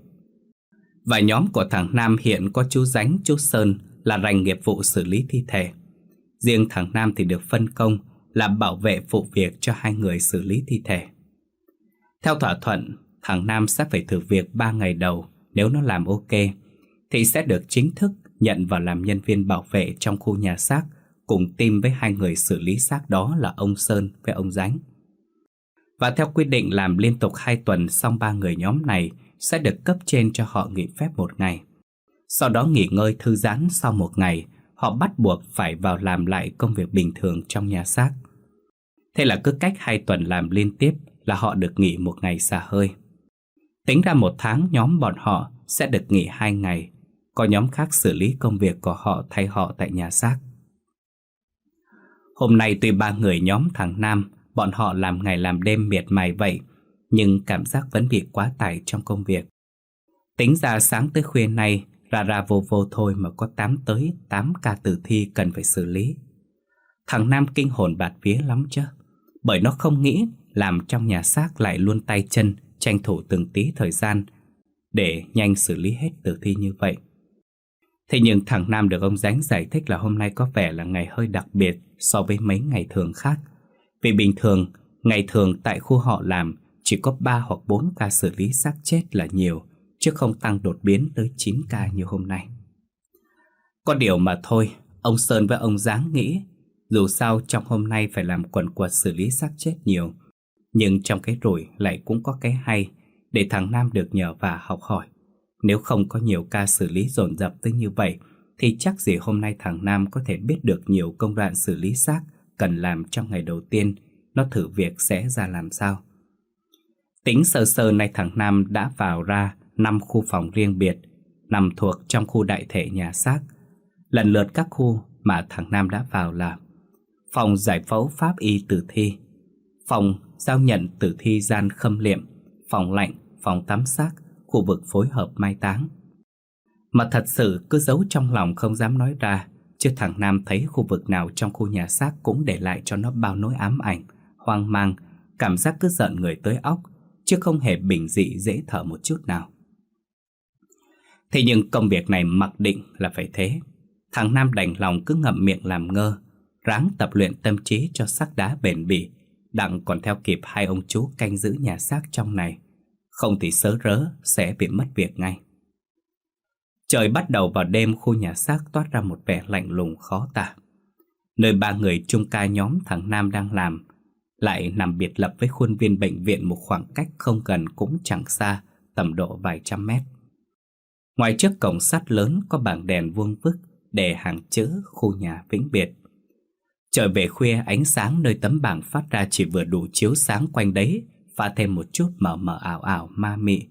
Và nhóm của thằng Nam hiện có chú Dánh, chú Sơn là rành nghiệp vụ xử lý thi thể. Riêng thằng Nam thì được phân công là bảo vệ phụ việc cho hai người xử lý thi thể. Theo thỏa thuận, thằng Nam sẽ phải thử việc 3 ngày đầu nếu nó làm ok, thì sẽ được chính thức nhận vào làm nhân viên bảo vệ trong khu nhà xác cùng team với hai người xử lý xác đó là ông Sơn với ông Dánh. Và theo quy định làm liên tục 2 tuần xong ba người nhóm này sẽ được cấp trên cho họ nghỉ phép một ngày. Sau đó nghỉ ngơi thư giãn sau một ngày, họ bắt buộc phải vào làm lại công việc bình thường trong nhà xác. Thế là cứ cách 2 tuần làm liên tiếp là họ được nghỉ một ngày xả hơi. Tính ra một tháng nhóm bọn họ sẽ được nghỉ hai ngày, có nhóm khác xử lý công việc của họ thay họ tại nhà xác. Hôm nay tuy ba người nhóm thằng Nam, bọn họ làm ngày làm đêm miệt mài vậy, nhưng cảm giác vẫn bị quá tải trong công việc. Tính ra sáng tới khuya nay, ra ra vô vô thôi mà có 8 tới 8 ca tử thi cần phải xử lý. Thằng Nam kinh hồn bạt vía lắm chứ, bởi nó không nghĩ làm trong nhà xác lại luôn tay chân tranh thủ từng tí thời gian để nhanh xử lý hết tử thi như vậy. Thế nhưng thằng Nam được ông Dánh giải thích là hôm nay có vẻ là ngày hơi đặc biệt so với mấy ngày thường khác. Vì bình thường, ngày thường tại khu họ làm chỉ có 3 hoặc 4 ca xử lý xác chết là nhiều, chứ không tăng đột biến tới 9 ca như hôm nay. Có điều mà thôi, ông Sơn với ông Giáng nghĩ, dù sao trong hôm nay phải làm quần quật xử lý xác chết nhiều, nhưng trong cái rủi lại cũng có cái hay để thằng Nam được nhờ và học hỏi. Nếu không có nhiều ca xử lý dồn dập tới như vậy, thì chắc gì hôm nay thằng Nam có thể biết được nhiều công đoạn xử lý xác cần làm trong ngày đầu tiên, nó thử việc sẽ ra làm sao. Tính sơ sơ nay thằng Nam đã vào ra năm khu phòng riêng biệt, nằm thuộc trong khu đại thể nhà xác. Lần lượt các khu mà thằng Nam đã vào là phòng giải phẫu pháp y tử thi, phòng giao nhận tử thi gian khâm liệm, phòng lạnh, phòng tắm xác, khu vực phối hợp mai táng. Mà thật sự cứ giấu trong lòng không dám nói ra, chứ thằng Nam thấy khu vực nào trong khu nhà xác cũng để lại cho nó bao nỗi ám ảnh, hoang mang, cảm giác cứ giận người tới óc, chứ không hề bình dị dễ thở một chút nào. Thế nhưng công việc này mặc định là phải thế. Thằng Nam đành lòng cứ ngậm miệng làm ngơ, ráng tập luyện tâm trí cho xác đá bền bỉ, đặng còn theo kịp hai ông chú canh giữ nhà xác trong này. Không thì sớ rớ sẽ bị mất việc ngay. Trời bắt đầu vào đêm khu nhà xác toát ra một vẻ lạnh lùng khó tả. Nơi ba người chung ca nhóm thằng Nam đang làm lại nằm biệt lập với khuôn viên bệnh viện một khoảng cách không gần cũng chẳng xa, tầm độ vài trăm mét. Ngoài trước cổng sắt lớn có bảng đèn vuông vức để hàng chữ khu nhà vĩnh biệt. Trời về khuya ánh sáng nơi tấm bảng phát ra chỉ vừa đủ chiếu sáng quanh đấy và thêm một chút mờ mờ ảo ảo ma mị,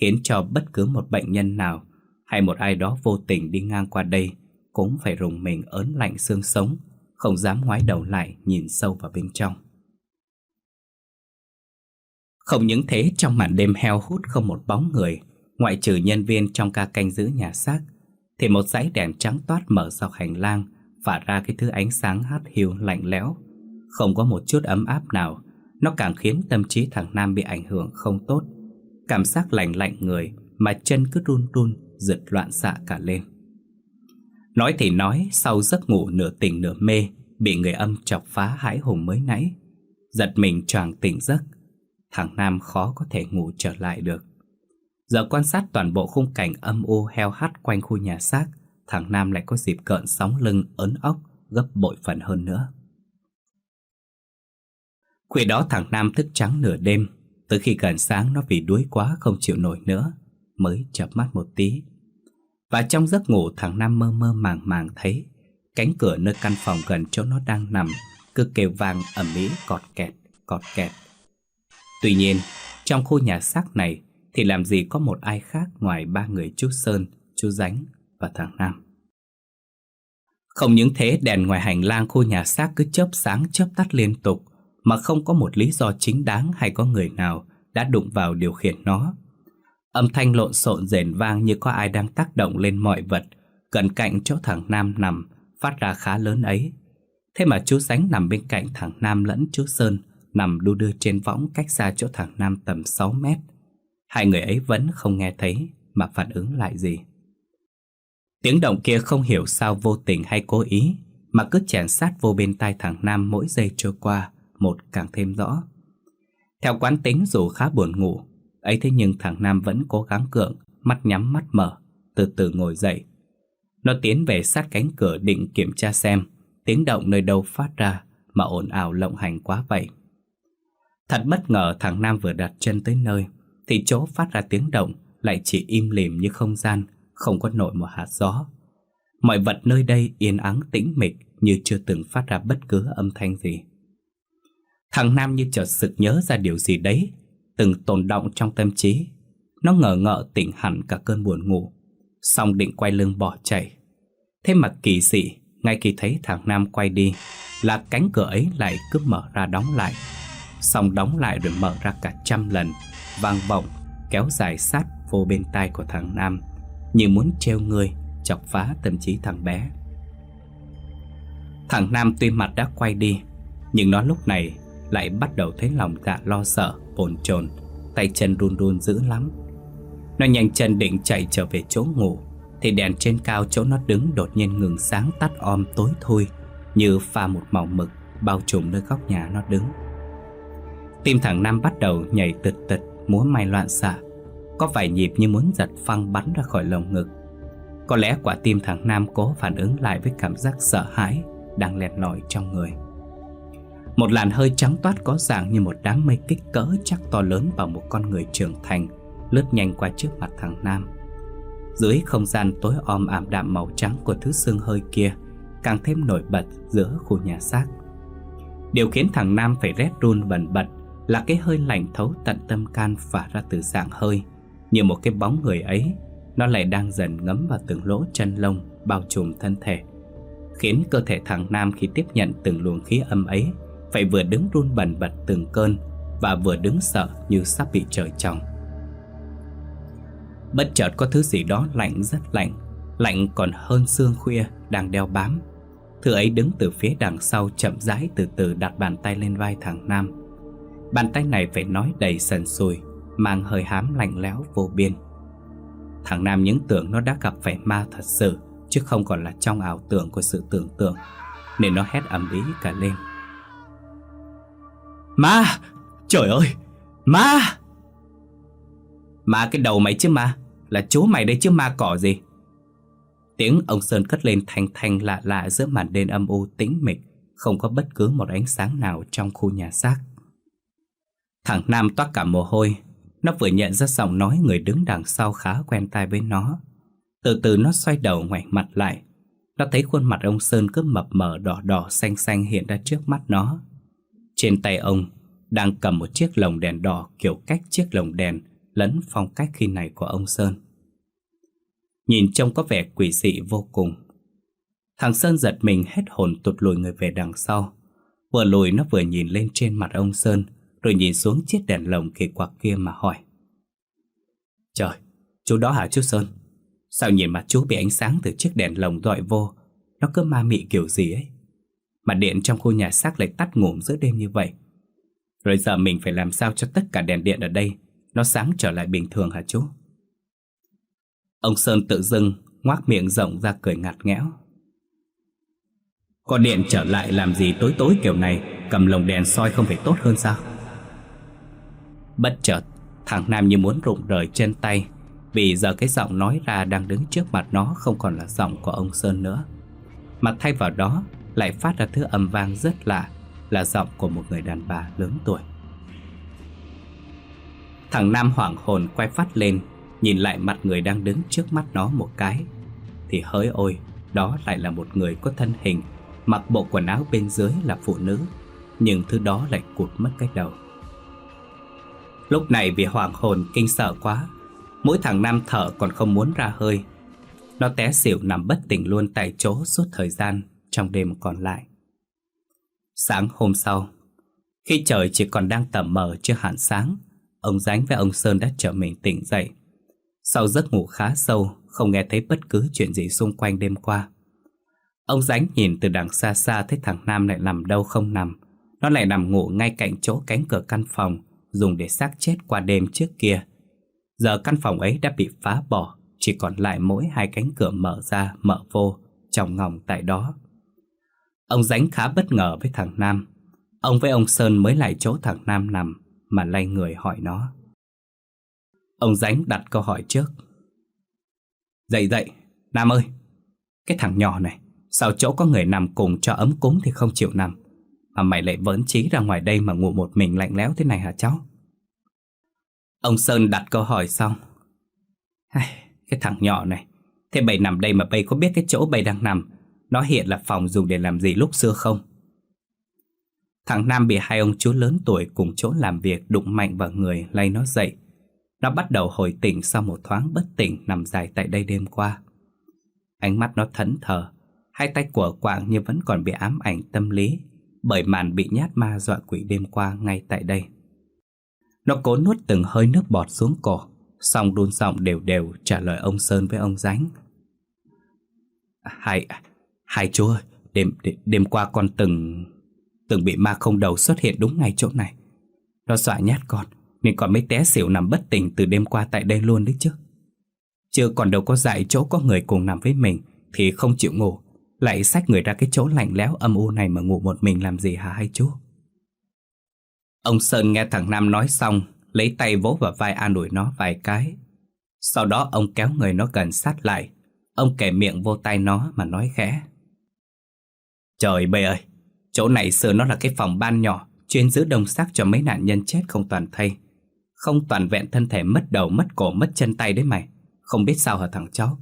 khiến cho bất cứ một bệnh nhân nào hay một ai đó vô tình đi ngang qua đây cũng phải rùng mình ớn lạnh xương sống, không dám ngoái đầu lại nhìn sâu vào bên trong. Không những thế trong màn đêm heo hút không một bóng người, ngoại trừ nhân viên trong ca canh giữ nhà xác, thì một dãy đèn trắng toát mở dọc hành lang phả ra cái thứ ánh sáng hắt hiu lạnh lẽo, không có một chút ấm áp nào, nó càng khiến tâm trí thằng Nam bị ảnh hưởng không tốt. Cảm giác lạnh lạnh người mà chân cứ run run, giật loạn xạ cả lên. Nói thì nói, sau giấc ngủ nửa tỉnh nửa mê, bị người âm chọc phá hãi hùng mới nãy. Giật mình choàng tỉnh giấc, thằng Nam khó có thể ngủ trở lại được. Giờ quan sát toàn bộ khung cảnh âm u heo hắt quanh khu nhà xác, thằng Nam lại có dịp cợn sóng lưng ớn ốc gấp bội phần hơn nữa. Khuya đó thằng Nam thức trắng nửa đêm, tới khi gần sáng nó vì đuối quá không chịu nổi nữa, mới chập mắt một tí. Và trong giấc ngủ thằng Nam mơ mơ màng màng thấy cánh cửa nơi căn phòng gần chỗ nó đang nằm cứ kêu vang ầm ĩ cọt kẹt, cọt kẹt. Tuy nhiên, trong khu nhà xác này thì làm gì có một ai khác ngoài ba người chú Sơn, chú Dánh và thằng Nam. Không những thế, đèn ngoài hành lang khu nhà xác cứ chớp sáng, chớp tắt liên tục, mà không có một lý do chính đáng hay có người nào đã đụng vào điều khiển nó. Âm thanh lộn xộn rền vang như có ai đang tác động lên mọi vật, gần cạnh chỗ thằng Nam nằm, phát ra khá lớn ấy. Thế mà chú Sánh nằm bên cạnh thằng Nam lẫn chú Sơn, nằm đu đưa trên võng cách xa chỗ thằng Nam tầm 6 mét. Hai người ấy vẫn không nghe thấy mà phản ứng lại gì. Tiếng động kia không hiểu sao vô tình hay cố ý mà cứ chèn sát vô bên tai thằng Nam mỗi giây trôi qua một càng thêm rõ. Theo quán tính dù khá buồn ngủ, ấy thế nhưng thằng Nam vẫn cố gắng cưỡng, mắt nhắm mắt mở, từ từ ngồi dậy. Nó tiến về sát cánh cửa định kiểm tra xem tiếng động nơi đâu phát ra mà ồn ào lộng hành quá vậy. Thật bất ngờ thằng Nam vừa đặt chân tới nơi thì chỗ phát ra tiếng động lại chỉ im lìm như không gian, không có nổi một hạt gió. Mọi vật nơi đây yên ắng tĩnh mịch như chưa từng phát ra bất cứ âm thanh gì. Thằng Nam như chợt sực nhớ ra điều gì đấy, từng tồn động trong tâm trí. Nó ngờ ngợ tỉnh hẳn cả cơn buồn ngủ, xong định quay lưng bỏ chạy. Thế mà kỳ dị, ngay khi thấy thằng Nam quay đi, là cánh cửa ấy lại cứ mở ra đóng lại. Xong đóng lại rồi mở ra cả trăm lần, vang vọng, kéo dài sát vô bên tai của thằng Nam, như muốn treo người, chọc phá tâm trí thằng bé. Thằng Nam tuy mặt đã quay đi, nhưng nó lúc này lại bắt đầu thấy lòng dạ lo sợ, bồn chồn, tay chân run run dữ lắm. Nó nhanh chân định chạy trở về chỗ ngủ, thì đèn trên cao chỗ nó đứng đột nhiên ngừng sáng tắt om tối thui, như pha một màu mực bao trùm nơi góc nhà nó đứng. Tim thằng Nam bắt đầu nhảy tịch tịch, múa may loạn xạ, có vài nhịp như muốn giật phăng bắn ra khỏi lồng ngực. Có lẽ quả tim thằng Nam cố phản ứng lại với cảm giác sợ hãi đang lẹt lỏi trong người. Một làn hơi trắng toát có dạng như một đám mây kích cỡ chắc to lớn vào một con người trưởng thành lướt nhanh qua trước mặt thằng Nam. Dưới không gian tối om ảm đạm màu trắng của thứ xương hơi kia càng thêm nổi bật giữa khu nhà xác. Điều khiến thằng Nam phải rét run bần bật là cái hơi lạnh thấu tận tâm can phả ra từ dạng hơi, như một cái bóng người ấy, nó lại đang dần ngấm vào từng lỗ chân lông bao trùm thân thể, khiến cơ thể thằng Nam khi tiếp nhận từng luồng khí âm ấy phải vừa đứng run bần bật từng cơn và vừa đứng sợ như sắp bị trời trồng. Bất chợt có thứ gì đó lạnh rất lạnh, lạnh còn hơn sương khuya đang đeo bám. Thứ ấy đứng từ phía đằng sau chậm rãi từ từ đặt bàn tay lên vai thằng Nam. Bàn tay này phải nói đầy sần sùi, mang hơi hám lạnh lẽo vô biên. Thằng Nam những tưởng nó đã gặp phải ma thật sự, chứ không còn là trong ảo tưởng của sự tưởng tượng, nên nó hét ầm ĩ cả lên. Ma! Trời ơi! Ma! Ma cái đầu mày chứ ma Là chú mày đây chứ ma cỏ gì Tiếng ông Sơn cất lên thanh thanh lạ lạ giữa màn đêm âm u tĩnh mịch Không có bất cứ một ánh sáng nào trong khu nhà xác Thằng Nam toát cả mồ hôi nó vừa nhận ra giọng nói người đứng đằng sau khá quen tai với nó Từ từ nó xoay đầu ngoảnh mặt lại Nó thấy khuôn mặt ông Sơn cứ mập mờ đỏ đỏ xanh xanh hiện ra trước mắt nó Trên tay ông đang cầm một chiếc lồng đèn đỏ kiểu cách chiếc lồng đèn lẫn phong cách khi này của ông Sơn. Nhìn trông có vẻ quỷ dị vô cùng. Thằng Sơn giật mình hết hồn tụt lùi người về đằng sau. Vừa lùi nó vừa nhìn lên trên mặt ông Sơn, rồi nhìn xuống chiếc đèn lồng kỳ quặc kia mà hỏi. Trời, chú đó hả chú Sơn? Sao nhìn mặt chú bị ánh sáng từ chiếc đèn lồng dọi vô, nó cứ ma mị kiểu gì ấy? Mà điện trong khu nhà xác lại tắt ngủm giữa đêm như vậy. Rồi giờ mình phải làm sao cho tất cả đèn điện ở đây nó sáng trở lại bình thường hả chú? Ông Sơn tự dưng ngoác miệng rộng ra cười ngặt nghẽo. Có điện trở lại làm gì tối tối kiểu này Cầm lồng đèn soi không phải tốt hơn sao Bất chợt, Thằng Nam như muốn rụng rời trên tay, Vì giờ cái giọng nói ra đang đứng trước mặt nó Không còn là giọng của ông Sơn nữa. Mà thay vào đó, Lại phát ra thứ âm vang rất lạ, Là giọng của một người đàn bà lớn tuổi. Thằng Nam hoảng hồn quay phát lên, Nhìn lại mặt người đang đứng trước mắt nó một cái. Thì hỡi ôi, Đó lại là một người có thân hình, Mặc bộ quần áo bên dưới là phụ nữ, Nhưng thứ đó lại cụt mất cái đầu. Lúc này vì hoàng hồn kinh sợ quá, Mỗi thằng Nam thở còn không muốn ra hơi. Nó té xỉu nằm bất tỉnh luôn tại chỗ suốt thời gian Trong đêm còn lại. Sáng hôm sau, Khi trời chỉ còn đang tẩm mờ chưa hẳn sáng, Ông Dánh và ông Sơn đã trở mình tỉnh dậy. Sau giấc ngủ khá sâu, Không nghe thấy bất cứ chuyện gì xung quanh đêm qua. Ông Dánh nhìn từ đằng xa xa thấy thằng Nam lại nằm đâu không nằm. Nó lại nằm ngủ ngay cạnh chỗ cánh cửa căn phòng dùng để xác chết qua đêm trước kia. Giờ căn phòng ấy đã bị phá bỏ, chỉ còn lại mỗi hai cánh cửa mở ra, mở vô, trong ngòng tại đó. Ông Dánh khá bất ngờ với thằng Nam. Ông với ông Sơn mới lại chỗ thằng Nam nằm mà lay người hỏi nó. Ông Dánh đặt câu hỏi trước. Dậy dậy, Nam ơi, cái thằng nhỏ này, Sao chỗ có người nằm cùng cho ấm cúng thì không chịu nằm Mà mày lại vẫn trí ra ngoài đây mà ngủ một mình lạnh lẽo thế này hả cháu Ông Sơn đặt câu hỏi xong. Cái thằng nhỏ này. Thế bầy nằm đây mà bầy có biết cái chỗ bầy đang nằm? Nó hiện là phòng dùng để làm gì lúc xưa không? Thằng Nam bị hai ông chú lớn tuổi cùng chỗ làm việc đụng mạnh vào người, lay nó dậy. Nó bắt đầu hồi tỉnh sau một thoáng bất tỉnh nằm dài tại đây đêm qua. Ánh mắt nó thẫn thờ, Hai tay của quạng như vẫn còn bị ám ảnh tâm lý, Bởi màn bị nhát ma dọa quỷ đêm qua ngay tại đây. Nó cố nuốt từng hơi nước bọt xuống cổ Xong đun giọng đều đều trả lời ông Sơn với ông Ránh. Hai, hai chú ơi đêm, đêm qua con từng Từng bị ma không đầu xuất hiện đúng ngay chỗ này. Nó dọa nhát con Nên con mới té xỉu nằm bất tỉnh từ đêm qua tại đây luôn đấy chứ. Chưa còn đâu có dạy chỗ có người cùng nằm với mình Thì không chịu ngủ. Lại xách người ra cái chỗ lạnh lẽo âm u này mà ngủ một mình làm gì hả hai chú? Ông Sơn nghe thằng Nam nói xong, lấy tay vỗ vào vai an ủi nó vài cái. Sau đó ông kéo người nó gần sát lại. Ông kể miệng vô tay nó mà nói khẽ. Trời bê ơi, chỗ này xưa nó là cái phòng ban nhỏ, chuyên giữ đông xác cho mấy nạn nhân chết không toàn thây. Không toàn vẹn thân thể mất đầu, mất cổ, mất chân tay đấy mày. Không biết sao hả thằng cháu?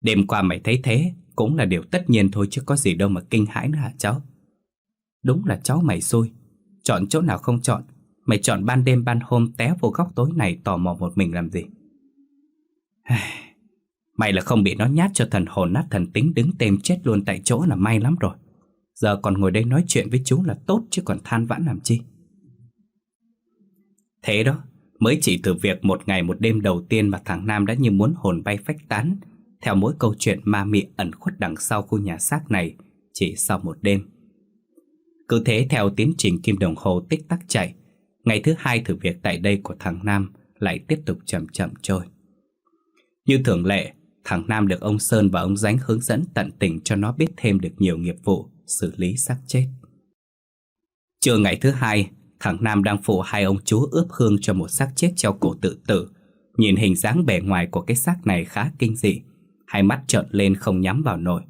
Đêm qua mày thấy thế, cũng là điều tất nhiên thôi chứ có gì đâu mà kinh hãi nữa hả cháu Đúng là cháu mày xui Chọn chỗ nào không chọn, Mày chọn ban đêm ban hôm té vô góc tối này tò mò một mình làm gì? Mày là không bị nó nhát cho thần hồn nát thần tính đứng tìm chết luôn tại chỗ là may lắm rồi. Giờ còn ngồi đây nói chuyện với chú là tốt chứ còn than vãn làm chi? Thế đó, Mới chỉ từ việc một ngày một đêm đầu tiên mà thằng Nam đã như muốn hồn bay phách tán. Theo mỗi câu chuyện ma mị ẩn khuất đằng sau khu nhà xác này, chỉ sau một đêm. Cứ thế theo tiến trình kim đồng hồ tích tắc chạy, ngày thứ hai thử việc tại đây của thằng Nam lại tiếp tục chậm chậm trôi. Như thường lệ, thằng Nam được ông Sơn và ông Dánh hướng dẫn tận tình cho nó biết thêm được nhiều nghiệp vụ xử lý xác chết. Trưa ngày thứ hai, thằng Nam đang phụ hai ông chú ướp hương cho một xác chết treo cổ tự tử. Nhìn hình dáng bề ngoài của cái xác này khá kinh dị, Hai mắt trợn lên không nhắm vào nổi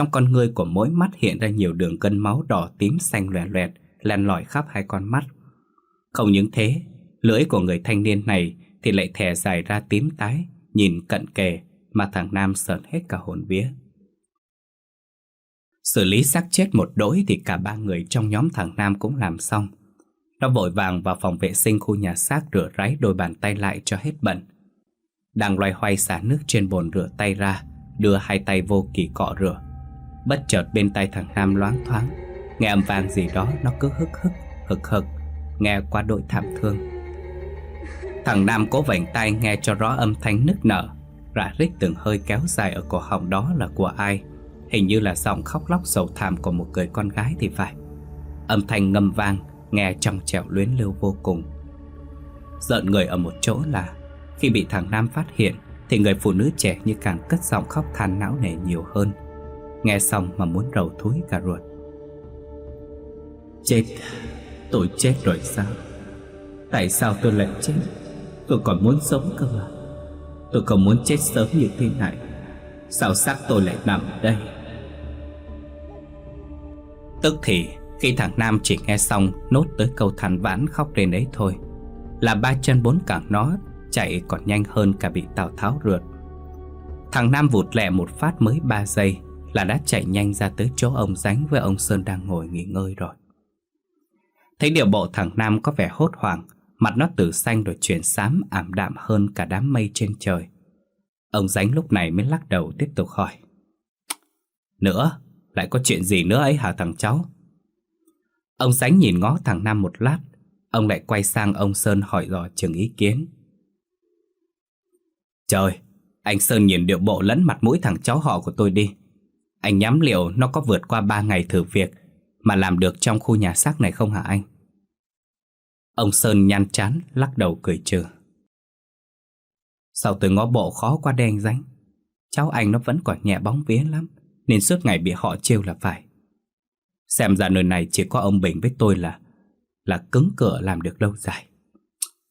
trong con ngươi của mỗi mắt hiện ra nhiều đường cân máu đỏ tím xanh loẹt loẹt Len lỏi khắp hai con mắt Không những thế Lưỡi của người thanh niên này Thì lại thè dài ra tím tái Nhìn cận kề Mà thằng Nam sợn hết cả hồn vía Xử lý xác chết một đỗi Thì cả ba người trong nhóm thằng Nam cũng làm xong Nó vội vàng vào phòng vệ sinh khu nhà xác rửa ráy đôi bàn tay lại cho hết bẩn. Đang loay hoay xả nước trên bồn rửa tay ra, đưa hai tay vô kỳ cọ rửa. Bất chợt bên tay thằng Nam loáng thoáng, nghe âm vang gì đó nó cứ hức hức, hực hực, nghe qua đội thảm thương. Thằng Nam cố vảnh tay nghe cho rõ âm thanh nức nở, rã rích từng hơi kéo dài ở cổ họng đó là của ai. Hình như là giọng khóc lóc sầu thảm của một người con gái thì phải. Âm thanh ngâm vang, nghe trong trẻo luyến lưu vô cùng. Giận người ở một chỗ là khi bị thằng Nam phát hiện thì người phụ nữ trẻ như càng cất giọng khóc than não nề nhiều hơn. Nghe xong mà muốn rầu thúi cả ruột. Chết, tôi chết rồi sao? Tại sao tôi lại chết? Tôi còn muốn sống cơ mà. Tôi còn muốn chết sớm như thế này. Sao xác tôi lại nằm đây? Tức thì khi thằng Nam chỉ nghe xong Nốt tới câu than vãn khóc lên đấy thôi Là ba chân bốn cẳng nó Chạy còn nhanh hơn cả bị Tào Tháo rượt Thằng Nam vụt lẹ một phát mới 3 giây là đã chạy nhanh ra tới chỗ ông Dánh Với ông Sơn đang ngồi nghỉ ngơi rồi. Thấy điều bộ thằng Nam có vẻ hốt hoảng Mặt nó từ xanh rồi chuyển xám ảm đạm hơn cả đám mây trên trời. Ông Dánh lúc này mới lắc đầu tiếp tục hỏi Nữa, lại có chuyện gì nữa ấy hả thằng cháu? Ông Sánh nhìn ngó thằng Nam một lát Ông lại quay sang ông Sơn hỏi dò chừng ý kiến. Trời, anh Sơn nhìn điệu bộ lẫn mặt mũi thằng cháu họ của tôi đi. Anh nhắm liệu nó có vượt qua ba ngày thử việc Mà làm được trong khu nhà xác này không hả anh? Ông Sơn nhăn chán, lắc đầu cười trừ. Sau từ ngó bộ khó qua đen ránh? Cháu anh nó vẫn còn nhẹ bóng vía lắm, Nên suốt ngày bị họ trêu là phải. Xem ra nơi này chỉ có ông Bình với tôi là Là cứng cửa làm được lâu dài.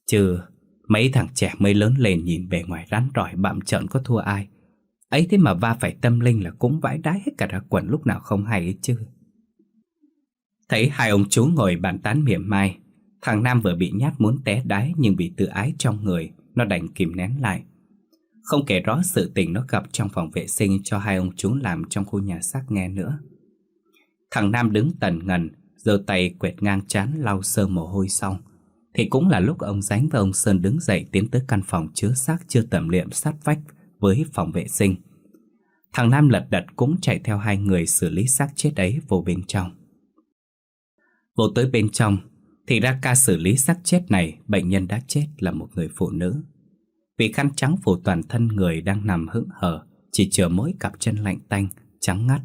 Chứ mấy thằng trẻ mới lớn lên nhìn bề ngoài rắn rỏi bạm trợn có thua ai ấy thế mà va phải tâm linh là cũng vãi đái hết cả ra quần lúc nào không hay ấy chứ. Thấy hai ông chú ngồi bàn tán mỉa mai Thằng Nam vừa bị nhát muốn té đái nhưng bị tự ái trong người Nó đành kìm nén lại. Không kể rõ sự tình nó gặp trong phòng vệ sinh cho hai ông chú làm trong khu nhà xác nghe nữa. Thằng Nam đứng tần ngần, giơ tay quẹt ngang chán lau sơ mồ hôi xong. Thì cũng là lúc ông Dánh và ông Sơn đứng dậy tiến tới căn phòng chứa xác chưa tẩm liệm sát vách với phòng vệ sinh. Thằng Nam lật đật cũng chạy theo hai người xử lý xác chết ấy vô bên trong. Vô tới bên trong, thì ra ca xử lý xác chết này bệnh nhân đã chết là một người phụ nữ. Vì khăn trắng phủ toàn thân người đang nằm hững hờ, chỉ chờ mỗi cặp chân lạnh tanh, trắng ngắt,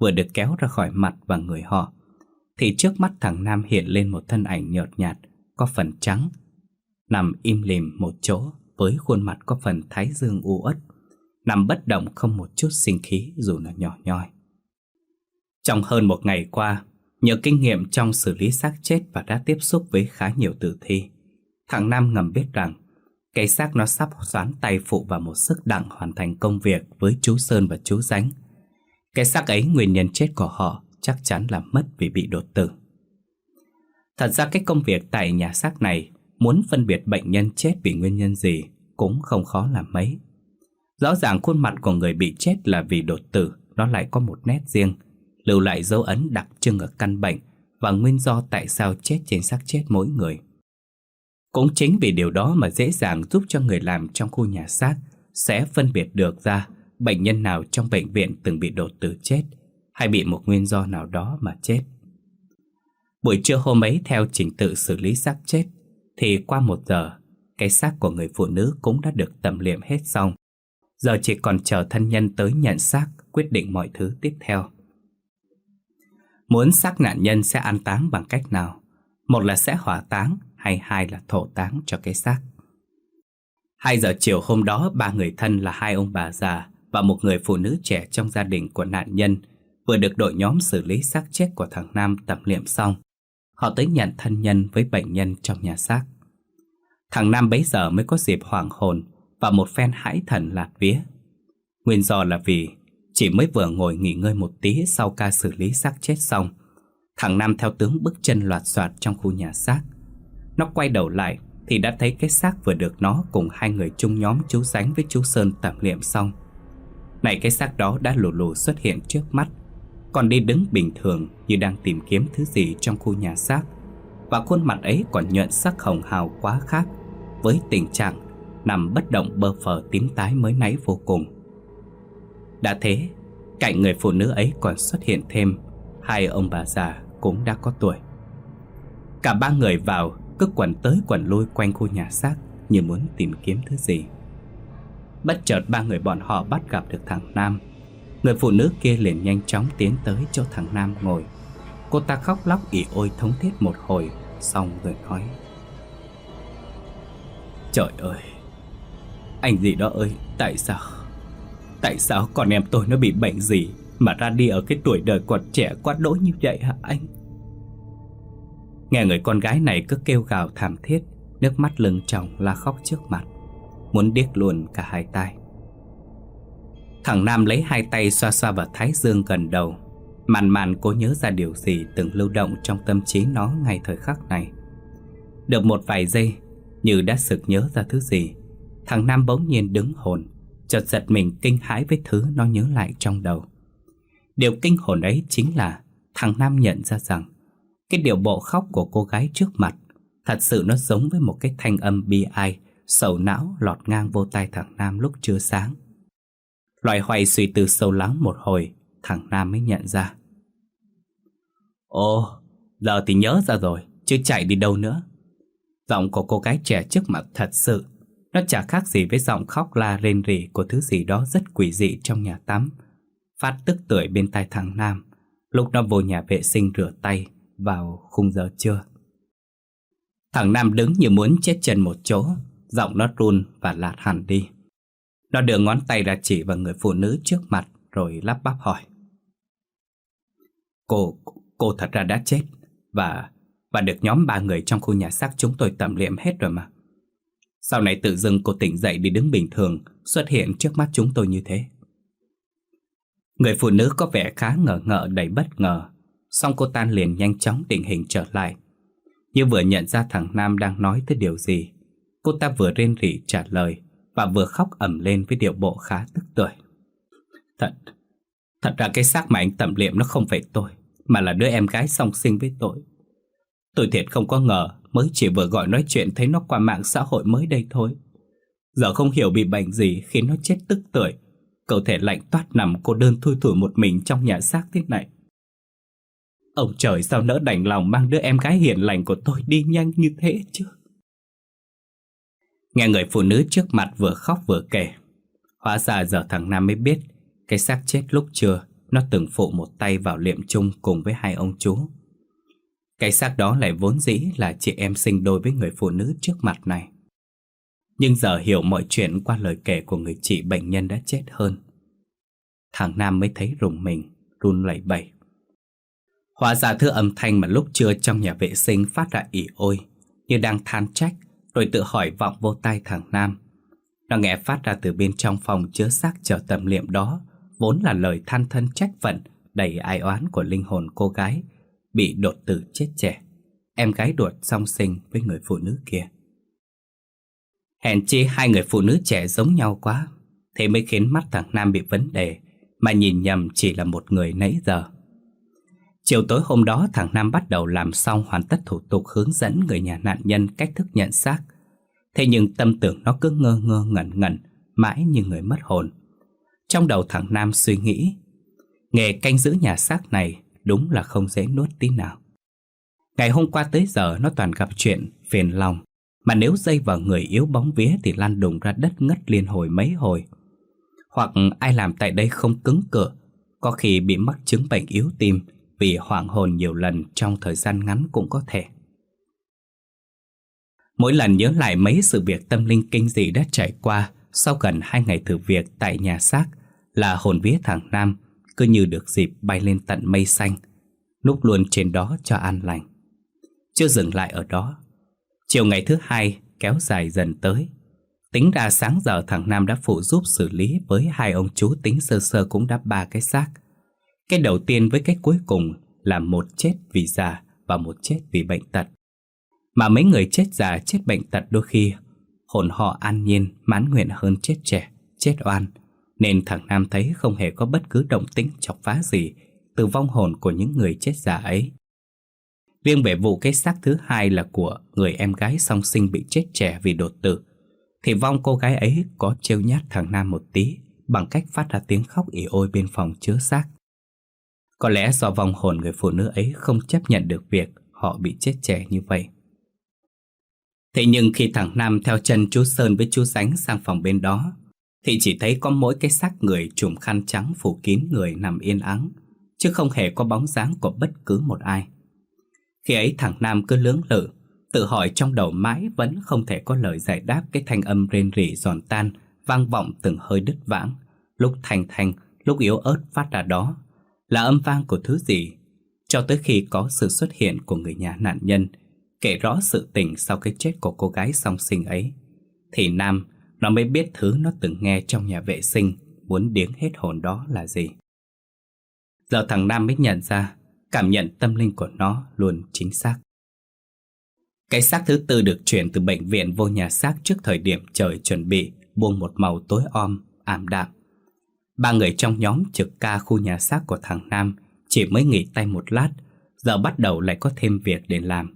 vừa được kéo ra khỏi mặt và người họ, thì trước mắt thằng Nam hiện lên một thân ảnh nhợt nhạt, có phần trắng, nằm im lìm một chỗ với khuôn mặt có phần thái dương u uất, nằm bất động không một chút sinh khí dù là nhỏ nhoi. Trong hơn một ngày qua, nhờ kinh nghiệm trong xử lý xác chết và đã tiếp xúc với khá nhiều tử thi, thằng Nam ngầm biết rằng cái xác nó sắp xoán tay phụ vào một sức đặng hoàn thành công việc với chú Sơn và chú Dánh cái xác ấy nguyên nhân chết của họ chắc chắn là mất vì bị đột tử. Thật ra cái công việc tại nhà xác này muốn phân biệt bệnh nhân chết vì nguyên nhân gì cũng không khó làm mấy. Rõ ràng khuôn mặt của người bị chết là vì đột tử nó lại có một nét riêng, lưu lại dấu ấn đặc trưng ở căn bệnh và nguyên do tại sao chết trên xác chết mỗi người. Cũng chính vì điều đó mà dễ dàng giúp cho người làm trong khu nhà xác sẽ phân biệt được ra bệnh nhân nào trong bệnh viện từng bị đột tử chết hay bị một nguyên do nào đó mà chết. Buổi trưa hôm ấy theo trình tự xử lý xác chết thì qua một giờ cái xác của người phụ nữ cũng đã được tẩm liệm hết xong. Giờ chỉ còn chờ thân nhân tới nhận xác, quyết định mọi thứ tiếp theo. Muốn xác nạn nhân sẽ an táng bằng cách nào? Một là sẽ hỏa táng, hay hai là thổ táng cho cái xác. Hai giờ chiều hôm đó, ba người thân là hai ông bà già và một người phụ nữ trẻ trong gia đình của nạn nhân vừa được đội nhóm xử lý xác chết của thằng Nam tập liệm xong. Họ tới nhận thân nhân với bệnh nhân trong nhà xác. Thằng Nam bấy giờ mới có dịp hoảng hồn và một phen hãi thần lạc vía. Nguyên do là vì chỉ mới vừa ngồi nghỉ ngơi một tí sau ca xử lý xác chết xong. Thằng Nam theo tướng bước chân loạt soạt trong khu nhà xác. Nó quay đầu lại thì đã thấy cái xác vừa được nó cùng hai người chung nhóm chú Sánh với chú Sơn tạm liệm xong. Này, cái xác đó đã lù lù xuất hiện trước mắt, Còn đi đứng bình thường như đang tìm kiếm thứ gì trong khu nhà xác Và khuôn mặt ấy còn nhuận sắc hồng hào quá khác Với tình trạng nằm bất động bơ phờ tím tái mới nãy vô cùng. Đã thế, cạnh người phụ nữ ấy còn xuất hiện thêm Hai ông bà già cũng đã có tuổi. Cả ba người vào cứ quẩn tới quẩn lui quanh khu nhà xác Như muốn tìm kiếm thứ gì. Bất chợt ba người bọn họ bắt gặp được thằng Nam. Người phụ nữ kia liền nhanh chóng tiến tới chỗ thằng Nam ngồi. Cô ta khóc lóc ỉ ôi thống thiết một hồi Xong rồi nói. Trời ơi anh gì đó ơi, Tại sao? Tại sao con em tôi nó bị bệnh gì Mà ra đi ở cái tuổi đời còn trẻ quá đỗi như vậy hả anh? Nghe người con gái này cứ kêu gào thảm thiết, Nước mắt lưng tròng la khóc trước mặt, Muốn điếc luôn cả hai tay Thằng Nam lấy hai tay xoa xoa vào thái dương gần đầu, Màn màn cố nhớ ra điều gì từng lưu động trong tâm trí nó ngay thời khắc này. Được một vài giây, Như đã sực nhớ ra thứ gì Thằng Nam bỗng nhiên đứng hồn Chợt giật mình kinh hãi với thứ nó nhớ lại trong đầu. Điều kinh hồn ấy chính là Thằng Nam nhận ra rằng Cái điều bộ khóc của cô gái trước mặt Thật sự nó giống với một cái thanh âm bi ai Sầu não lọt ngang vô tay thằng Nam lúc chưa sáng. Loài hoài suy tư sâu lắng một hồi Thằng Nam mới nhận ra. Ồ, giờ thì nhớ ra rồi Chứ chạy đi đâu nữa. Giọng của cô gái trẻ trước mặt thật sự nó chả khác gì với giọng khóc la rên rỉ Của thứ gì đó rất quỷ dị trong nhà tắm. Phát tức tưởi bên tai thằng Nam. Lúc nó vô nhà vệ sinh rửa tay Vào khung giờ trưa. Thằng Nam đứng như muốn chết chân một chỗ. Giọng nó run và lạt hẳn đi. Nó đưa ngón tay ra chỉ vào người phụ nữ trước mặt Rồi lắp bắp hỏi. Cô, cô thật ra đã chết Và và được nhóm ba người trong khu nhà xác chúng tôi tẩm liệm hết rồi mà. Sau này tự dưng cô tỉnh dậy đi đứng bình thường, Xuất hiện trước mắt chúng tôi như thế. Người phụ nữ có vẻ khá ngờ ngợ, đầy bất ngờ. Xong cô tan liền nhanh chóng định hình trở lại. Như vừa nhận ra thằng Nam đang nói tới điều gì, Cô ta vừa rên rỉ trả lời Và vừa khóc ẩm lên với điệu bộ khá tức tuổi Thật Thật ra cái xác mà anh tẩm liệm nó không phải tôi, Mà là đứa em gái song sinh với tôi. Tôi thiệt không có ngờ, Mới chỉ vừa gọi nói chuyện thấy nó qua mạng xã hội mới đây thôi. Giờ không hiểu bị bệnh gì, khiến nó chết tức tuổi Cơ thể lạnh toát nằm, cô đơn thui thủi một mình trong nhà xác thế này. Ông trời, sao nỡ đành lòng mang đứa em gái hiền lành của tôi đi nhanh như thế chứ? Nghe người phụ nữ trước mặt vừa khóc vừa kể. Hóa ra giờ thằng Nam mới biết, Cái xác chết lúc trưa, Nó từng phụ một tay vào liệm chung cùng với hai ông chú. Cái xác đó lại vốn dĩ là chị em sinh đôi với người phụ nữ trước mặt này. Nhưng giờ hiểu mọi chuyện qua lời kể của người chị bệnh nhân đã chết hơn. Thằng Nam mới thấy rùng mình, run lẩy bẩy. Hóa ra thứ âm thanh mà lúc trưa trong nhà vệ sinh phát ra ỉ ôi Như đang than trách rồi tự hỏi vọng vô tai thằng Nam. Nó nghe phát ra từ bên trong phòng chứa xác chờ tầm liệm đó, vốn là lời than thân trách phận đầy ai oán của linh hồn cô gái bị đột tử chết trẻ, em gái đột song sinh với người phụ nữ kia. Hèn chi hai người phụ nữ trẻ giống nhau quá, thế mới khiến mắt thằng Nam bị vấn đề, mà nhìn nhầm chỉ là một người nãy giờ. Chiều tối hôm đó thằng Nam bắt đầu làm xong hoàn tất thủ tục hướng dẫn người nhà nạn nhân cách thức nhận xác. Thế nhưng tâm tưởng nó cứ ngơ ngơ ngẩn ngẩn, mãi như người mất hồn. Trong đầu thằng Nam suy nghĩ, nghề canh giữ nhà xác này đúng là không dễ nuốt tí nào. Ngày hôm qua tới giờ nó toàn gặp chuyện phiền lòng, mà nếu dây vào người yếu bóng vía thì lan đùng ra đất ngất liên hồi mấy hồi. Hoặc ai làm tại đây không cứng cửa, có khi bị mắc chứng bệnh yếu tim, vì hoảng hồn nhiều lần trong thời gian ngắn cũng có thể. Mỗi lần nhớ lại mấy sự việc tâm linh kinh dị đã trải qua sau gần hai ngày thử việc tại nhà xác là hồn vía thằng Nam cứ như được dịp bay lên tận mây xanh, núp luôn trên đó cho an lành. Chưa dừng lại ở đó, chiều ngày thứ hai kéo dài dần tới. Tính ra sáng giờ thằng Nam đã phụ giúp xử lý với hai ông chú tính sơ sơ cũng đã ba cái xác. Cái đầu tiên với cái cuối cùng là một chết vì già và một chết vì bệnh tật. Mà mấy người chết già chết bệnh tật đôi khi hồn họ an nhiên mãn nguyện hơn chết trẻ, chết oan. Nên thằng Nam thấy không hề có bất cứ động tĩnh chọc phá gì từ vong hồn của những người chết già ấy. Riêng về vụ cái xác thứ hai là của người em gái song sinh bị chết trẻ vì đột tử, Thì vong cô gái ấy có trêu nhát thằng Nam một tí Bằng cách phát ra tiếng khóc ỉ ôi bên phòng chứa xác Có lẽ do vong hồn người phụ nữ ấy không chấp nhận được việc họ bị chết trẻ như vậy Thế nhưng khi thằng Nam theo chân chú Sơn với chú Sánh sang phòng bên đó thì chỉ thấy có mỗi cái xác người trùm khăn trắng phủ kín người nằm yên ắng Chứ không hề có bóng dáng của bất cứ một ai. Khi ấy thằng Nam cứ lưỡng lự Tự hỏi trong đầu mãi vẫn không thể có lời giải đáp cái thanh âm rên rỉ giòn tan Vang vọng từng hơi đứt vãng. Lúc thanh thanh, lúc yếu ớt phát ra đó Là âm vang của thứ gì? Cho tới khi có sự xuất hiện của người nhà nạn nhân Kể rõ sự tình sau cái chết của cô gái song sinh ấy Thì Nam nó mới biết thứ nó từng nghe trong nhà vệ sinh Muốn điếng hết hồn đó là gì Giờ thằng Nam mới nhận ra Cảm nhận tâm linh của nó luôn chính xác Cái xác thứ tư được chuyển từ bệnh viện vô nhà xác trước thời điểm trời chuẩn bị buông một màu tối om, ảm đạm. Ba người trong nhóm trực ca khu nhà xác của thằng Nam chỉ mới nghỉ tay một lát, giờ bắt đầu lại có thêm việc để làm.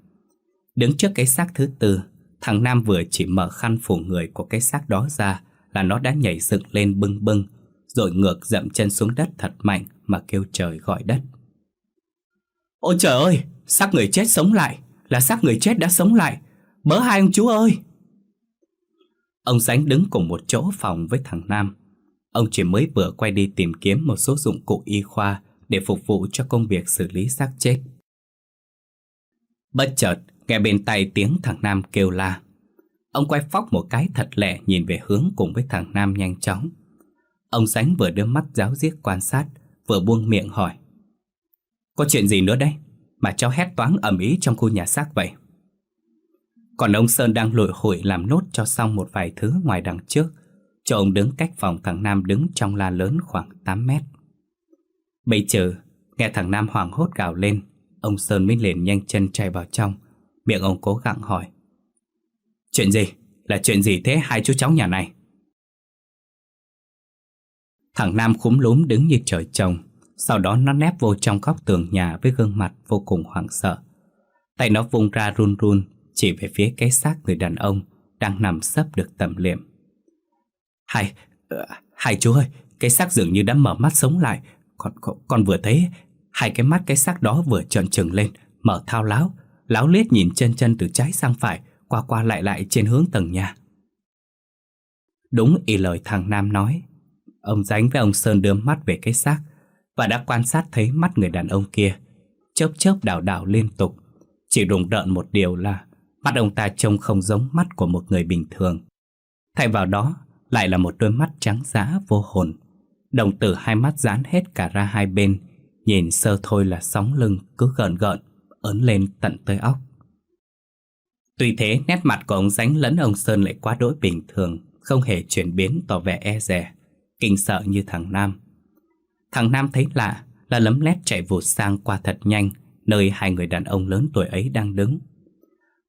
Đứng trước cái xác thứ tư, thằng Nam vừa chỉ mở khăn phủ người của cái xác đó ra là nó đã nhảy dựng lên bưng bưng, rồi ngược dậm chân xuống đất thật mạnh mà kêu trời gọi đất. Ôi trời ơi, xác người chết sống lại, là xác người chết đã sống lại, bớ hai ông chú ơi! Ông Sánh đứng cùng một chỗ phòng với thằng Nam. Ông chỉ mới vừa quay đi tìm kiếm một số dụng cụ y khoa để phục vụ cho công việc xử lý xác chết. Bất chợt, nghe bên tay tiếng thằng Nam kêu la. Ông quay phóc một cái thật lẹ nhìn về hướng cùng với thằng Nam nhanh chóng. Ông Sánh vừa đưa mắt giáo diết quan sát, vừa buông miệng hỏi. Có chuyện gì nữa đây Mà cháu hét toáng ầm ĩ trong khu nhà xác vậy? Còn ông Sơn đang lội hội làm nốt cho xong một vài thứ ngoài đằng trước, cho ông đứng cách phòng thằng Nam đứng trong la lớn khoảng 8 mét. Bây giờ, nghe thằng Nam hoảng hốt gào lên, ông Sơn mới liền nhanh chân chạy vào trong, miệng ông cố gắng hỏi. Chuyện gì? Là chuyện gì thế hai chú cháu nhà này? Thằng Nam khúm lúm đứng như trời trồng, sau đó nó nép vô trong góc tường nhà với gương mặt vô cùng hoảng sợ. Tay nó vung ra run run chỉ về phía cái xác người đàn ông đang nằm sấp được tầm liệm. Hai, ờ, hai chú ơi, cái xác dường như đã mở mắt sống lại. Con, con, con vừa thấy hai cái mắt cái xác đó vừa trợn trừng lên, mở thao láo, láo liếc nhìn chân chân từ trái sang phải, qua qua lại lại trên hướng tầng nhà. Đúng y lời thằng Nam nói, ông Dánh với ông Sơn đưa mắt về cái xác và đã quan sát thấy mắt người đàn ông kia, chớp chớp đảo đảo liên tục. Chỉ đụng đợn một điều là Mắt ông ta trông không giống mắt của một người bình thường. Thay vào đó lại là một đôi mắt trắng dã vô hồn. Đồng tử hai mắt dán hết cả ra hai bên Nhìn sơ thôi là sóng lưng cứ gợn gợn. Ấn lên tận tới óc. Tuy thế nét mặt của ông Dánh lẫn ông Sơn lại quá đỗi bình thường Không hề chuyển biến tỏ vẻ e rè Kinh sợ như thằng Nam. Thằng Nam thấy lạ Là lấm lét chạy vụt sang qua thật nhanh Nơi hai người đàn ông lớn tuổi ấy đang đứng.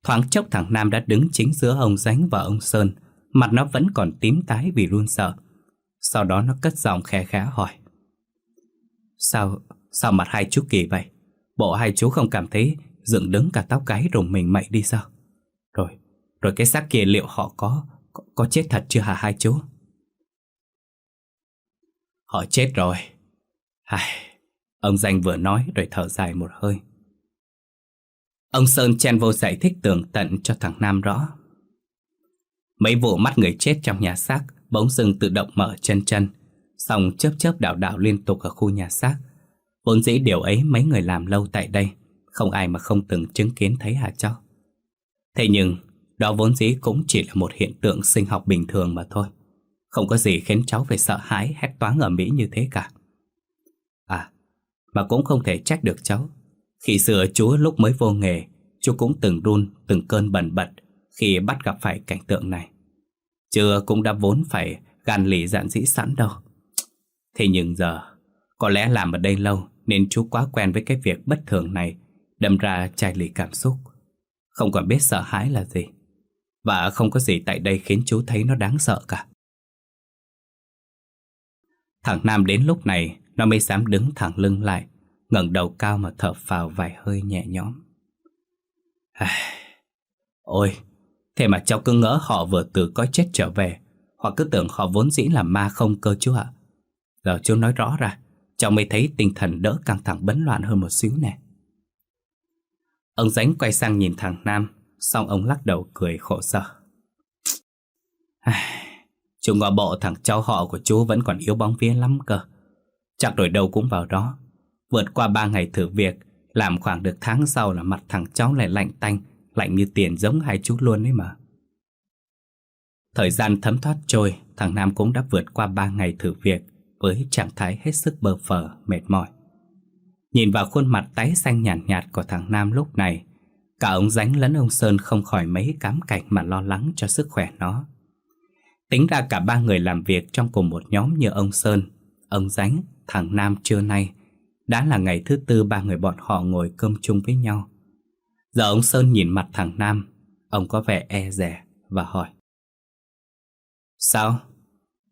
Thoáng chốc thằng Nam đã đứng chính giữa ông Dánh và ông Sơn Mặt nó vẫn còn tím tái vì run sợ. Sau đó nó cất giọng khe khẽ hỏi. Sao, sao mặt hai chú kỳ vậy? Bộ hai chú không cảm thấy dựng đứng cả tóc gáy rùng mình mậy đi sao? Rồi, rồi cái xác kia liệu họ có, có, có chết thật chưa hả hai chú? Họ chết rồi. Ai, ông Danh vừa nói rồi thở dài một hơi. Ông Sơn chen vô giải thích tường tận cho thằng Nam rõ. Mấy vụ mắt người chết trong nhà xác bỗng dưng tự động mở chân chân, xong chớp chớp đảo đảo liên tục ở khu nhà xác. Vốn dĩ điều ấy mấy người làm lâu tại đây, không ai mà không từng chứng kiến thấy hả cháu. Thế nhưng, đó vốn dĩ cũng chỉ là một hiện tượng sinh học bình thường mà thôi. Không có gì khiến cháu phải sợ hãi hét toáng ở Mỹ như thế cả. À, mà cũng không thể trách được cháu. Khi xưa chú lúc mới vô nghề, chú cũng từng run, từng cơn bẩn bật khi bắt gặp phải cảnh tượng này. Chưa cũng đã vốn phải gan lì dạn dĩ sẵn đâu. Thế nhưng giờ, có lẽ làm ở đây lâu nên chú quá quen với cái việc bất thường này, đâm ra chai lì cảm xúc. Không còn biết sợ hãi là gì. Và không có gì tại đây khiến chú thấy nó đáng sợ cả. Thằng Nam đến lúc này, nó mới dám đứng thẳng lưng lại, ngẩng đầu cao mà thở phào vài hơi nhẹ nhõm. Ôi, thế mà cháu cứ ngỡ họ vừa từ cõi chết trở về, hoặc cứ tưởng họ vốn dĩ là ma không cơ chú ạ. Giờ chú nói rõ ra, cháu mới thấy tinh thần đỡ căng thẳng bấn loạn hơn một xíu nè. Ông Dánh quay sang nhìn thằng Nam, xong ông lắc đầu cười khổ sở. Chú ngọ bộ thằng cháu họ của chú vẫn còn yếu bóng vía lắm cơ. Chắc đổi đâu cũng vào đó. Vượt qua ba ngày thử việc, làm khoảng được tháng sau là mặt thằng cháu lại lạnh tanh, lạnh như tiền giống hai chú luôn ấy mà. Thời gian thấm thoát trôi, thằng Nam cũng đã vượt qua ba ngày thử việc với trạng thái hết sức bơ phờ, mệt mỏi. Nhìn vào khuôn mặt tái xanh nhàn nhạt, nhạt của thằng Nam lúc này, cả ông Dánh lẫn ông Sơn không khỏi mấy cám cảnh mà lo lắng cho sức khỏe nó. Tính ra cả ba người làm việc trong cùng một nhóm như ông Sơn, ông Dánh, thằng Nam trưa nay đã là ngày thứ tư ba người bọn họ ngồi cơm chung với nhau. Giờ ông Sơn nhìn mặt thằng Nam, ông có vẻ e rẻ và hỏi. Sao?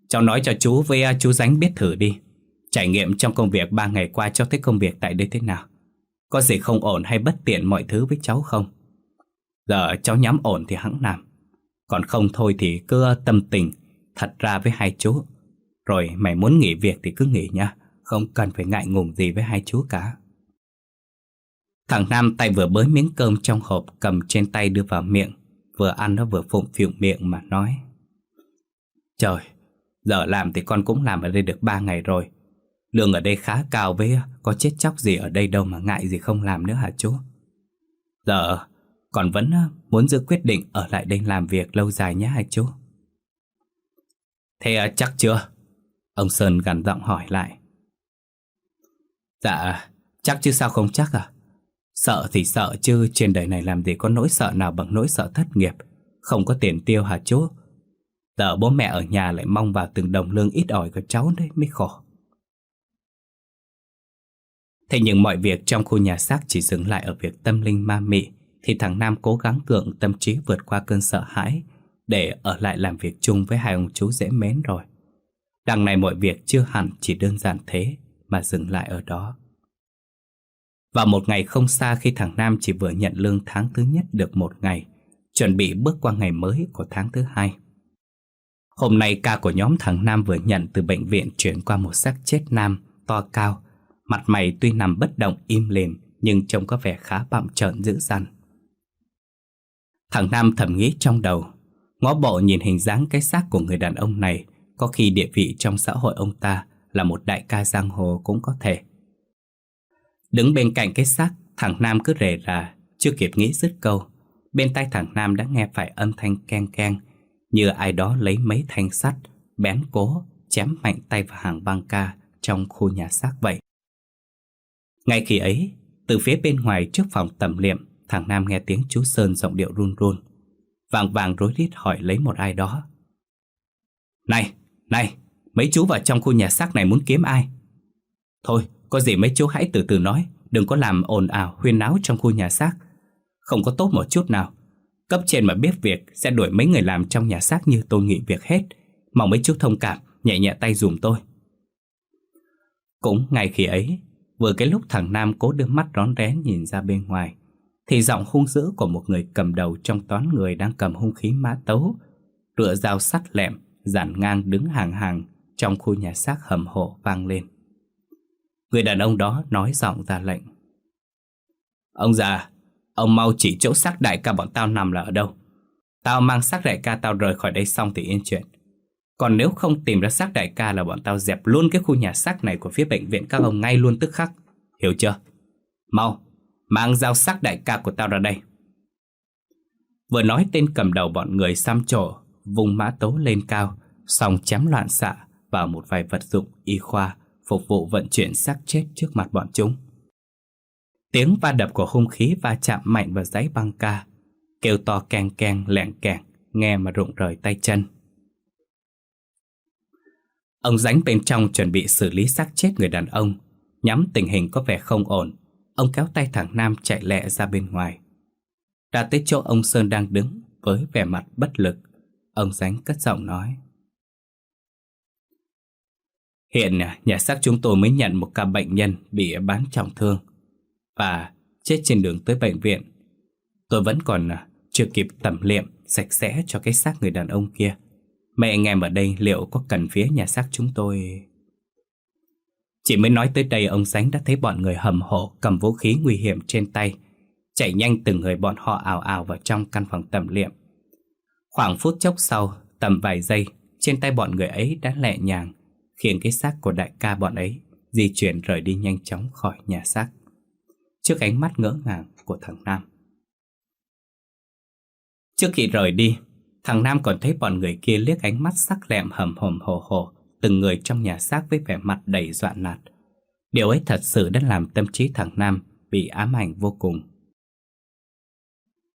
Cháu nói cho chú với à, chú Dánh biết thử đi. Trải nghiệm trong công việc ba ngày qua cho thấy công việc tại đây thế nào? Có gì không ổn hay bất tiện mọi thứ với cháu không? Giờ cháu nhắm ổn thì hẵng làm. Còn không thôi thì cứ tâm tình thật ra với hai chú. Rồi mày muốn nghỉ việc thì cứ nghỉ nha. Không cần phải ngại ngùng gì với hai chú cả. Thằng Nam tay vừa bới miếng cơm trong hộp cầm trên tay đưa vào miệng. Vừa ăn nó vừa phụng phịu miệng mà nói. Trời, giờ làm thì con cũng làm ở đây được ba ngày rồi. Lương ở đây khá cao với có chết chóc gì ở đây đâu mà ngại gì không làm nữa hả chú? Giờ còn vẫn ờ, muốn giữ quyết định ở lại đây làm việc lâu dài nhé hả chú? Thế ờ, chắc chưa? Ông Sơn gằn giọng hỏi lại. Dạ, chắc chứ sao không chắc à? Sợ thì sợ chứ trên đời này làm gì có nỗi sợ nào bằng nỗi sợ thất nghiệp, không có tiền tiêu hả chú? Giờ bố mẹ ở nhà lại mong vào từng đồng lương ít ỏi của cháu đấy mới khổ. Thế nhưng mọi việc trong khu nhà xác chỉ dừng lại ở việc tâm linh ma mị thì thằng Nam cố gắng cưỡng tâm trí vượt qua cơn sợ hãi để ở lại làm việc chung với hai ông chú dễ mến rồi. Đằng này mọi việc chưa hẳn chỉ đơn giản thế mà dừng lại ở đó. và một ngày không xa khi thằng Nam chỉ vừa nhận lương tháng thứ nhất được một ngày, chuẩn bị bước qua ngày mới của tháng thứ hai. Hôm nay ca của nhóm thằng Nam vừa nhận từ bệnh viện chuyển qua một xác chết nam to cao. Mặt mày tuy nằm bất động im lìm nhưng trông có vẻ khá bạm trợn dữ dằn. Thằng Nam thầm nghĩ trong đầu, ngó bộ nhìn hình dáng cái xác của người đàn ông này, có khi địa vị trong xã hội ông ta là một đại ca giang hồ cũng có thể. Đứng bên cạnh cái xác, thằng Nam cứ rề rà, chưa kịp nghĩ dứt câu. Bên tai thằng Nam đã nghe phải âm thanh keng keng, như ai đó lấy mấy thanh sắt, bén cố, chém mạnh tay vào hàng băng ca trong khu nhà xác vậy. Ngay khi ấy, từ phía bên ngoài trước phòng tầm liệm, thằng Nam nghe tiếng chú Sơn giọng điệu run run. Vàng vàng rối rít hỏi lấy một ai đó. Này, này, mấy chú vào trong khu nhà xác này muốn kiếm ai? Thôi, có gì mấy chú hãy từ từ nói, đừng có làm ồn ào huyên náo trong khu nhà xác. Không có tốt một chút nào. Cấp trên mà biết việc sẽ đuổi mấy người làm trong nhà xác như tôi nghỉ việc hết. Mong mấy chú thông cảm, nhẹ nhẹ tay dùm tôi. Cũng ngày khi ấy, vừa cái lúc thằng Nam cố đưa mắt rón rén nhìn ra bên ngoài, thì giọng hung dữ của một người cầm đầu trong toán người đang cầm hung khí mã tấu, rựa dao sắt lẹm, dàn ngang đứng hàng hàng trong khu nhà xác hầm hộ vang lên. Người đàn ông đó nói giọng ra lệnh. Ông già, ông mau chỉ chỗ xác đại ca bọn tao nằm là ở đâu. Tao mang xác đại ca tao rời khỏi đây xong thì yên chuyện. Còn nếu không tìm ra xác đại ca là bọn tao dẹp luôn cái khu nhà xác này của phía bệnh viện các ông ngay luôn tức khắc. Hiểu chưa? Mau, mang dao xác đại ca của tao ra đây. Vừa nói tên cầm đầu bọn người xăm trổ, vùng mã tấu lên cao, xong chém loạn xạ vào một vài vật dụng y khoa phục vụ vận chuyển xác chết trước mặt bọn chúng. Tiếng va đập của hung khí va chạm mạnh vào giấy băng ca, kêu to keng keng lẹn kẹn, nghe mà rụng rời tay chân. Ông ránh bên trong chuẩn bị xử lý xác chết người đàn ông, nhắm tình hình có vẻ không ổn, ông kéo tay thằng Nam chạy lẹ ra bên ngoài. Đã tới chỗ ông Sơn đang đứng với vẻ mặt bất lực, ông ránh cất giọng nói. Hiện nhà xác chúng tôi mới nhận một ca bệnh nhân bị bán trọng thương và chết trên đường tới bệnh viện. Tôi vẫn còn à, chưa kịp tẩm liệm sạch sẽ cho cái xác người đàn ông kia. Mẹ anh em ở đây liệu có cần phía nhà xác chúng tôi... Chỉ mới nói tới đây ông Sánh đã thấy bọn người hầm hộ cầm vũ khí nguy hiểm trên tay. Chạy nhanh từng người bọn họ ảo ảo vào trong căn phòng tẩm liệm. Khoảng phút chốc sau, tầm vài giây, trên tay bọn người ấy đã lẹ nhàng, khiến cái xác của đại ca bọn ấy di chuyển rời đi nhanh chóng khỏi nhà xác. Trước ánh mắt ngỡ ngàng của thằng Nam. Trước khi rời đi, thằng Nam còn thấy bọn người kia liếc ánh mắt sắc lẹm hầm hầm hồ hồ, từng người trong nhà xác với vẻ mặt đầy dọa nạt. Điều ấy thật sự đã làm tâm trí thằng Nam bị ám ảnh vô cùng.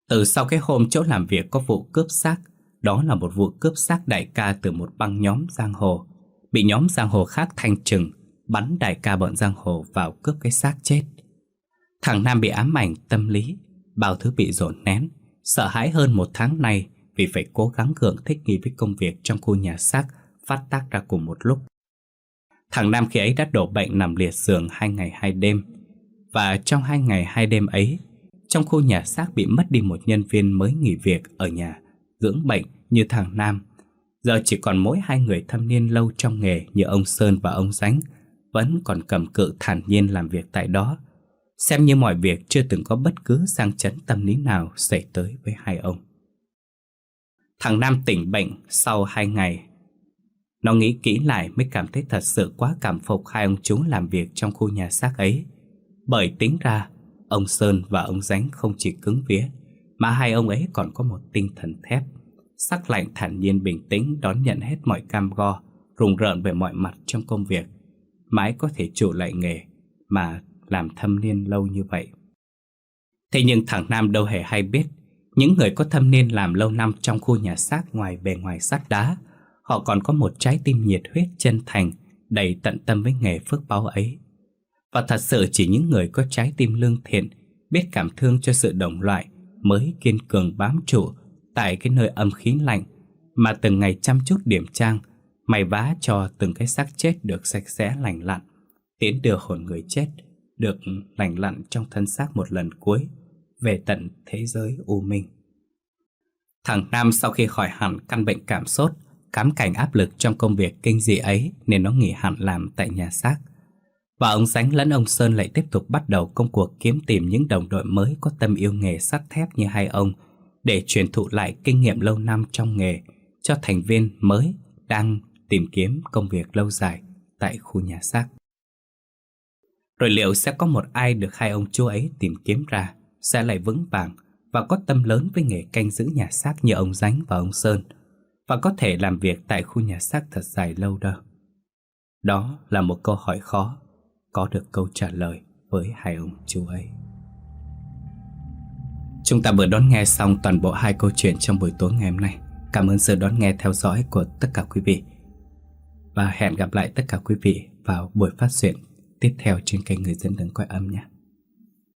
Từ sau cái hôm chỗ làm việc có vụ cướp xác, đó là một vụ cướp xác đại ca từ một băng nhóm giang hồ, bị nhóm giang hồ khác thanh trừng, bắn đại ca bọn giang hồ vào cướp cái xác chết. Thằng Nam bị ám ảnh tâm lý, bao thứ bị dồn nén, sợ hãi hơn một tháng nay vì phải cố gắng gượng thích nghi với công việc trong khu nhà xác phát tác ra cùng một lúc. Thằng Nam khi ấy đã đổ bệnh nằm liệt giường hai ngày hai đêm. Và trong hai ngày hai đêm ấy, trong khu nhà xác bị mất đi một nhân viên mới nghỉ việc ở nhà, dưỡng bệnh như thằng Nam. Giờ chỉ còn mỗi hai người thâm niên lâu trong nghề như ông Sơn và ông Dánh, vẫn còn cầm cự thản nhiên làm việc tại đó, xem như mọi việc chưa từng có bất cứ sang chấn tâm lý nào xảy tới với hai ông. Thằng Nam tỉnh bệnh sau hai ngày nó nghĩ kỹ lại mới cảm thấy thật sự quá cảm phục hai ông chú làm việc trong khu nhà xác ấy. Bởi tính ra, ông Sơn và ông Dánh không chỉ cứng vía, mà hai ông ấy còn có một tinh thần thép. Sắc lạnh thản nhiên bình tĩnh đón nhận hết mọi cam go, rùng rợn về mọi mặt trong công việc. Mãi có thể trụ lại nghề, mà làm thâm niên lâu như vậy. Thế nhưng thằng Nam đâu hề hay biết, những người có thâm niên làm lâu năm trong khu nhà xác ngoài bề ngoài sắt đá, Họ còn có một trái tim nhiệt huyết chân thành, đầy tận tâm với nghề phước báo ấy. Và thật sự chỉ những người có trái tim lương thiện, biết cảm thương cho sự đồng loại mới kiên cường bám trụ tại cái nơi âm khí lạnh mà từng ngày chăm chút điểm trang, mày vá cho từng cái xác chết được sạch sẽ lành lặn, tiến đưa hồn người chết được lành lặn trong thân xác một lần cuối về tận thế giới u minh. Thằng Nam sau khi khỏi hẳn căn bệnh cảm sốt, cám cảnh áp lực trong công việc kinh dị ấy nên nó nghỉ hẳn làm tại nhà xác. Và ông Sánh lẫn ông Sơn lại tiếp tục bắt đầu công cuộc kiếm tìm những đồng đội mới có tâm yêu nghề sắt thép như hai ông để truyền thụ lại kinh nghiệm lâu năm trong nghề cho thành viên mới đang tìm kiếm công việc lâu dài tại khu nhà xác. Rồi liệu sẽ có một ai được hai ông chú ấy tìm kiếm ra sẽ lại vững vàng và có tâm lớn với nghề canh giữ nhà xác như ông Dánh và ông Sơn – và có thể làm việc tại khu nhà xác thật dài lâu đâu. Đó là một câu hỏi khó, có được câu trả lời với hai ông chú ấy. Chúng ta vừa đón nghe xong toàn bộ hai câu chuyện trong buổi tối ngày hôm nay. Cảm ơn sự đón nghe theo dõi của tất cả quý vị. Và hẹn gặp lại tất cả quý vị vào buổi phát duyện tiếp theo trên kênh Người Dân Đừng Quay Âm nhé.